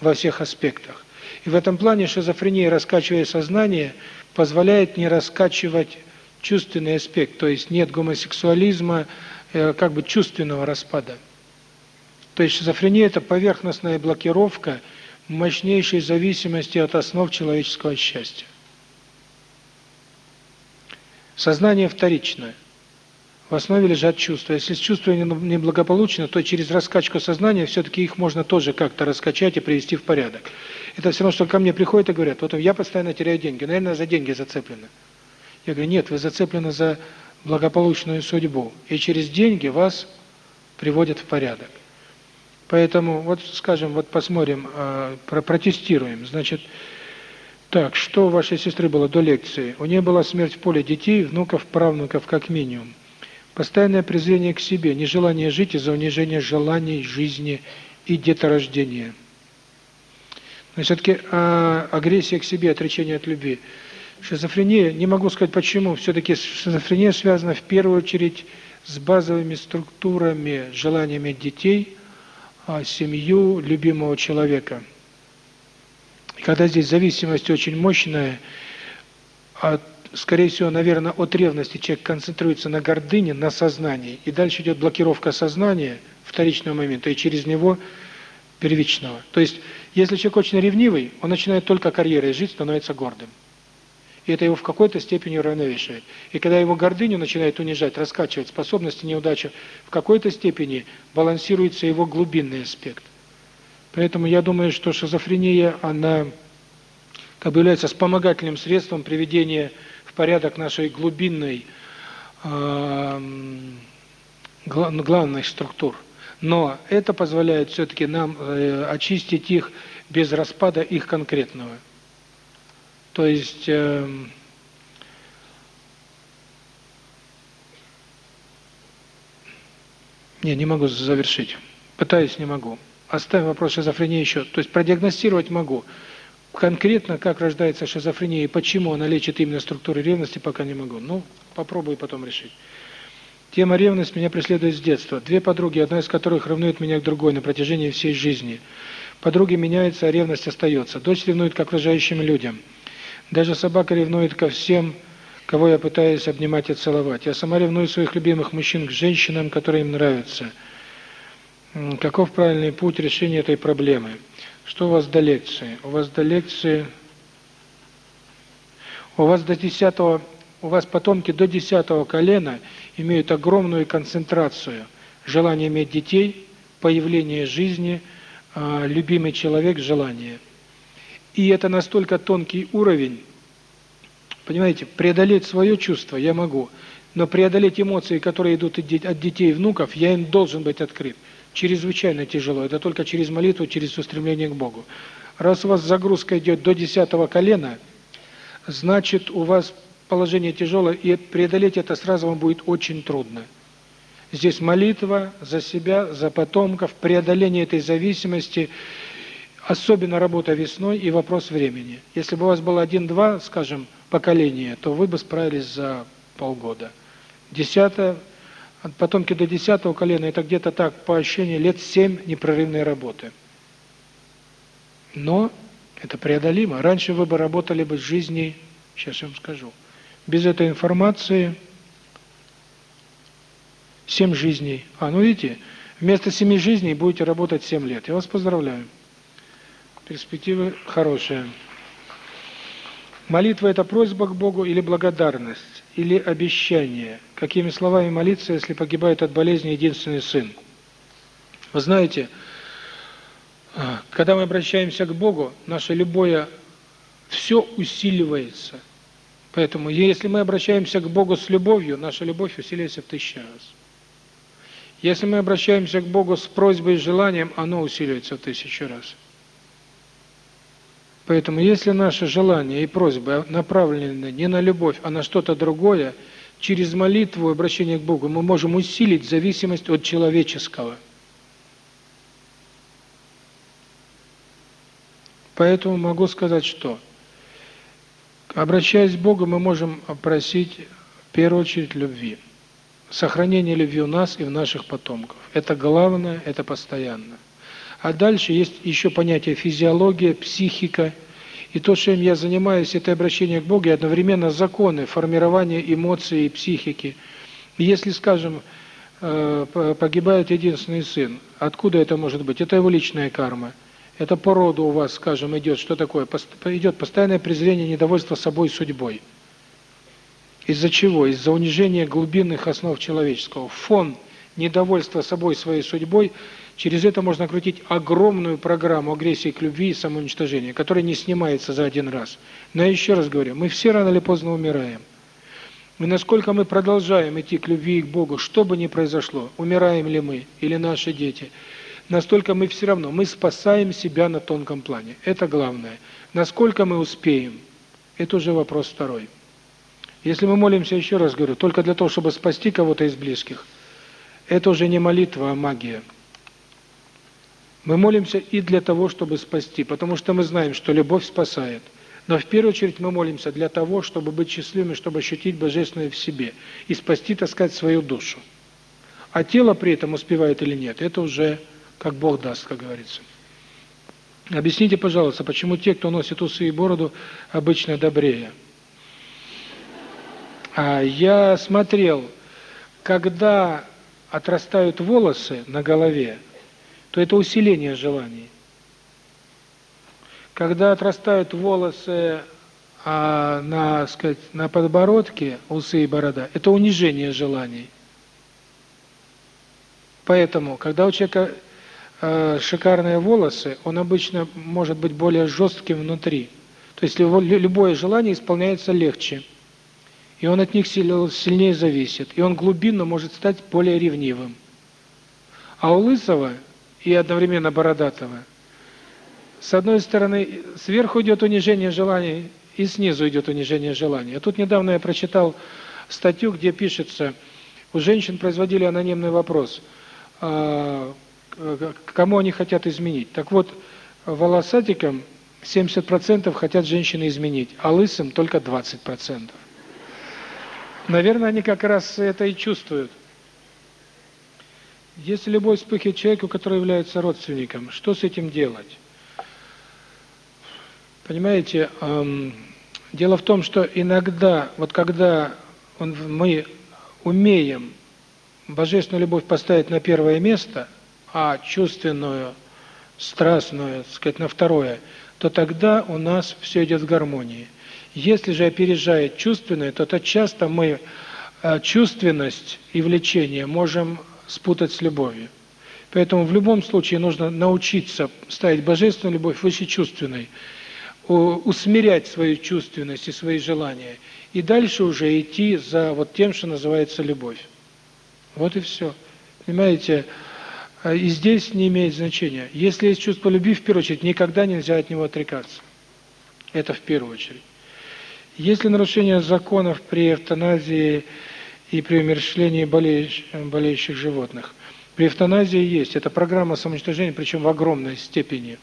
во всех аспектах. И в этом плане шизофрения, раскачивая сознание, позволяет не раскачивать чувственный аспект, то есть нет гомосексуализма, э, как бы чувственного распада. То есть шизофрения – это поверхностная блокировка мощнейшей зависимости от основ человеческого счастья. Сознание вторичное. В основе лежат чувства. Если чувства неблагополучны, то через раскачку сознания все-таки их можно тоже как-то раскачать и привести в порядок. Это все равно, что ко мне приходят и говорят, вот я постоянно теряю деньги, наверное, за деньги зацеплены. Я говорю, нет, вы зацеплены за благополучную судьбу, и через деньги вас приводят в порядок. Поэтому, вот скажем, вот посмотрим, э, протестируем. Значит, так, что у вашей сестры было до лекции? У нее была смерть в поле детей, внуков, правнуков, как минимум. Постоянное презрение к себе, нежелание жить из-за унижения желаний, жизни и деторождения. Но все-таки а, агрессия к себе, отречение от любви. Шизофрения, не могу сказать почему, все-таки шизофрения связана в первую очередь с базовыми структурами, желаниями детей – а, семью любимого человека. И когда здесь зависимость очень мощная, от, скорее всего, наверное, от ревности человек концентрируется на гордыне, на сознании, и дальше идет блокировка сознания, вторичного момента, и через него первичного. То есть, если человек очень ревнивый, он начинает только карьерой жить, становится гордым и это его в какой-то степени уравновешивает. И когда его гордыню начинает унижать, раскачивать, способности, неудачи, в какой-то степени балансируется его глубинный аспект. Поэтому я думаю, что шизофрения, она как бы является вспомогательным средством приведения в порядок нашей глубинной, э, главных структур. Но это позволяет все-таки нам э, очистить их без распада их конкретного. То есть э, не, не могу завершить. Пытаюсь, не могу. Оставим вопрос шизофрении еще. То есть продиагностировать могу. Конкретно, как рождается шизофрения и почему она лечит именно структуры ревности, пока не могу. Ну, попробую потом решить. Тема ревность меня преследует с детства. Две подруги, одна из которых ревнует меня к другой на протяжении всей жизни. Подруги меняются, а ревность остается. Дочь ревнует к окружающим людям. Даже собака ревнует ко всем, кого я пытаюсь обнимать и целовать. Я сама ревную своих любимых мужчин к женщинам, которые им нравятся. Каков правильный путь решения этой проблемы? Что у вас до лекции? У вас до лекции... У вас до десятого... У вас потомки до десятого колена имеют огромную концентрацию желания иметь детей, появление жизни, а, любимый человек, желание – и это настолько тонкий уровень, понимаете, преодолеть свое чувство я могу, но преодолеть эмоции, которые идут от детей и внуков, я им должен быть открыт. Чрезвычайно тяжело. Это только через молитву, через устремление к Богу. Раз у вас загрузка идет до десятого колена, значит у вас положение тяжелое, и преодолеть это сразу вам будет очень трудно. Здесь молитва за себя, за потомков, преодоление этой зависимости – Особенно работа весной и вопрос времени. Если бы у вас было один-два, скажем, поколения, то вы бы справились за полгода. Десятое, потомки до десятого колена, это где-то так, по ощущению, лет семь непрерывной работы. Но это преодолимо. Раньше вы бы работали бы с жизней, сейчас я вам скажу, без этой информации семь жизней. А, ну видите, вместо семи жизней будете работать семь лет. Я вас поздравляю. Перспективы хорошие. Молитва – это просьба к Богу или благодарность, или обещание? Какими словами молиться, если погибает от болезни единственный сын? Вы знаете, а, когда мы обращаемся к Богу, наше любое все усиливается. Поэтому если мы обращаемся к Богу с любовью, наша любовь усиливается в тысячу раз. Если мы обращаемся к Богу с просьбой и желанием, оно усиливается в тысячу раз. Поэтому если наши желания и просьбы направлены не на любовь, а на что-то другое, через молитву и обращение к Богу мы можем усилить зависимость от человеческого. Поэтому могу сказать, что обращаясь к Богу, мы можем просить в первую очередь любви. Сохранение любви у нас и в наших потомков. Это главное, это постоянно. А дальше есть еще понятие физиология, психика. И то, чем я занимаюсь, это обращение к Богу, и одновременно законы формирования эмоций и психики. И если, скажем, э, погибает единственный сын, откуда это может быть? Это его личная карма. Это по роду у вас, скажем, идет, что такое? Идет постоянное презрение, недовольство собой, судьбой. Из-за чего? Из-за унижения глубинных основ человеческого. Фон недовольства собой, своей судьбой – Через это можно крутить огромную программу агрессии к любви и самоуничтожения, которая не снимается за один раз. Но я еще раз говорю, мы все рано или поздно умираем. И насколько мы продолжаем идти к любви и к Богу, что бы ни произошло, умираем ли мы или наши дети, настолько мы все равно, мы спасаем себя на тонком плане. Это главное. Насколько мы успеем, это уже вопрос второй. Если мы молимся, еще раз говорю, только для того, чтобы спасти кого-то из близких, это уже не молитва, а магия. Мы молимся и для того, чтобы спасти, потому что мы знаем, что любовь спасает. Но в первую очередь мы молимся для того, чтобы быть счастливыми, чтобы ощутить Божественное в себе и спасти, так сказать, свою душу. А тело при этом успевает или нет, это уже как Бог даст, как говорится. Объясните, пожалуйста, почему те, кто носит усы и бороду, обычно добрее? А я смотрел, когда отрастают волосы на голове, то это усиление желаний. Когда отрастают волосы а, на, сказать, на подбородке, усы и борода, это унижение желаний. Поэтому, когда у человека э, шикарные волосы, он обычно может быть более жестким внутри. То есть его, любое желание исполняется легче. И он от них сильнее зависит. И он глубинно может стать более ревнивым. А у Лысого и одновременно бородатого. С одной стороны, сверху идет унижение желаний, и снизу идет унижение желаний. А тут недавно я прочитал статью, где пишется, у женщин производили анонимный вопрос, а, кому они хотят изменить. Так вот, волосатикам 70% хотят женщины изменить, а лысым только 20%. Наверное, они как раз это и чувствуют. Если любовь вспыхивает человеку, который является родственником, что с этим делать? Понимаете, эм, дело в том, что иногда, вот когда он, мы умеем божественную любовь поставить на первое место, а чувственную, страстную, так сказать, на второе, то тогда у нас все идет в гармонии. Если же опережает чувственное, то, то часто мы э, чувственность и влечение можем спутать с любовью. Поэтому в любом случае нужно научиться ставить божественную любовь выше чувственной, усмирять свою чувственность и свои желания, и дальше уже идти за вот тем, что называется любовь. Вот и все. Понимаете, а, и здесь не имеет значения. Если есть чувство любви, в первую очередь, никогда нельзя от него отрекаться. Это в первую очередь. Если нарушение законов при эвтаназии и при умерщвлении болеющих, болеющих животных. При эвтаназии есть. Это программа самоуничтожения, причем в огромной степени.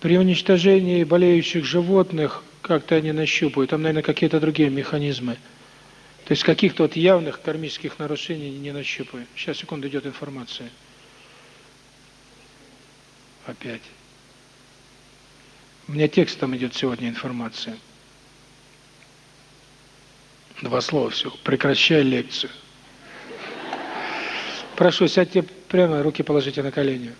При уничтожении болеющих животных как-то они нащупают, там, наверное, какие-то другие механизмы. То есть каких-то вот явных кармических нарушений не нащупаю. Сейчас, секунду, идет информация. Опять. У меня текстом идет сегодня информация. Два слова все. Прекращай лекцию. Прошу, сядьте прямо, руки положите на колени.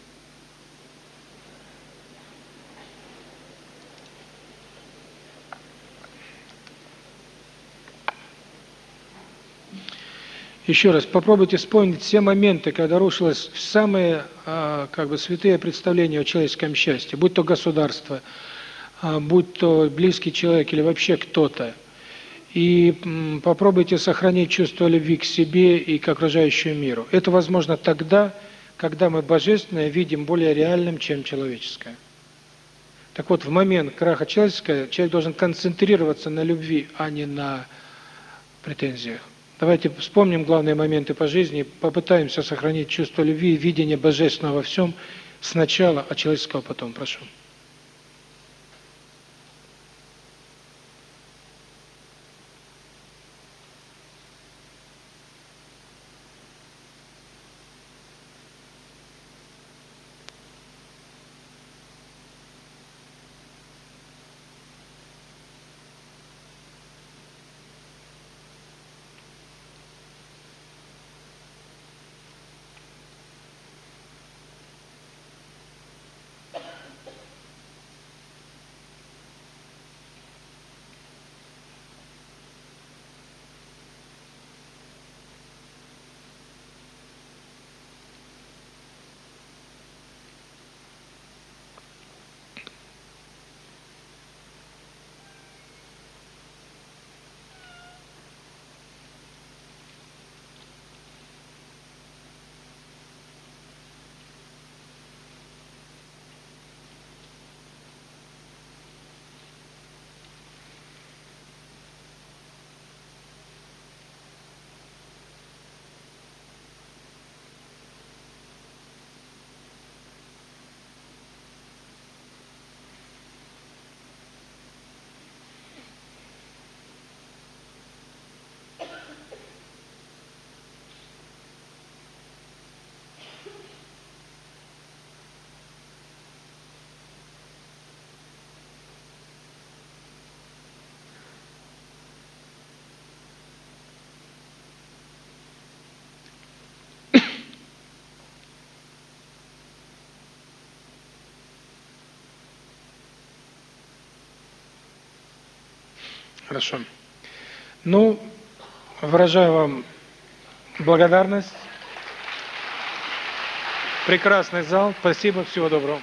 Еще раз, попробуйте вспомнить все моменты, когда рушилось самые а, как бы святые представления о человеческом счастье, будь то государство, а, будь то близкий человек или вообще кто-то. И попробуйте сохранить чувство любви к себе и к окружающему миру. Это возможно тогда, когда мы божественное видим более реальным, чем человеческое. Так вот, в момент краха человеческого человек должен концентрироваться на любви, а не на претензиях. Давайте вспомним главные моменты по жизни, попытаемся сохранить чувство любви и видение божественного во всем сначала, а человеческого потом. Прошу. Хорошо. Ну, выражаю вам благодарность. Прекрасный зал. Спасибо. Всего доброго.